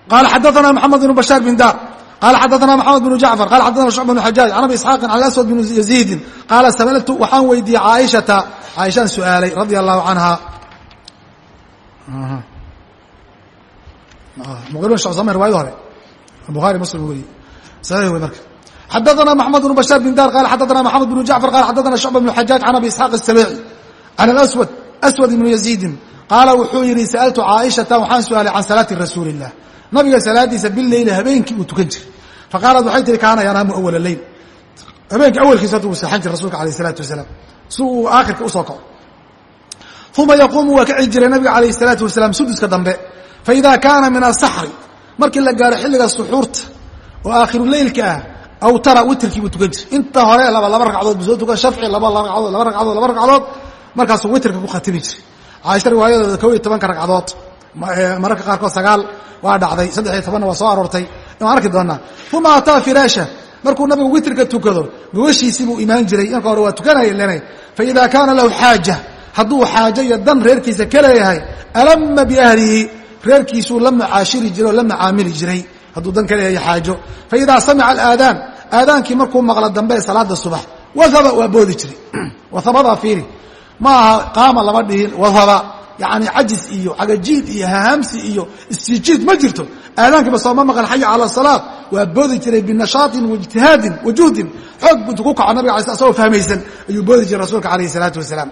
Qaala xadaana maxamed bn bashaar bin dar qala xadaana maxamed bnu jacfar qala xadaana shucba bnu xajaaj can abi isxaaqin can aswad bn yaziidin qaala samaltu waxaan weydiiyey caaishata caaishaan su'aalay canha muqir bin shucb riwayada hore bukhari muslim weriye saxiix wey marka xadaana maxamed bnu bashaar bin dar qala xadaana maxamed bnu jacfar qala xadaana shucba bnu xajaaj can abi isxaaq asabici can alaswad aswad ibnu yaziidin qaala wuxuu yidhi sa'altu caaishata waxaan su'aalay can salaati rasuuli illah nabiga salaadiisa bileyli habeenkii uu tukan jiray. Faqaalat waxay tihi kaana yanaamu awala leyl habeenkii awalkiisa hadda uu seexan jiray rasuulka alayh isalaatu wasalaam. Si uu aakhirka u soo kaco uma yaquumu waa kici jiray nabiga calayh isalaatu wasalaam suduska dambe. Faida kaana min asaxri markii la gaaro xilliga suxuurta oo aakhiru leylka ah awtara witrkii buu tukan jiray. Inta hore laba laba ragcadood buu soo tukan shafci laba ragcadood laba ragcadood laba ragcadood markaasuu witrka ku khatimi jiray. Caaisha riwaayadooda kow iyo tobanka ragcadood mararka qaarkood sagaal waa dhacday saddex iyo tobanna waa soo aroortay. Waan arki doonaa uma ataa firaasha markuu nabigu witrka tukado gogoshiisii buu imaan jiray. Marka hore waa tukanaya lena faida kaana lahu xaaja hadduu xaajo iyo dan reerkiisa ka leeyahay alama biahlihi reerkiisuu la mucaashiri jiray oo la macaamili jiray. Hadduu dan ka leeyahay xaajo. Faidaa samica alaadaan aadaankii markuu maqlo dambe ee salaada subax wahaba waa boodi jiray. Wahabadaa fiiri. Ma aha qaama lama dhihin wahaba yani cajiz iyo cagajiid iyo hahaamsi iyo istijiid ma jirto. Aadaankiiba sooma maqan xaya cala salaat. Waa boodi jiray binashaaطin waijtihaadin wajuhdin xoog intuu ku kaco nabig ala asagoo fahmaysan ayuu boodi jiray rasuulka alayh salaatu wasalaam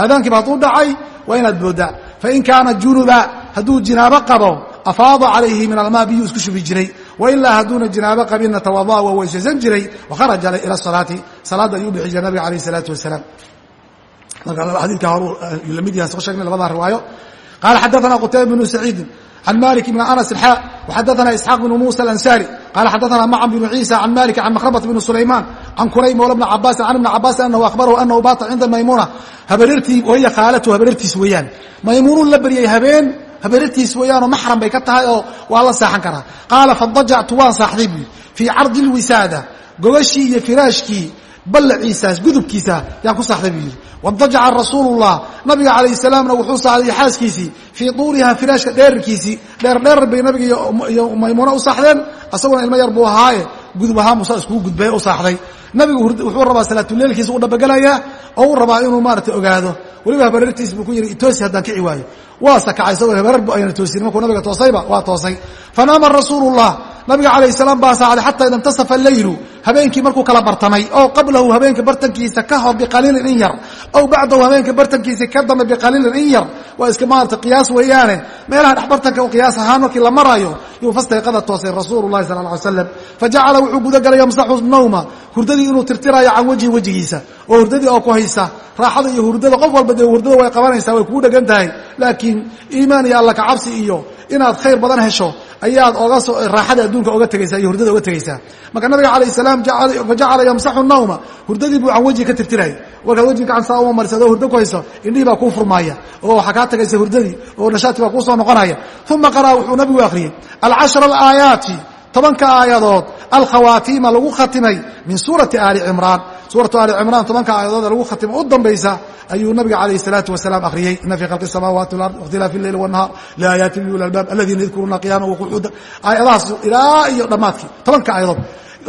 aadaankiiba hadduu dhacay waa inaad booddaa. Fain kaana junuba hadduu jinaabo qabo afaada calayhi min almaa biyuu isku shubi jiray. Wailaa hadduuna jinaabo qabinna tawadaa waa weysaysan jiray wakharaja ila salaati. Salaadda ayuu bixi jiray nabiga alayh salaatu wasalaam magaalada xadiidka horu la mid yahay soo sheegnay labada riwaayo. Qaala xadaana qutayba bnu saciidin can malik bn anas xadaana isxaaq bnu musa alansaari. Qaala xadaana macn bnu ciisa can malik can makhrabat bn sulaymaan can kuray mawla bni cabaasin can ibni cabaasin anahu ahbarahu anahu baata cinda maymuuna. Habareertii wahiya khaalatu habareertiis weeyaan maymuunuu la beryay habeen habareertiis weeyaanoo maxram bay ka tahay oo waa la saaxan karaa. Qaala fadajactu waan saaxday buui fii cardi lwisaada gogashii iyo firaashkii ballaciisaas gudubkiisa yaan ku saaxday buu yidhi. Wadajaca rasuulullah nabiga calayh salaamna wuxuu saaxday xaaskiisii fii tuuriha firaashka dheerarkiisii. Dheerdheerar bay nabiga iyo maymuuna u saaxdeen asaguna ilmo yar buu ahaaye. Gudub ahaan musa iskugu gudbay u saaxday. Nabigu wuxuu rabaa salaatuleilkiisa u dhabagelayaa oo uu rabaa inuu maarata ogaado. Weliba habareertiis buu ku yidhi itoosi haddaan kici waayo waa sakacay isagoo habareer bu ayna toosin markuu nabiga toosayba waa toosay. Fanaama rasuulullah. Nabiga calayh salaam baa saacday xataa ida intasafa leylu habeenkii markuu kala bartamay oo qablahu habeenka bartankiisa ka hor biqaliilin in yar ow bacdahu habeenka bartankiisa ka dambe biqaliilin in yar. Waa iska maarata qiyaas weeyaane. Meelaha dhexbartanka u qiyaas ahaan markii la maraayo yuu fastayqada toosay rasuulu llahi sala alay slam fajacala wuxuu gudagalay yamsaxu nawma hurdadii inuu tirtiraayo can wajhi wejigiisa oo hurdadii oo ku haysa raaxada iyo hurdada qof walba dee hurdada way qabanaysaa way kugu dhegan tahay. Laakiin iimaan iyo alla kacabsi iyo inaad khayr badan hesho ayaad oga raaxada adduunka oga tegaysaa iyo hurdada oga tegaysaa marka nabiga calayh salaam fajacala yamsaxu nawma. Hurdadii buu can wejhi ka tirtirayay warkaad wejiga gacan saa uma marisad oo hurdo ku hayso indhihii baa kuu furmaaya. Oo waxaa kaa tagaysa hurdadii oo nashaadki baa kuu soo noqonaya. Uma qara'a wuxuu nabigu akhriyey alcashra alaayaati tobanka aayadood alkhawaatiima lagu khatimay min suurati aali cimraan. Suuratu aali cimraan tobanka aayadood lagu khatimo u dambaysa ayuu nabiga calayh salaatu wasalaam akhriyey. Ina fii khalqi samaawaati walard wakhtilaafi leyl wanahaar liaayaatin liuli albaab aladiina yadkuruuna qiyaama waqucuuda aayadahaas ilaa iyo dhammaadkii tobanka aayadood.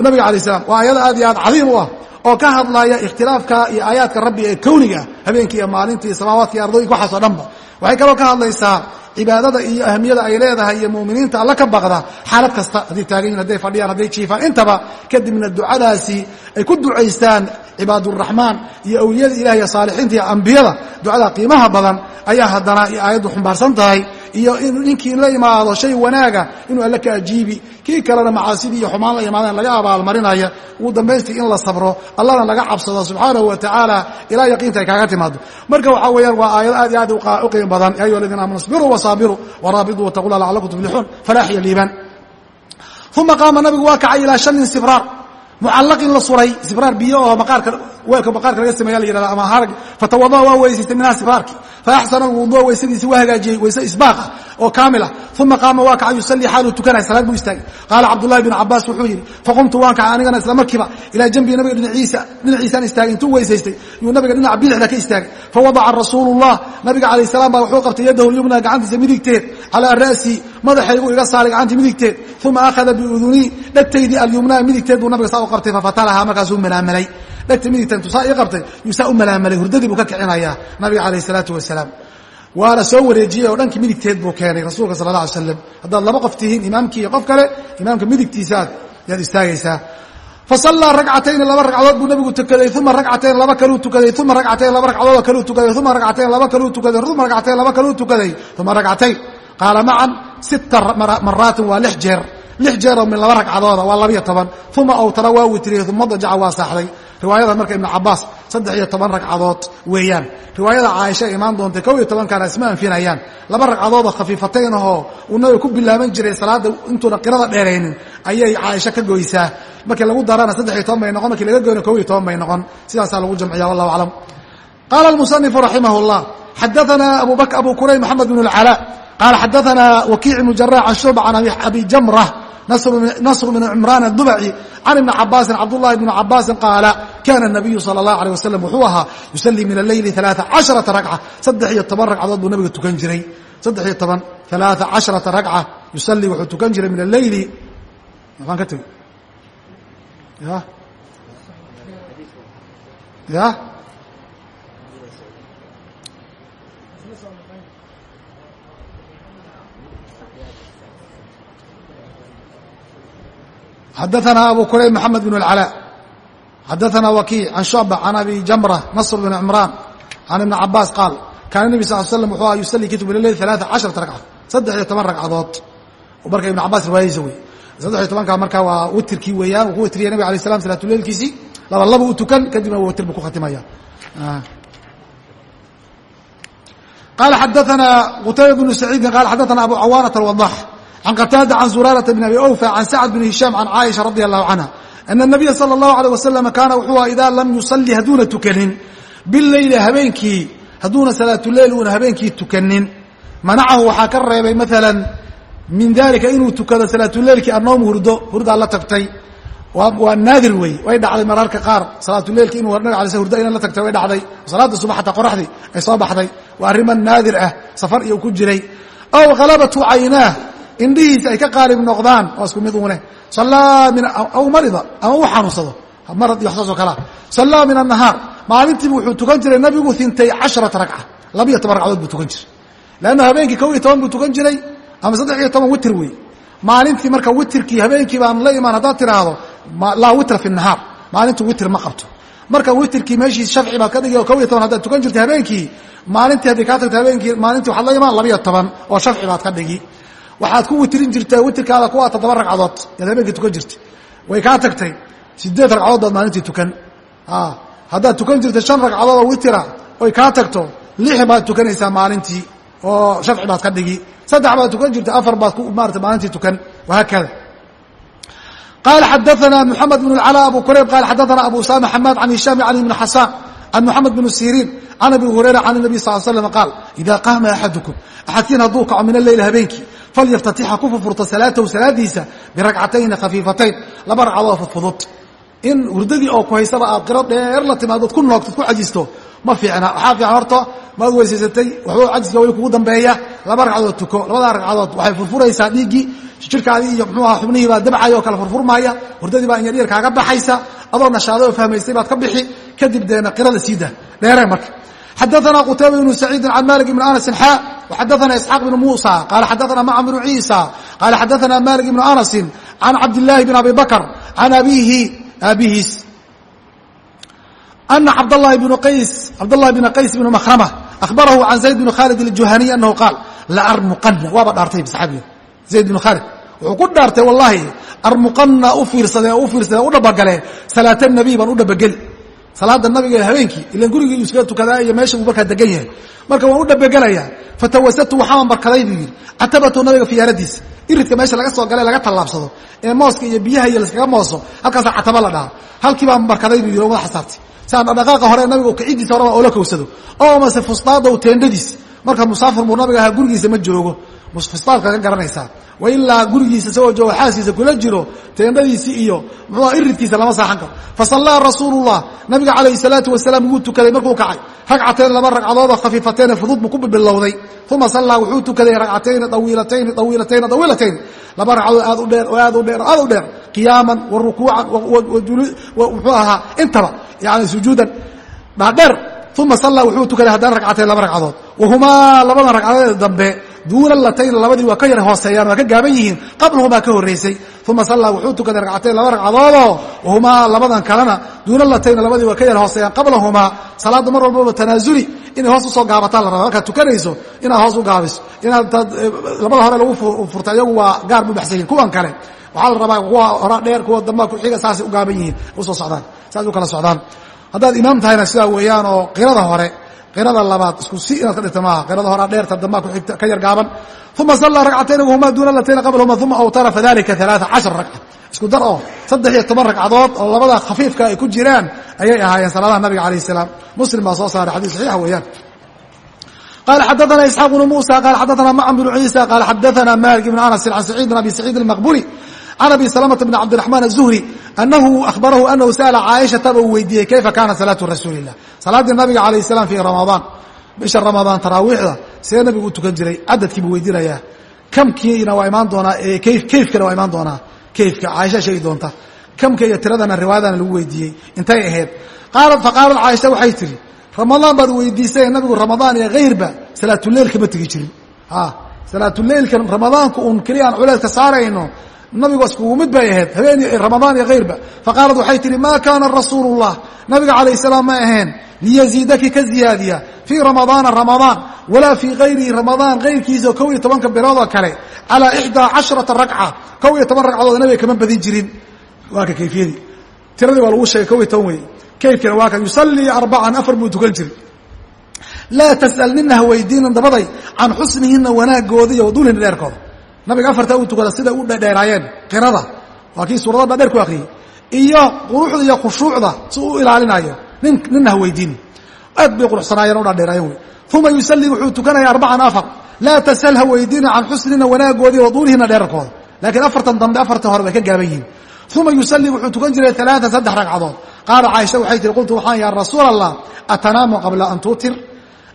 Nabiga alayh salam waa aayada aad iyo aad cadiim u ah oo ka hadlaya ikhtilaafka iyo aayaadka rabbi ee kowniga ah habeenkii iyo maalintii samaawaadka iyo ardooyinka waxaas oo dhanba waxay kaloo ka hadlaysaa cibaadada iyo ahamiyada ay leedahay iyo muuminiinta alla ka baqda xaalad kasta. Hadday taagan hadday fadhiyaan hadday jiifaan intaba kadibna ducadaasi ay ku ducaystaan cibaaduraxmaan iyo awliyada ilahi iyo saalixiinta iyo ambiyada. Ducada qiimaha badan ayaa haddana aayaddu xumbaarsan tahay iyo in ninkii la imaado shay wanaaga inuu alle ka ajiibi. Kii kalena macaasidii iyo xumaan la imaadeen laga abaalmarinaya. Ugu dambaystii in la sabro allana laga cabsado subxaanahu wa tacaala ilaa yaqiinta ay kaaga timaado marka waxaa weeyaan waa aayado aad iyo aad u qiimo badan. Ya ayuha aladiina amanu isbiruu wasaabiruu waraabiduu wataqula lacalakum tuflixuun. Falaax iyo liibaan uma qaama nabigu waa kacay ilaa shanin sibraar mucallaqin la suray. Sibraar biyo oo maqaarka weelka maqaarka laga sameeya la yidhahda ama harag fatawada'a waa weysaystay minha sibraarki faaxsana alwudua weysadiisi waa hagaajiyey weyse isbaaqa oo kaamil ah. Uma qaama waa kaca yusallii xaaluu tukanaya salaad buu istaagay. Qaala cabdullahi bn cabaas wuxuu yidhi faqumtu waan kacay anigana isla markiiba ilaa janbii nabiga dhinaciisa dhinaciisaan istaagay intuu weysaystay yuu nabiga dhinaca bidixda ka istaagay. Fawadaca rasuulullah nabiga calayh salaam baa wuxuu qabtay yadahu lyumna gacantiisa midigteed calaa ra'sii madaxaygu iga saaray gacantii midigteed. Uma akhada biudunii dhegtaydii alyumnaa midigteed buu nabiga saa u qabtay fafatalahaa markaasuu malaamalay dhegta midigtan tusaa ii qabtay yuu saa u malaamalay hurdadii buu ka kicinayaa nabiga calayh salaatu wasalaam. Waana soo wareejiyey oo dhankii midigteed buu keenay rasuulka sala alla alay slam haddaad laba qof tihiin imaamkii iyo qof kale imaamka midigtiisaaad yaad istaagaysaa. Fasallaa ragcatayni laba ragcadood buu nabigu tukaday uma ragcatayn laba kaluu tukaday uma ragcatayn laba ragcadood kaluu tukaday uma ragcatayn laba kaluu tukaday uma ragcatayn laba kaluu tukaday uma ragcatayn qaala macan sita maraatin waa lix jeer. Lix jeeroo min laba ragcadooda waa labiyo toban. Uma awtara waa witriyey uma dajaca waa saaxday riwaayada marka ibnu cabaas saddex iyo toban ragcadood weeyaan. Riwaayada caaisha imaan doontay kow iyo tobankaana isma anfinayaan. Laba ragcadoodoo khafiifatayn ahoo uu nabiga ku bilaaban jiray salaadda intuuna qirada dheeraynin ayay caaisha ka goysaa. Markii lagu darana saddex iyo toban bay noqon markii laga goyna kow iyo toban bay noqon. Sidaasaa lagu jamciya wallahu aclam. Qaala almusanifu raximah llah xadaana abu bak abu kurayb maxamed bn اlcalaa qaala xadaana wakiic ibnu jarax can shucba can abi jamra nasr bn cimraan adubaci can ibni cabaasin cabdullahi bni cabaasin qaala kana nabiyu sala اllahu alيه wasalam wuxuu ahaa yusalii min aleyli alaaثa caشharaةa ragca saddex iyo toban ragcadood buu nabiga tukan jiray saddex iyo toban alaaثa caشharaةa ragca yusalii wuxuu tukan jiray min aleyli maxaan ka tegi ya ya xadaثna abu kurayb mxamed bn اlcalاء xadaثna wakiic can shucba can abi jamra nasr bn cimraan can ibni cabaas qaal kaana nebi sal slm wuxuu aha yusalii kitub min leyl alaaثa caشharata ragca saddex iyo toban ragcadood marka ibn cabaas riwaayadiisa wey saddex iyo tobanka marka waa witrkii weeyaan uu ku witriya nabig alay slam salaatuleilkiisii laba laba u tukan kadibna witr buu ku khatimaya qala xadaثna qutayba bnu saciidin qala xadaثna abu cawaanة الوضاح can qataada can zuraarata bn abi awfa can sacd bn hishaam can caaisha radi allahu canha ana nabiya sala allahu aleyh wasalam kaana wuxuu aha idaa lam yusalli hadduuna tukanin bileyli habeenkii hadduuna salaatuleyl uuna habeenkii tukanin manacahu waxaa ka reebay maalan min dalika inuu tukado salaatuleilkii anoom hurdo hurdaa la tagtay waa naadir wey way dhacday mararka qaar salaatuleilki inu hurdo ina la tagtay way dhacday salaada subax ataa qoraxdii ay soo baxday waa arriman naadir ah safar iyo ku jiray aw halabatu caynaah indhihiisa ay ka qaalib noqdaan waa isku mid uune aw marida ama uu xanuunsado marad iyo waxsaas oo kalea sallaa min annahaar maalintiibu wuxuu tukan jiray nabigu intay casharata ragca labiyo toban ragcadood buu tukan jiray. Leanna habeenkii kow iyo toban buu tukan jiray ama saddex iyo toban witr wey maalintii marka witrkii habeenkii baan la imaan haddaad tiraahdo laa witra fi nahaar maalintu witr ma qabto. Marka witrkii meeshii shafci baad ka dhigi oo kow iyo toban haddaad tukan jirtay habeenkii maalintii hadday kaa tagto habeenkii maalintii waxaad la imaan labiyo toban oo shafci baad ka dhigi waxaad ku witrin jirtaa witrkaada kuwa toddoba ragcadood yaad habeenkii tukan jirta way kaa tagtay sideed ragcadood baad maalintii tukan. Haddaad tukan jirta shan ragcadood oo witira oy kaa tagto. Lix baad tukanaysaa maalintii oo shafci baad ka dhigi. Saddex baad tukan jirta afar baad ku maarata maalintii tukan. Wahaakada qaala xadaanaa moxamed bn اcalى abu kurayb qala xadaanaa abu usama xamaad can hishaam cali bn xasaan can moxamed bn siriin can abi hurayra can nabi sal l slm qaal ida qaama axadukum. Axadkiin hadduu kaco min aleyli habeenkii falyftatixa ku furfurta salaatahu salaadiisa biragcatayni khafiifatayn laba ragcadood fudfudud in hurdadii oo ku haysaba aad qiro dheer la timaadood ku noogtad ku cajisto ma fiicna waxaa fiican horta maad weysaysatay waxba cajiska weli kugu dambeeya laba ragcadood waxay furfuraysaa dhiiggii jirkaadii iyo mxuu aha xubnihii baa dabcaya oo kale furfurmaaya hurdadii baa inyadhiyar kaaga baxaysa adoo nashaaday fahmaysay baad ka bixi kadib deena qirada siida dheeree marka xadaana qutayba bnu saciidin can malik bni anasin xaa waxadaana isxaaq bnu muusa qaala xadaana maca bnu ciisa qaala xadaana malik ibnu anasin can cabdillaahi bn abi bakr can abiihi aabihiis ana cabdalahi bnu qays cabdاllahi bn qays bn mahrama ahbarahu can zayd bn khaalid اljuhaniy anahu qaal la armuqana waaba dhaartay saxaabiga zayd bn khaalid wuxuu ku dhaartay wallahi armuqana u fiirsadeen oo u fiirsadeen o u dhabagaleen salaat nabiy baan u dhabageli salaada nabiga habeenkii ilan gurigii iskaga tukadaa iyo meesha buu degan yahay. Marka waan u dhabegelaya fatawasatu waxaan barkaday buu yidhi. Catabatu nabiga fiyaaradiisa iridka meesha laga soo gala laga tallaabsado. Ee mooska iyo biyaha iyo laskaga mooso halkaasaa cataba la dhaha halkii baan barkaday buu yidhi o madaxa saartay siaan dhaqaaqa hore nabiga kicidiisa horeba oola kowsado. Oo mase fustaada teendhadiis marka musaafir buu nabiga ahaa gurigiisa ma joogo. Fustaadka ka garanaysaa wa ilaa gurigiisa isagoo joogo xaaskiisa kula jiro teendhadiisi iyo muxuua iridkiisa lama saaxan karo. Fasallaa rasuulullah nabiga calayhi salaatu wasalaam wuu tukaday markuu kacay. Ragcateen laba ragcadoodoo khafiifateene fudud buu ku bilowday uma sallaa wuxuu tukaday ragcatayni awiilatayni awiilatayni awiilatayn laba ragcadood aad u dheer oo aad u dheer aad u dheer. Qiyaaman wa rukuucan muxuu ahaa intaba yani sujuudan dhaadheer uma sallaa wuxuu tukaday haddana ragcatayn laba ragcadood. Wahumaa labadan ragcadood dambe duuna latayn labadii waa ka yar hooseeyaan waa ka gaaban yihiin qablahumaa ka horreysay uma sallaa wuxuu tukaday ragcatayn laba ragcadoodoo wahumaa labadan kalena duuna latayn labadii waa ka yar hooseeyaan qablahumaa salaadda mar walbaba tanaasuli inay hoos u soo gaabataan la raba markaad tukanayso inaad hoos u gaabiso inaad labada hore lagu furta iyagu waa gaar bu baxsan yihiin kuwan kale waxaa la rabaa kuwa hora dheer kuwa dambaa kuxiga saasay u gaaban yihiin u soo socdaan saas u kala socdaan haddaad imaam tahayna sidaa weeyaan oo qirada hore qirada labaad isku si inaad ka dhigta maaha. Qirada horaa dheerta dambaa kuigta ka yar gaaban. Uma sallaa ragcatayn wahumaa duuna latayna qablahuma uma awtara fadalika alaa cashar ragca isku dar oo saddex iyo toban ragcadood oo labada khafiifka ay ku jiraan ayay ahaayeen salaadaha nabiga alayh salaam. Muslim baa soo saaray xadis saxiixa weeyaan. Qal xadaana isxaaq bnu muusa qaal xadaana macn bnu ciisa qaal xadaana malik ibn anas an saciid bn abi saciid almaqburi can abi salamta bn cabdiraxmaan aلzuhri anahu ahbarahu anahu sa'ala caaishata ba uu weydiiyey kayfa kaana salaatu rasuuli اlah salaaddii nabiga alayh الsalam fi ramadaan bisha ramadaan taraawiixda see nabigu u tukan jiray cadadkii buu weydiinayaa kamkiina waa imaan doonaa kayfkana waa imaan doonaa? Kayfka caaisha sheegi doonta. Kamka iyo tiradana riwaayadana lagu weydiiyey? Intay ahayd. Faqaalat caaisha waxay tihi ramadaan baad weydiisay nabigu ramadaan iyo hayrba salaatuleil kama tegi jirin. Salaatuleilkan ramadaanku un keliya aan culeedka saarayno nabigu iskugu mid bay ahayd habeen ramadaan iyo hayrba faqaalat waxay tihi ma kaana rasuulu llah nabiga calayh salaam ma ahayn liyaziidaki ka ziyaadiya fii ramadaana ramadaan walaa fii kayrihi ramadaan kayrkiisa kow iyo tobanka bilood oo kale calaa ixdaa casharata ragca kow iyo toban ragcadood nabiga kama badin jirin. Waa ka kayfiyadii. Tiradii waa lagu sheegay kow iyo toban wey kayfkina waa kan yusallii arbacan afar buu tukan jiray. Laa tas'al nina ha weydiinan dabaday can xusnihina wanaagooda iyo waduulihina dheerkooda nabiga afartaa uu tukada sida u dhedheeraayeen qirada. Waa kii suurada dhadheer ku akriyey iyo quruxda iyo khushuucda si u ilaalinayo nin nina ha weydiini aad bay quruxsanaayeen u dhadheeraayeen wey. Uma yusallii wuxuu tukanaya arbacan afar. Laa tasal ha weydiina can xusnina wanaagoodii waduulihina dheerarkooda. Laakiin afartan dambe afarta hore bay ka gaaban yihiin. Uma yusallii wuxuu tukan jiray alaaa saddex ragcadood. Qaala caaisha waxay tihi qultu waxaan ya rasuul allah atanaamu qabla an tuutir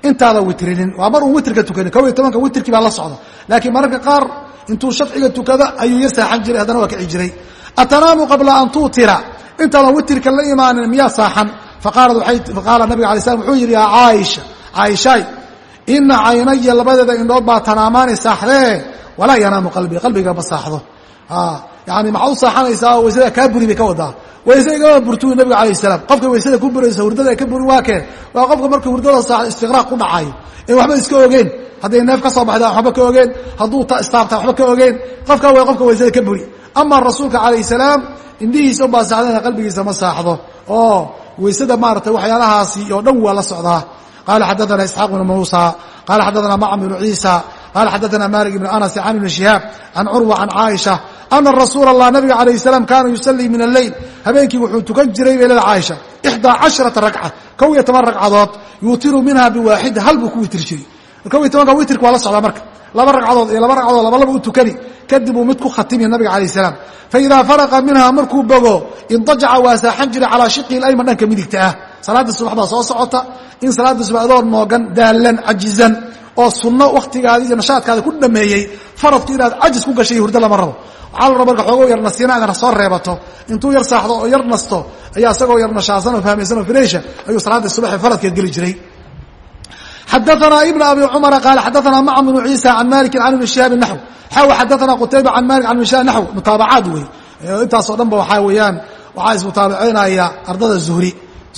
intaada witrinin. Waa mar uun witrka tukanin kow iyo tobanka witrkii baa la socda. Laakiin mararka qaar intuu shafciga tukado ayuu yar saaxan jiray haddana waa kici jiray. Atanaamu qabla an tuutira. Intaadan witrka la imaanin miyaa saaxan? Faqaala nabiga alay slam wuxuu yidhi yaa caaisha caaishaay ina caynaya labadeeda indhood baa tanaamaani saaxdee walaa yanaamu qalbii qalbiga ma saaxdo. Yani maxaa u saaxanaysaa? Waysada kaa buri bay ka wadaa. Wayse igama burtu nabiga alayh salaam. Qofka waysada ku buraysa hurdada ka buri waa kee waa qofka markii hurdada saaxdo istiqraaq ku dhacayo en waxba iska ogeen hadday neef ka soo baxda waxba ka ogeen hadduu istaabta waxba ka ogeen qofka way qofka waysada ka buri. Ama rasuulka calayh salaam indhihiisa unbaa saaxdana qalbigiisa ma saaxdo. Oo waysada maaratay waxyaalahaasi oo dhan waa la socdaa. Qala xadaana isxaaq bn muusa qala xadaana macm bnu ciisa qala xadaana malik bn anas can ibni shihaab can curwa can caaisha ana rasuula allah nabiga alayh salaam kaana yusalii min alleyl habeenkii wuxuu tukan jiray bay leeda caaisha ixdaa casharata ragca kow iyo toban ragcadood yuutiru minha biwaaxida hal buu ku witri jiray kow iyo tobanka witrka waa la socdaa marka. Laba ragcadood iyo laba ragcadood laba laba u tukani kadib uu mid ku khatimiya nabiga alayh salaam. Faidaa faraqa minha markuu bogo indajaca waa saaxan jiray calaa shiqi ayman dhanka midigta ah. Salaada subax baa soo socota. In salaada subax adoo noogan daalan cajizan oo sunno wakhtigaadi iyo nashaadkaada ku dhameeyey faradku inaad cajis ku gashay hurdo lama rabo. Waxaa la raba marka xoogo yar nasiina inaad soo reebato. Intuu yar saaxdo oo yar nasto ayaa isagoo yar nashaasan oo fahmaysan oo fireysha ayuu salaada subaxee faradka geli jiray xadaana ibn abi cumara qaala xadaana macm bnu ciisa can maliki can ibni shihaab naxw xaw xadaana qutayba can malik can ibni shihaab naxw mutaabacaad wey intaasoo dhan ba waxaa weeyaan waxaa ismutaabicinaya ardada zuhri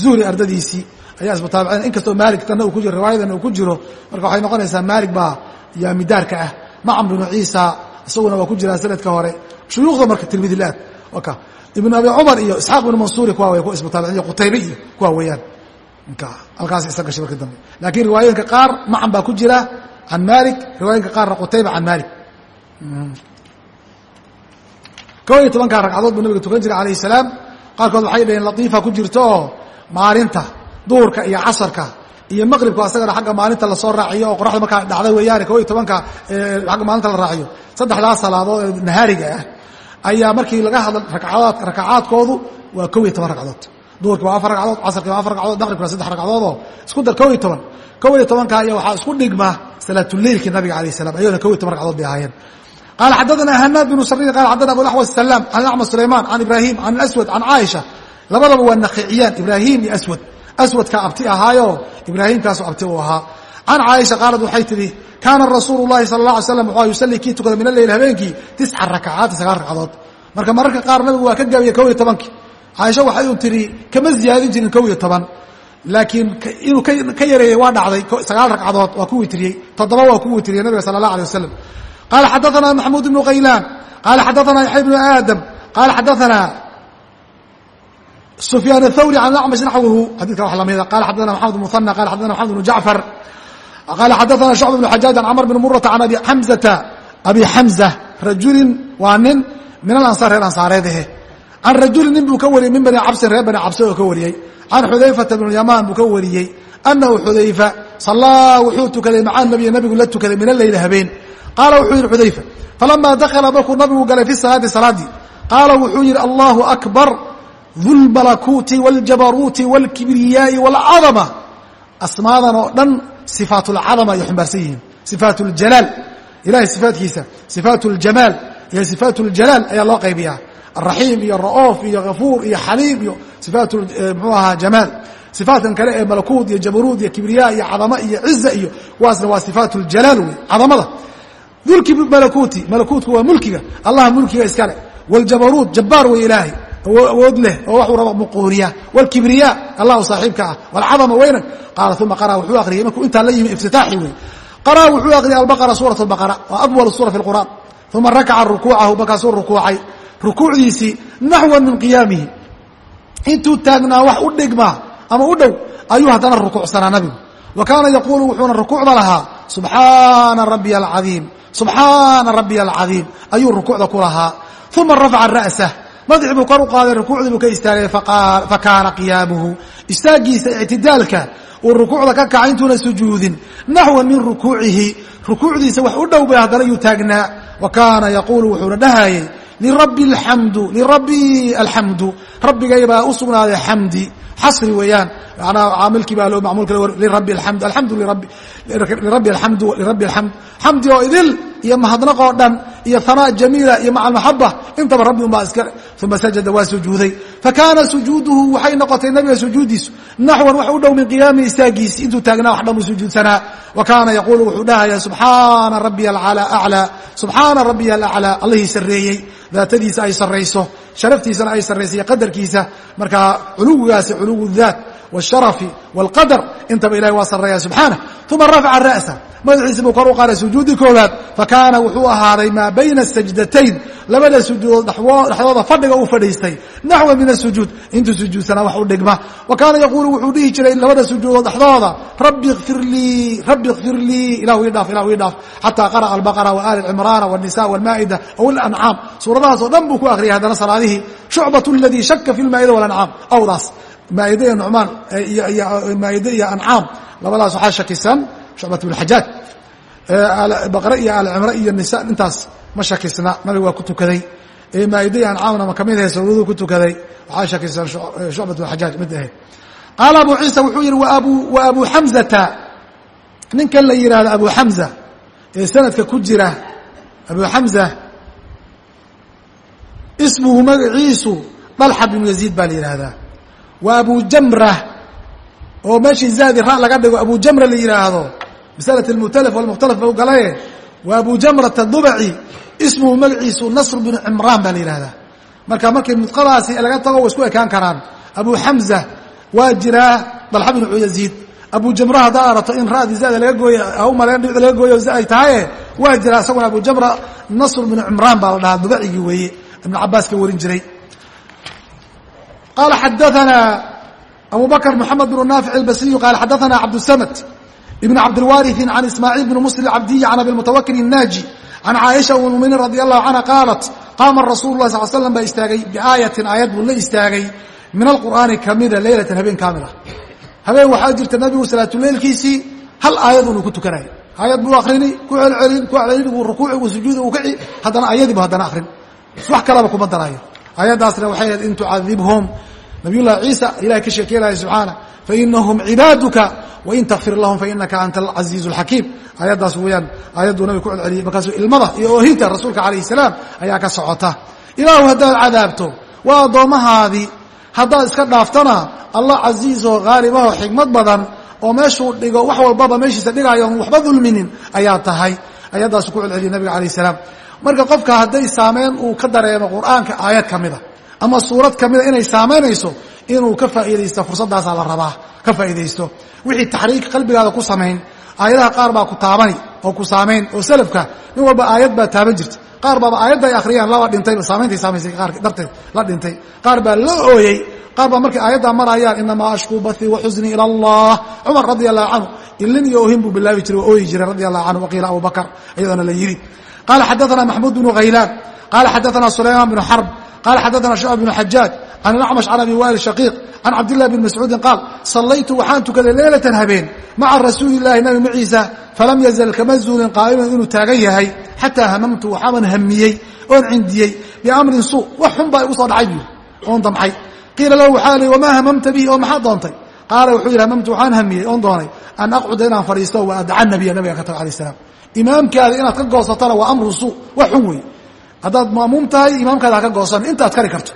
zuhri ardadiisii ayaa ismutaabicina inkastoo maalik tanna uu ku jiro riwaayadan uu ku jiro marka waxay noqonaysaa maalik baa yaa midaarka ah macm bnu ciisa isaguna waa ku jiraa sanadka hore shuyuukhda marka tirmidi laad ibn abi cumar iyo isxaaq ibnu mansuuri kuwa way ku ismutaabicin qutaybe iyo kuwa weeyaan halkaas isa gashay markii dambe. Laakiin riwaayooyinka qaar macan baa ku jira. Can malik riwaayinka qaarna qutayba can malik kow iyo tobankaa ragcadood buu nabiga tukan jiray alayh salaam. Qaarkood waxay dhaheen latiifa ku jirto oo maalinta duhurka iyo casarka iyo maqribka asagana agga maalinta la soo raaciyo oo qoraxda markaa dhacda weeyaane. Kow iyo tobanka agga maalinta la raaciyo. Saddexdaas salaadood ee nahaariga ah ayaa markii laga hadla rakacaadkoodu waa kow iyo toban ragcadood duhurki waa afar ragcadood casarki waa afar ragcadood maqribkuna saddex ragcadoodoo isku dar kow iyo toban. Kow iyo tobanka ayaa waxaa isku dhigma salaatuleilkii nabiga alayh salam ayagona kow iyo toban ragcadood bay ahaayeen. Qala xadaana hanaad bnu sariy qala xadana abuaxwas salaam can acmad sulayman can ibrahim can aswad can caaisha labadaba waa nakhiciyaan ibraahim iyo aswad. Aswadkaa abti ahaayo ibraahimkaasu abti uu ahaa. Can caaisha qaalad waxay tidhi kaana rasuulu lahi sala la alay slam wuxuu yusalli kii tukada min aleyl habeenkii tisca rakacaati sagaal ragcadood. Marka mararka qaar nabigu waa ka gaabiyey kow iyo tobankii caaisha waxay u tihi kama ziyaadin jirin kow iyo toban. Laakiin inuu ka yareeyey waa dhacday sagaal ragcadood waa ku witriyey toddoba waa ku witriyey nabiga sala allah alay wasalam qala xadaana maxamuud ibnu khaylaan qala xadaana yaxya bnu aadam. Qala xadaana sufyaan athawri can acmash naxwuhu xadidka wax lamida. Qala xadaana maxamed muhana qala xadaana maxamed bnu jacfar. Qala xadaana shucb bnu xajaaj can camr bn murata can abi xamzata abi xamza rajulin waa nin min alansaar reer ansaareedahe can rajulin nin buu ka wariyey min bani cabsin reer bani cabsi oo ka wariyey can xudayfata bnu yamaan buu ka wariyey anahu xudayfa sallaa wuxuu tukaday maca nabiy nabigu la tukaday min aleyli habeen qaala wuxuu yidhi xudayfa falamaa dakala markuu nabigu galay fi salaati salaadii qaala wuxuu yidhi allahu akbar dulmalakuuti wاljabaruuti wاlkibriyaai wاlcadama asmaadan oo dhan sifaat اlcadama ay xumbaarsan yihiin sifaat اljalaal ilahay sifaatkiisa sifaat اljamaal iyo sifaat اljalaal ayaa loo qaybiyaa araxiim iyo ra'oof iyo hafuur iyo xaliim iyo sifaat mxuu ahaa jamaal sifaatkan kale ee malakuud iyo jabaruud iyo kibriya iyo cadamo iyo ciza iyo waasna waa sifaat ljalaal wey cadamada mulki malakuuti malakuutku waa mulkiga allah mulkiga iskale wljabaruud jabbaar wey ilaahay awood leh oo waxuu raba muquuriya wlkibriya allahu saaxiibka ah wlcadama weynan qaala uma qara wuxuu akriyay markuu intaa la yimi iftitaaxi wey qara wuxuu akriyay albaqara suuraة baqara waa abwal suura fi qur'an uma rakaca rukuucahu markaasuu rukuucay rukuucdiisii naxwan min qiyaamihi. Intuu taagnaa wax u dhigmaa ama u dhow ayuu haddana rukuucsanaa nabigu. Wa kaana yaquulu wuxuuna rukuucda lahaa subxaana rabbiya alcadiim subxaana rabbiya alcadiim ayuu rukuucda ku lahaa. Uma rafaca ra'sah madaxii buu kor u qaaday rukuucdii buu ka istaagay fakaana qiyaamuhu. Istaagiisa ictidaalka uu rukuucda ka kacay intuuna sujuudin naxwan min rukuucihi. Rukuucdiisa wax u dhow bay haddana yuu taagnaa. Wa kaana yaquulu wuxuuna dhahayay lirabi alxamdu lirabi alxamdu rabbigay baa u sugnaaday xamdi xasri weeyaan. Manaa caamilkii baa loo macmuulka lirabi alxamd alxamdu lirabi alxamdu lirabi alxamd. Xamdi oo idil iyo mahadnaq oo dhan iyo hanaa jamiila iyo maca almaxaba intaba rabbi unbaa iska uma sajada waa sujuuday. Fakaana sujuuduhu waxay noqotay nabiga sujuuddiisu naxwan wax u dhow min qiyaami istaagiisi intuu taagnaa wax dhan uu sujuudsanaa wa kaana yaquulu wuxuu dhahaya subxaana rabbiya aclaa subxaana rabbiya alaclaa allihii sarreeyey daatadiisa ay sarrayso sharaftiisana ay sarrayso iyo qadarkiisa. Markaa culuwigaasi culuwu daat wاsharafi wاlqadar intaba ilahi waa sarreeya subxaanah uma rafaca ra'sa madaxiisi buu kor u qaaday sujuudi koobaad fakaana wuxuu ahaaday maa bayna sajdatayn labada sujuudood dhexdooda fadhiga uu fadhiistay naxwa min asujuud intuu sujuudsanaa wax u dhigma wa kaana yaquulu wuxuu dhihi jiray labada sujuudood dhexdooda rabbi kfir lii rabbi kfir lii ilahu ii dhaaf ilahu ii dhaaf xataa qara'a albaqara wa ali cimraana wاnisa wاlmaa'ida aw اlancaam suuradahaas oo dhan buu ku akhriyay haddana salaadihii shucbat اladii shaka fi lmaa'ida walancaam awdaas maaide iyo nucmaan maaide iyo ancaam labadaas waxaa shakisan shucbat bn xajaaj. Baqre iyo alcimre iyo nisa intaas ma shakisna nabiga waa ku tukaday. Maaide iyo ancaamna ma ka mid ahe sawduu ku tukaday waxaa shakisan shucbat bn xajaaj mid ahayd qaala abu ciisa wuxuu yihi wa abu xamzata ninkan la yihahdo abu xamza ee sanadka ku jira abu xamza ismuhu magaciisu dalxa bnu yaziid baa la yihahdaa wa abu jamra oo meeshii zaadi ra laga dhigo abu jamra la yidhaahdo masalat almutalaf walmukhtalaf ba u galaye wa abu jamrata dubaci ismuhu magaciisu nasr binu cimraan baa la yihahdaa marka markii nudqadaasi laga tago way isku ekaan karaan. Abu xamza waa jiraa dalxa binu yaziid abu jamra haddaa arato in ra'di zada laga gooye maleen dhibda laga gooyo ay tahaye waa jiraa isaguna abu jamra nasr binu cimraan baa la dhahaa dubacigii weeye ibn cabaas ka warin jiray qala xadaana abu bakr mxamed bn naafic اlbasriyu qala xadaana cabdsamd ibn cabdilwariثi can ismaaciil bn muslim cabdiyi can abi mutawakil الnaaji can caaisha um muminiin radi allahu canha qaalat qaama rasuulu lah sal slam baa istaagay biaayatin aayad buu la istaagay min alqur'aani kamida leylatan habeen kaamila habeen waxaa jirta nabigu salaatuleylkiisii hal aayadun uu ku tukanaya aayad buu akrini ku celcelin ku celcelin uu rukuuci uu sujuudi uu kici haddana ayadiibu haddana akrin wax kalaba kuma daraayo aayaddaasna waxay ahayd in tucadibhum nabiyullahi ciisa ilahay ka sheekeynaya subxaana fainahum cibaaduka wain takfir lahum fainaka anta alcaziizu alxakiim aayaddaas weeyaan aayadduu nabiga ku celceliyey markaasuu ilmada iyo oohinta rasuulka calayhi salaam ayaa ka socota. Ilaahu haddaad cadaabto waa addoommahaadii haddaad iska dhaaftana allah casiizoo haalibahoo xigmad badan oo meeshuu dhigo wax walbaba meeshiisa dhigaayo on waxba dulminin ayaa tahay. Ayaddaasu ku celceliyey nabiga calayh salaam. Marka qofka hadday saameyn uu ka dareemo ama suurad ka mida inay saamaynayso inuu ka faa'iidaysto fursaddaasaa la rabaa ka faa'iidaysto. Wixii taxriik qalbigaada ku samayn aayadaha qaar baa ku taabani oo ku saamayn oo salafka nin walba aayad baa taaban jirta. Qaar baaba aayadda ay akhriyaan laba dhintay saameyntay saamaysay darteed la dhintay. Qaar baa la ooyey qaar baa markay aayaddaa marayaan inamaa ashkuu bathii wa xusnii ila allah. Cumar radia allahu canhu ilin iyo ohin buu bilaabi jiray oo ooyi jiray radia allahu canhu waqiila abu bakr iyadoona la yidhi. Qala xadaana maxmuud bnu haylaan qala xadaana sulaymaan bnu xarb qala xadaana shucb bnu xajaaj can ilacmash can abi wail shaqiiq can cabdillahi bn mascuudin qaal sallaytu waxaan tukaday leylatan habeen maca rasuuli llahi nabi maciisa falam yazal kama zuulin qaa'iman inuu taagan yahay xataa hamamtu waxaaban hamiyey oon cindiyey biamrin suu wax xun baa igu soo dhacay buu oon damcay qiila lahu waxaa lii wamaa hamamta bihi oo maxaad doontay qaala wuxuu yidhi hamamtu waxaan hamiyey oon doonay an aqcuda inaan fadhiisto wa adca nabiya nabiga ka tago alayh salaam imaamkaada inaad ka goosatana waa amru suu wax xun wey haddaad ma'muum tahay imaamkaada ha ka goosan intaad kari karto.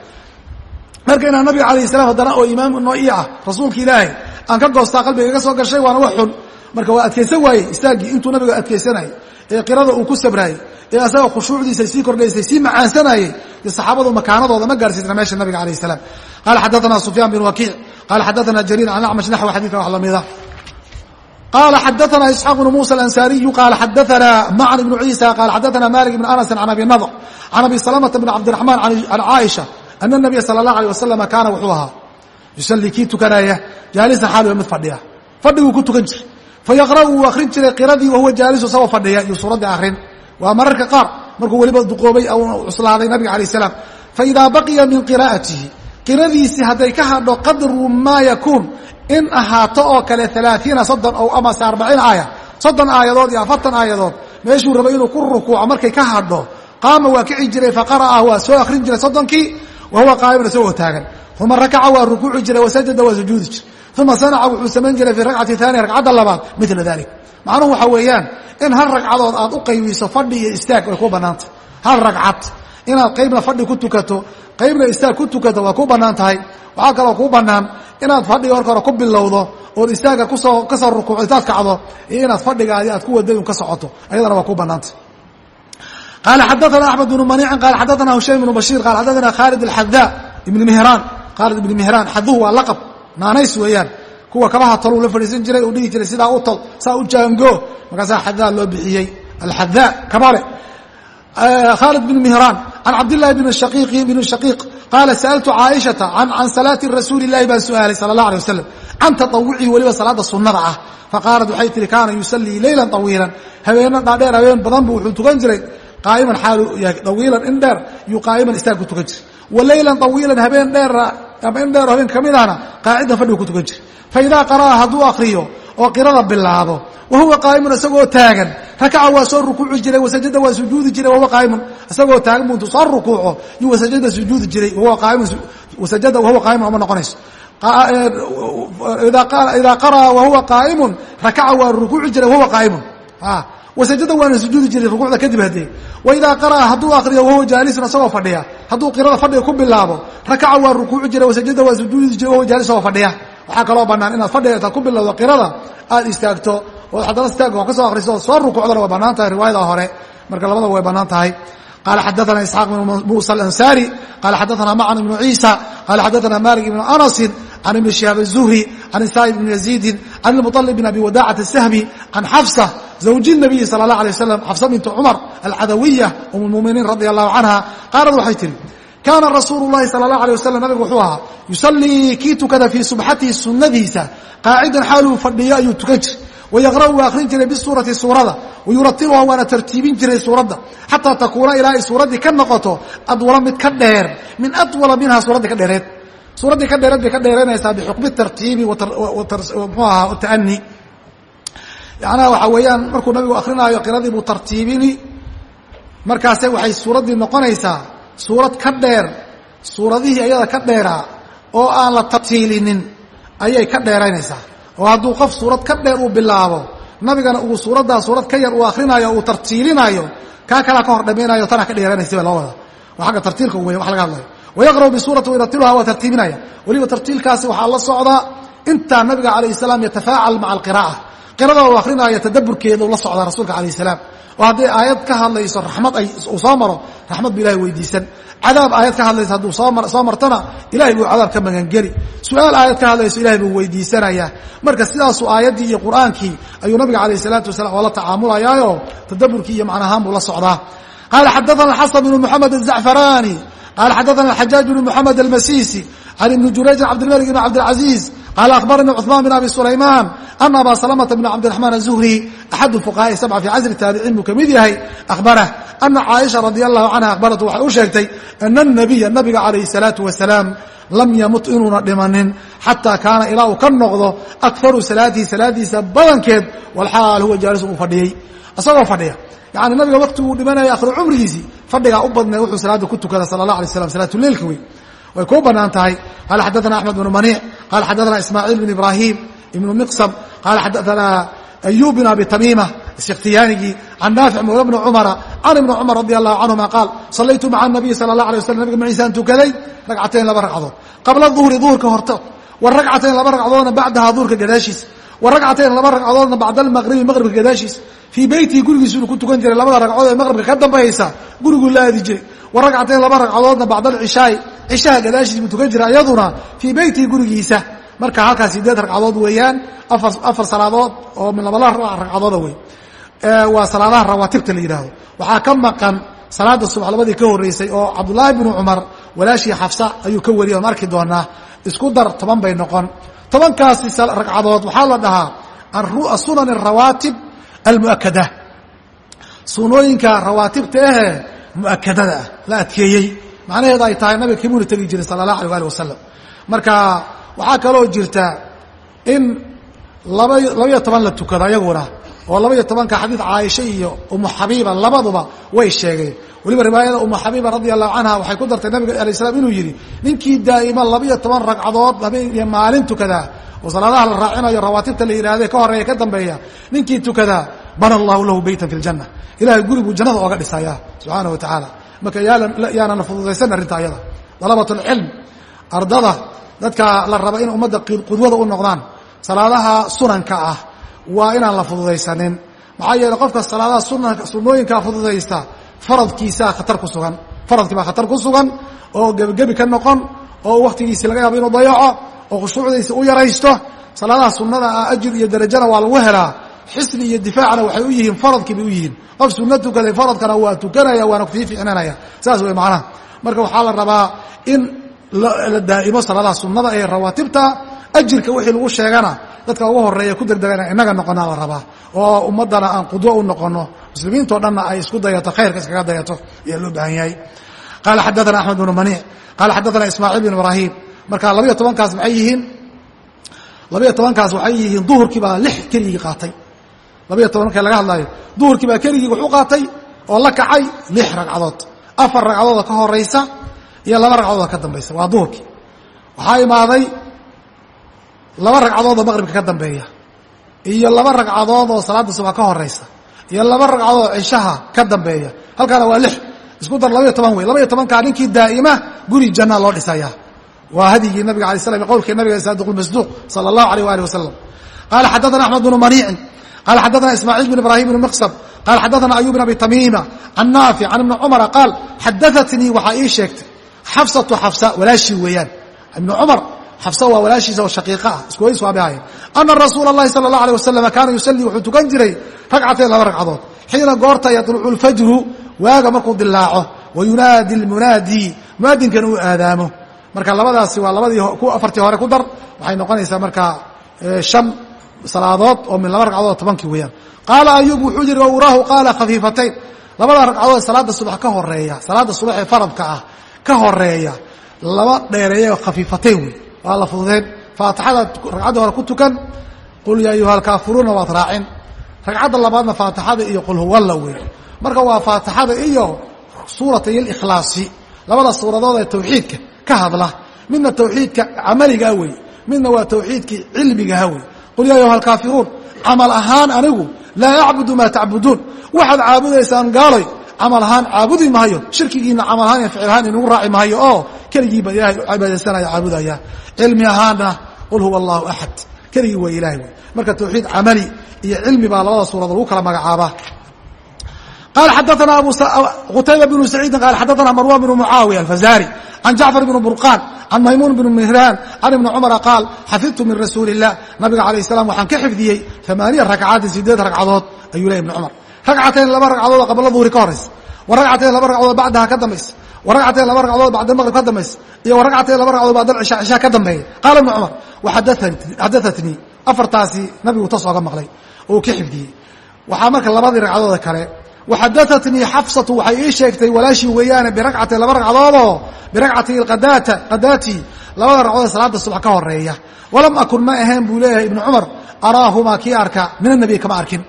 Marka inaan nabiga alayh salam haddana oo imaam noo ii ah rasuulka ilaahay aan ka goostaa qalbiga iga soo gashay waana wax xun. Marka waa adkaysan waayey istaaggii intuu nabiga adkaysanayay ee qirada uu ku sabraayey ee asaga khushuucdiisa sii kordhaysay sii macaansanayey dee saxaabadu makaanadooda ma gaarsiisna meesha nabiga alayh salaam. Qala xadaana sufyaan bin wakiic qala xadaana jariir can acmash naxwa xadidka wax lamida qala xadaثna isxaaq bn musa alansaariyu qala xadaثna macn bnu ciisa qala xadaثna malik bn anas can abi nadr can abi salamta bn cabdiرaحman can caaisha ana الnabiya salى الlah alيه waslama kaana wuxuu ahaa yusalii kii tukanaya jaalisan xaaliba mid fadhiya fadhiguu ku tukan jiray fayaqra'u wuu akrin jiray qiradii wahuwa jaalisu isagoo fadhiya iyo suuraddii akrin waa mararka qaar markuu weliba duqoobay cuslaaday nabiga alayه الsalaam faidaa baqiya min qira'atihi qiradiisii hadday ka hadho qadru maa yakuun in ahaato oo kale alaaiina soddon o amase arbaciin aaya soddon aayadood iyo afartan aayadood meeshuu rabay inuu ku rukuuco markay ka hadho qaama waa kici jiray faqara'ah waa soo akrin jiray soddonkii wa huwa qaa'iman isagoo taagan. Uma rakaca waa rukuuci jiray wasajada waa sujuudi jiray. Uma sanaca wuxuu samayn jiray fi rakcati taaniya ragcadda labaad mila dalik macnuhu waxaa weeyaan in hal ragcadood aad u qaybiso fadhi iyo istaag way ku bannaantah hal ragcad inaad qaybna fadhi ku tukato qaybna istaag ku tukato waa ku bannaan tahay waxaa kaloo kuu bannaan inaad fadhiga horka hore ku bilowdo ood istaagga ku soo ka soo rukuucitaad kacdo iyo inaad fadhigaadi aad ku wadadun ka socoto. Ayadana waa ku banaantay qaala xadaana axmed bnu maniican qaala xadaana hushaym bnu bashiir qaala xadaana khaalid alxadaa ibn mihraan khaalid ibn mihraan xaduhu waa laqab naanays weeyaan. Kuwa kabaha toluu la fadhiisan jiray uu dhihi jiray sidaa u tol saa u jaango markaasaa xadaa loo bixiyey. Alxadaa kabale. Khaalid bn mihraan can cabdillahi bn shaqiiq bn shaqiiq qaala sa'altu caaishata can salaati rasuuli lahi baan su'aalay sala allah alay wasalam can taawucii weliba salaada sunnada ah faqaalat waxay tihi kaana yusallii leylan awiilan habeenan dhaadheer habeen badan buu wuxuu tukan jiray qaaiman xaaluu yahay awiilan in dheer yuu qaa'iman istaagku tukan jiray wa leylan awiilan habeen dheer ama dheer habeen ka mid fadhigu ku tukan jiray fa idaa hadduu akriyo oo qirada bilaabo. Wa huwa qaa'imun isagoo taagan. Rakaca waa soo rukuuci jiray wasajada waa sujuudi jiray wahuwa qaa'imun isagoo taagan bu intuu soo rukuuco. Yuu wasajada sujuudi jiray wasajada wahuwa qaa'imun uma noqonayso. Idaa qara'a wahuwa qaa'imun rakaca waa rukuuci jiray wahuwa qaa'imun. Wasajada waana sujuudi jiray rukuucda kadib haddee waidaa qara'a hadduu akriyo wahuwa jaalisun isagoo fadhiya. Hadduu qirada fadhiga ku bilaabo rakaca waa rukuuci jiray wasajada waa sujuudi jiray wahuwa jaalis isagoo fadhiya waxaa kaloo banaan inaad fadhiga intaad ku bilowdo qirada aad istaagto ood haddana istaagga wax ka soo akriso ood soo rukuucdana way bannaan tahay riwaayada hore marka labadaba way bannaan tahay qala xadaثna isxaaq bn musa alansaari qala xadaثna macn ibnu ciisa qala xadaثna malik ibnu anasin can ibni shihaab الzuhri can isaai bni yaziidin can ilmuطalib bn abi wadacat الsahmi can xafsa zawji الnabiyi salى اlah alيه wasalam xafsa bintu cumar alcadawiya um اlmuminiin radi allahu canha qaalad waxay tihi kaana rasuul lahi sal la alيه waslam nabigu wuxuu ahaa yusalii kii tukada fii subxatihi sunadiisa qaacidan xaaluu fadhiyo ayuu tukan jiray wayaqra' waa akhrin jiray bisuurati suurada wayuratibuha waana tartiibin jiray suuradda xataa takuuna ilaa ay suuraddii ka noqoto adwala mid ka dheer min awala minha suuraddii ka dheereed suuraddii ka dheereed bay ka dheeraynaysaa bixukmi tartiibi mxuu ahaa taani weeyaan markuu nabigu akrinaayo qiradii buu tartiibini markaase waxay suuraddii noqonaysaa suurad ka dheer suuradihii ayada ka dheeraa oo aan la tartiilinin ayay ka dheeraynaysaa. Oo hadduu qof suurad ka dheer uu bilaabo nabigana uu suuraddaa suurad ka yar uu akrinaayo uu tartiilinaayo kaa kalaa ka hor dhamaynayo tanaa ka dheeranaysa ba loo wada waa agga tartiilka weya wax laga hadlayo. Wayaqra'u bisuurati wayuratiluha waa tartiibinaya. Weliba tartiilkaasi waxaa la socdaa intaa nabiga calayh salaam yatafaacal maca alqira'a qirada uu akrinaayo tadaburkeeda ula socdaa rasuulka calayh salaam. Oo hadday aayad ka hadlayso raxmad uu soo maro raxmad bu ilahay weydiisan. Cadaab aayad ka hadlayso hadduu soo martana ilahay buu cadaab ka magangeli. Su'aal aayad ka hadlayso ilahay buu weydiisanayaa marka sidaasuu aayaddii iyo qur'aankii ayuu nabiga calayh salaatu wasalam oo la tacaamulayaayo tadaburkii iyo macnahaan buu la socdaa. Qaala xadaana xasan bnu moxamed azacfarani qaala xadaana xajaaj bnu moxamed almasisi can ibni jurayjin cabdilmalik bn cabdilcaziiz qaala akhbaranii cuثmaan bn abi sulaymaan ana aba salamata bn cabdiraxmaan azuhri axadu fuqahaai sabca fii casri taabiciin buu ka mid yahay akhbarah ana caaisha radi allahu canha akhbaratu waxay u sheegtay ana nabiya nabiga calayhi salaatu wasalaam lam yamut inuuna dhimanin xataa kaana ilaa uu ka noqdo akaru salaatihi salaadiisa badankeed walxaal huwa jaalisu uu fadhiyey isagoo fadhiya yani nabiga wakti uu dhimanaya akhiru cumrigiisii fadhigaa u badnay wuxuu salaada ku tukada sala allah alay slam salaatuleilka wey way kuu bannaan tahay. Qaala xadaana axmed bnu maniic qala xadaana ismaaciil bn ibrahim ibnu miqsam qala xadaana ayub bn abi tamiima isktiyaanigii can naafic mawla bni cumara can ibni cumar radi allahu canhuma qaal sallaytu maca nabiyi sala allah alay waslam nabiga maciisaan tukaday ragcatayn laba ragcadood. Qabla duhri duhurka hortood wa ragcatayn laba ragcadoodna bacdaha duhurka gadaashiis. Wa ragcatayn laba ragcadoodna bacda almaqribi maqribka gadaashiis. Fii beytihi gurigiisu inuu ku tukan jiray labada ragcadood ee maqribka ka dambaysa guriguu la jiray wa ragcatayn laba ragcadoodna bacda alcishaai cishaha gadaashiis buu tukan jiray iyaduna fii beytihi gurigiisa. Marka halkaas sideed ragcadood weeyaan afar salaadood oo min labala ragcadooda wey waa salaadaha rawaatibta la yidhaahdo waxaa ka maqan salaada subax labadii ka horreysay oo cabdullaahi binu cumar walaashii xafsa ayuu ka wariyay oon arki doonaa. Isku dar toban bay noqon. Tobankaasi ragcadood waxaa la dhahaa asunan arawaatib almuakada sunooyinka rawaatibta ahe muakadada ah la adkeeyey. Macnaheedu ay tahay nabiga kimuuna tegi jiray sala allah alay ali wasalam marka waxaa kaloo jirta in laba labaiyo toban la tukado ayaguna oo labaiyo tobanka xadiid caaisha iyo umu xabiiba labaduba way sheegeen. Weliba riwaayada umu xabiiba radia allahu canha waxay ku dartay nabiga alay slam inuu yidhi ninkii daa'ima labaiyo toban ragcadood habeen iyo maalin tukadaa oo salaadaha la raacinayo rawaatibta la yidhahde ka horreeya ka dambeeya ninkii tukadaa bana allahu lahu beytan fi ljanna ilahay guri buu jannada ooga dhisaya subxaana wa tacaala marka yaanana fududaysan arrinta ayada. Dalabatulcilm ardada dadka la raba in ummadda qudwada u noqdaan salaadaha sunanka ah waa inaan la fududaysanin. Maxaa yeele qofka salaadaha sunanka sunooyinkaa fududaysta faradkiisaa khatar ku sugan. Faradkii baa khatar ku sugan oo gebigebi ka noqon oo waktigiisii laga yaabo inuu dayaco oo khushuucdiisi u yaraysto. Salaadaha sunada ah ajir iyo darajana waa lagu helaa xisni iyo difaacna waxay u yihiin faradkii bay u yihiin. Qof sunno tukaday faradkana waa tukanaya waana ku sii ficnanaya saas wey macnaha. Marka waxaa la rabaa in la daa'imo salaadaha sunnada ee rawaatibta ajirka wixii lagu sheegana dadka ugu horreeya ku degdegana inaga noqonaa la rabaa. Oo ummaddana aan qudwo u noqono muslimiintao dhanna ay isku dayato khayrka iskaga dayato ayaa loo baahan yahay. Qaala xadaana axmed bnu maniic qaala xadaana ismaaciil bn ibraahim. Marka labayo tobankaas maxay yihiin? Labayo tobankaas waxay yihiin duhurkii baa lix keligii qaatay labayo toban marka laga hadlaayo duhurkii baa keligii wuxuu qaatay oo la kacay lix ragcadood. Afar ragcadooda ka horaysa iyo laba ragcadood ka dambaysa. Waa duhurkii. Waxaa imaaday laba ragcadoodoo maqribka ka dambeeya iyo laba ragcadood oo salaada subax ka horaysa iyo laba ragcadood oo cishaha ka dambeeya. Halkaana waa lix. Isku dar labaiyo toban wey labaiyo tobankaa ninkii daa'ima guri janna loo dhisayaa waa hadyigii nabiga alay slam qowlkii nabiga saadiq lmasduuq sala allahu alayh waali wasalam qaala xadaana axmed bnu maniicin qal xadana ismaaciil bin ibrahim bn miqsam qaal xadaana ayub bin abi tamiima can naafic can ibni cumara qaal xadaatnii waxaa ii sheegtay xafsatu xafsa walaashii weeyaan ibni cumar xafsa waa walaashiisa oo shaqiiqa ah iskuways waa bay ahayn ana rasuula allahi sala allah alay wasalam kaana yusallii wuxuu tukan jiray ragcatayn laba ragcadood xiina goorta yatlucu alfajru waaga markuu dilaaco wa yunaadi lmunaadii munaadinkana uu aadaamo marka labadaasi waa labadii afartii hore ku dar waxay noqonaysaa markaa shan salaadood oo min laba ragcadood tobankii weeyaan. Qaala ayub wuxuu yihi uraahu qaala khafiifatayn. Labada ragcadood salaada subax ka horreeya salaada subax ee faradka ah ka horreeya laba dheereeya khafiifatayn wey waa la fududeyn. Faatixada ragcadda hore ku tukan qul ya ayuha alkaafiruuna waad raacin. Ragcadda labaadna faatixada iyo qul huwalla wey marka waa faatixada iyo suuratay ikhlaasi. Labada suuradood ee tawxiidka ka hadla midna tawxiidka camaligaa wey midna waa tawxiidkii cilmigaha wey qul ya ayuha alkaafiruun camal ahaan anigu laa acbudu maa tacbuduun waxaad caabudaysaan gaaloy camal ahaan caabudi maayo shirkigiina camal ahaan iyo ficil ahaan inagu raaci maayo oo keligii baa ilahay cibaadaysanaya caabudaya cilmi ahaanna qul huwa allahu axad keligii waa ilahay wey marka tawxiid camali iyo cilmi baa labada suuradood lagu kala magacaabaa qala xadaana qutayba bnu saciidin qala xadaana marwan bnu mucaawiya alfazari can jacfar bn burqaan can maymuun bn mihraan can ibni cumara qaal xafidtu min rasuuli الlah nabiga alayh salam waxaan ka xifdiyey amaaniya rakcaatin sideed ragcadood ayuu leh ibni cumar ragcatayn laba ragcadood oo qabla duhri ka horaysa wa ragcatayn laba ragcadood bacdaha ka dambaysa wa ragcatayn laba ragcadood bacda maqrib ka dambaysa iyo wa ragcatayn laba ragcadood bacda cisha cishaa ka dambeeya qaala ibni cumar waxadaatnii afartaasi nabigu tas ooga maqlay oo uu ka xifdiyey. waxaa marka labadii ragcadooda kale waxadaatnii xafsatu waxay ii sheegtay walaashii weeyaane biragcati laba ragcadoodoo biragcati qadaati labada ragcadood salaada subax ka horreeya walam akun ma ahayn buu leeyahay ibnu cumar araahumaa kii arka min anabiy kama arkin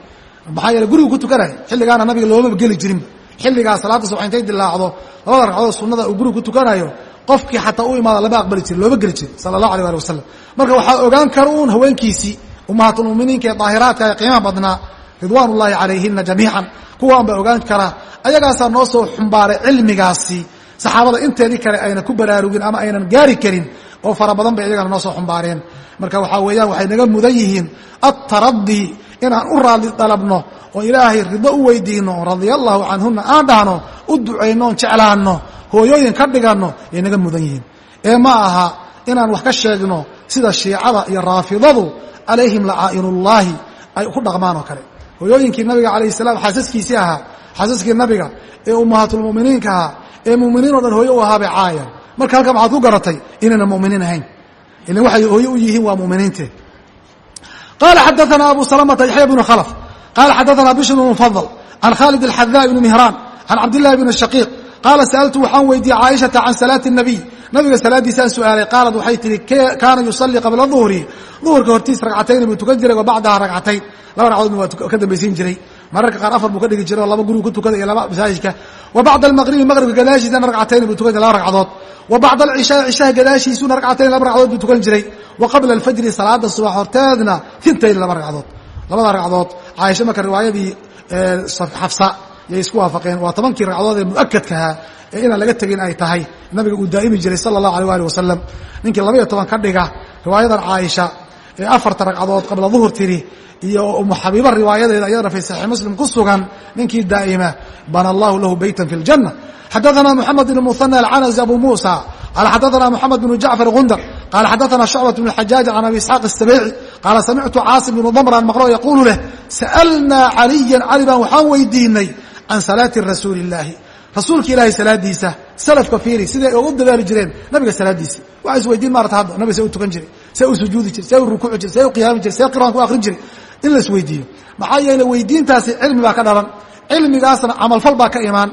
maxaa yeele gurigu ku tukanaya xilligaana nabiga loomaba geli jirinba xilligaa salaada subax intay dilaacdo labada ragcadood sunnada uu gurigu ku tukanayo. qofkii xataa u imaada lama aqbali jirin looma geli jirin sala allahu alay ali wasalam marka waxaa ogaan kara uun haweenkiisii ummahaatulmuminiinka ee daahiraadka ee qiimaha badnaa ridwaan ullaahi calayhina jamiican. Kuwaan baa ogaan kara. Ayagaasaa noo soo xumbaaray cilmigaasi. Saxaabada inteedii kale ayna ku baraarugin ama aynan gaari karin oo fara badan bay iyagana noo soo xumbaareen. Marka waxaa weeyaan waxay naga mudan yihiin attaraddi inaan u raadli dalabno oo ilaahay rido u weydiino radia allahu canhuna aan dhahno u ducayno oon jeclaanno hooyooyin ka dhiganno yay naga mudan yihiin. Ee ma aha inaan wax ka sheegno sida shiicada iyo raafidadu calayhim lacaa'inullaahi ay ku dhaqmaan oo kale hooyooyinkii nabiga calayh salaam xaasaskiisii ahaa xaasaskii nabiga ee ummahaatulmuminiinka ahaa ee muminiin o dhan hooye u ahaa bay caayaan. Marka halka maxaad ku garatay inayna muminiin ahayn. Ilan waxay hooye u yihiin waa muminiinte qala xadaana abu salamata yaxya bnu khalf qala xadaana bishr bn mufadl can khaalid alxadaa ibni mihraan can cabdillahi bni shaqiiq. Qaala sa'altu waxaan weydiiyey caaishata can salaati الnabiy nabiga salaadiisaan su'aalay qaalad waxay tihi kaana yusallii qabla duhri. Duhurka hortiis ragcatayni buu tukan jiray wa bacdaha ragcatayn. Laba ragcadoodna waa ka dambaysiin jiray. Mararka qaar afar buu ka dhigi jiray oo laba gurigu ku tukada iyo laba masaajidka. Wa bacda almaqribi maqribka gadaashiisana ragcatayni buu tukan jiray laba ragcadood. Wa bacda alcishaai cishaha gadaashiisuna ragcatayn laba ragcadood buu tukan jiray. Wa qabla alfajri salaada subax horteedna tintayn laba ragcadood. Labada ragcadood caaisha marka riwaayadii xafsa yay isku waafaqeen waa tobankii ragcadood ee mu'akadkahaa ee inaan laga tegin ay tahay. Nabiga uu daa'imi jiray sala allahu alay waali wasalam ninkii laba iyo toban ka dhiga riwaayadan caaisha ee afarta ragcadood qabla duhur tiri iyo umu xabiiba riwaayadeeda iyadana fi saxiix muslim ku sugan ninkii daa'ima bana allahu lahu beyta fi ljana xadaana moxamed ibn muhana alcanazi abu muusa. Qaala xadaana moxamed bn jacfar gundar qaala xadaana shucbat bn xajaaj can abi isxaaq isabeci qaala samictu caasim bnu damran maqlo yaquulu leh sa'alnaa caliyan cali baan waxaan weydiinay can salaati rasuuli illaahi rasuulka ilaahay salaadiisa salafka fiiri siday ugu dadaali jireen nabiga salaadiisa waxa isweydiin maarata hadda nabiga see u tukan jiray see u sujuudi jiray see u rukuuci jiray see u qiyaami jiray see qiraan ku akrin jiray. In la isweydiiyo. Maxaa yeele weydiintaasi cilmi baa ka dhalan. Cilmigaasna camalfal baa ka imaan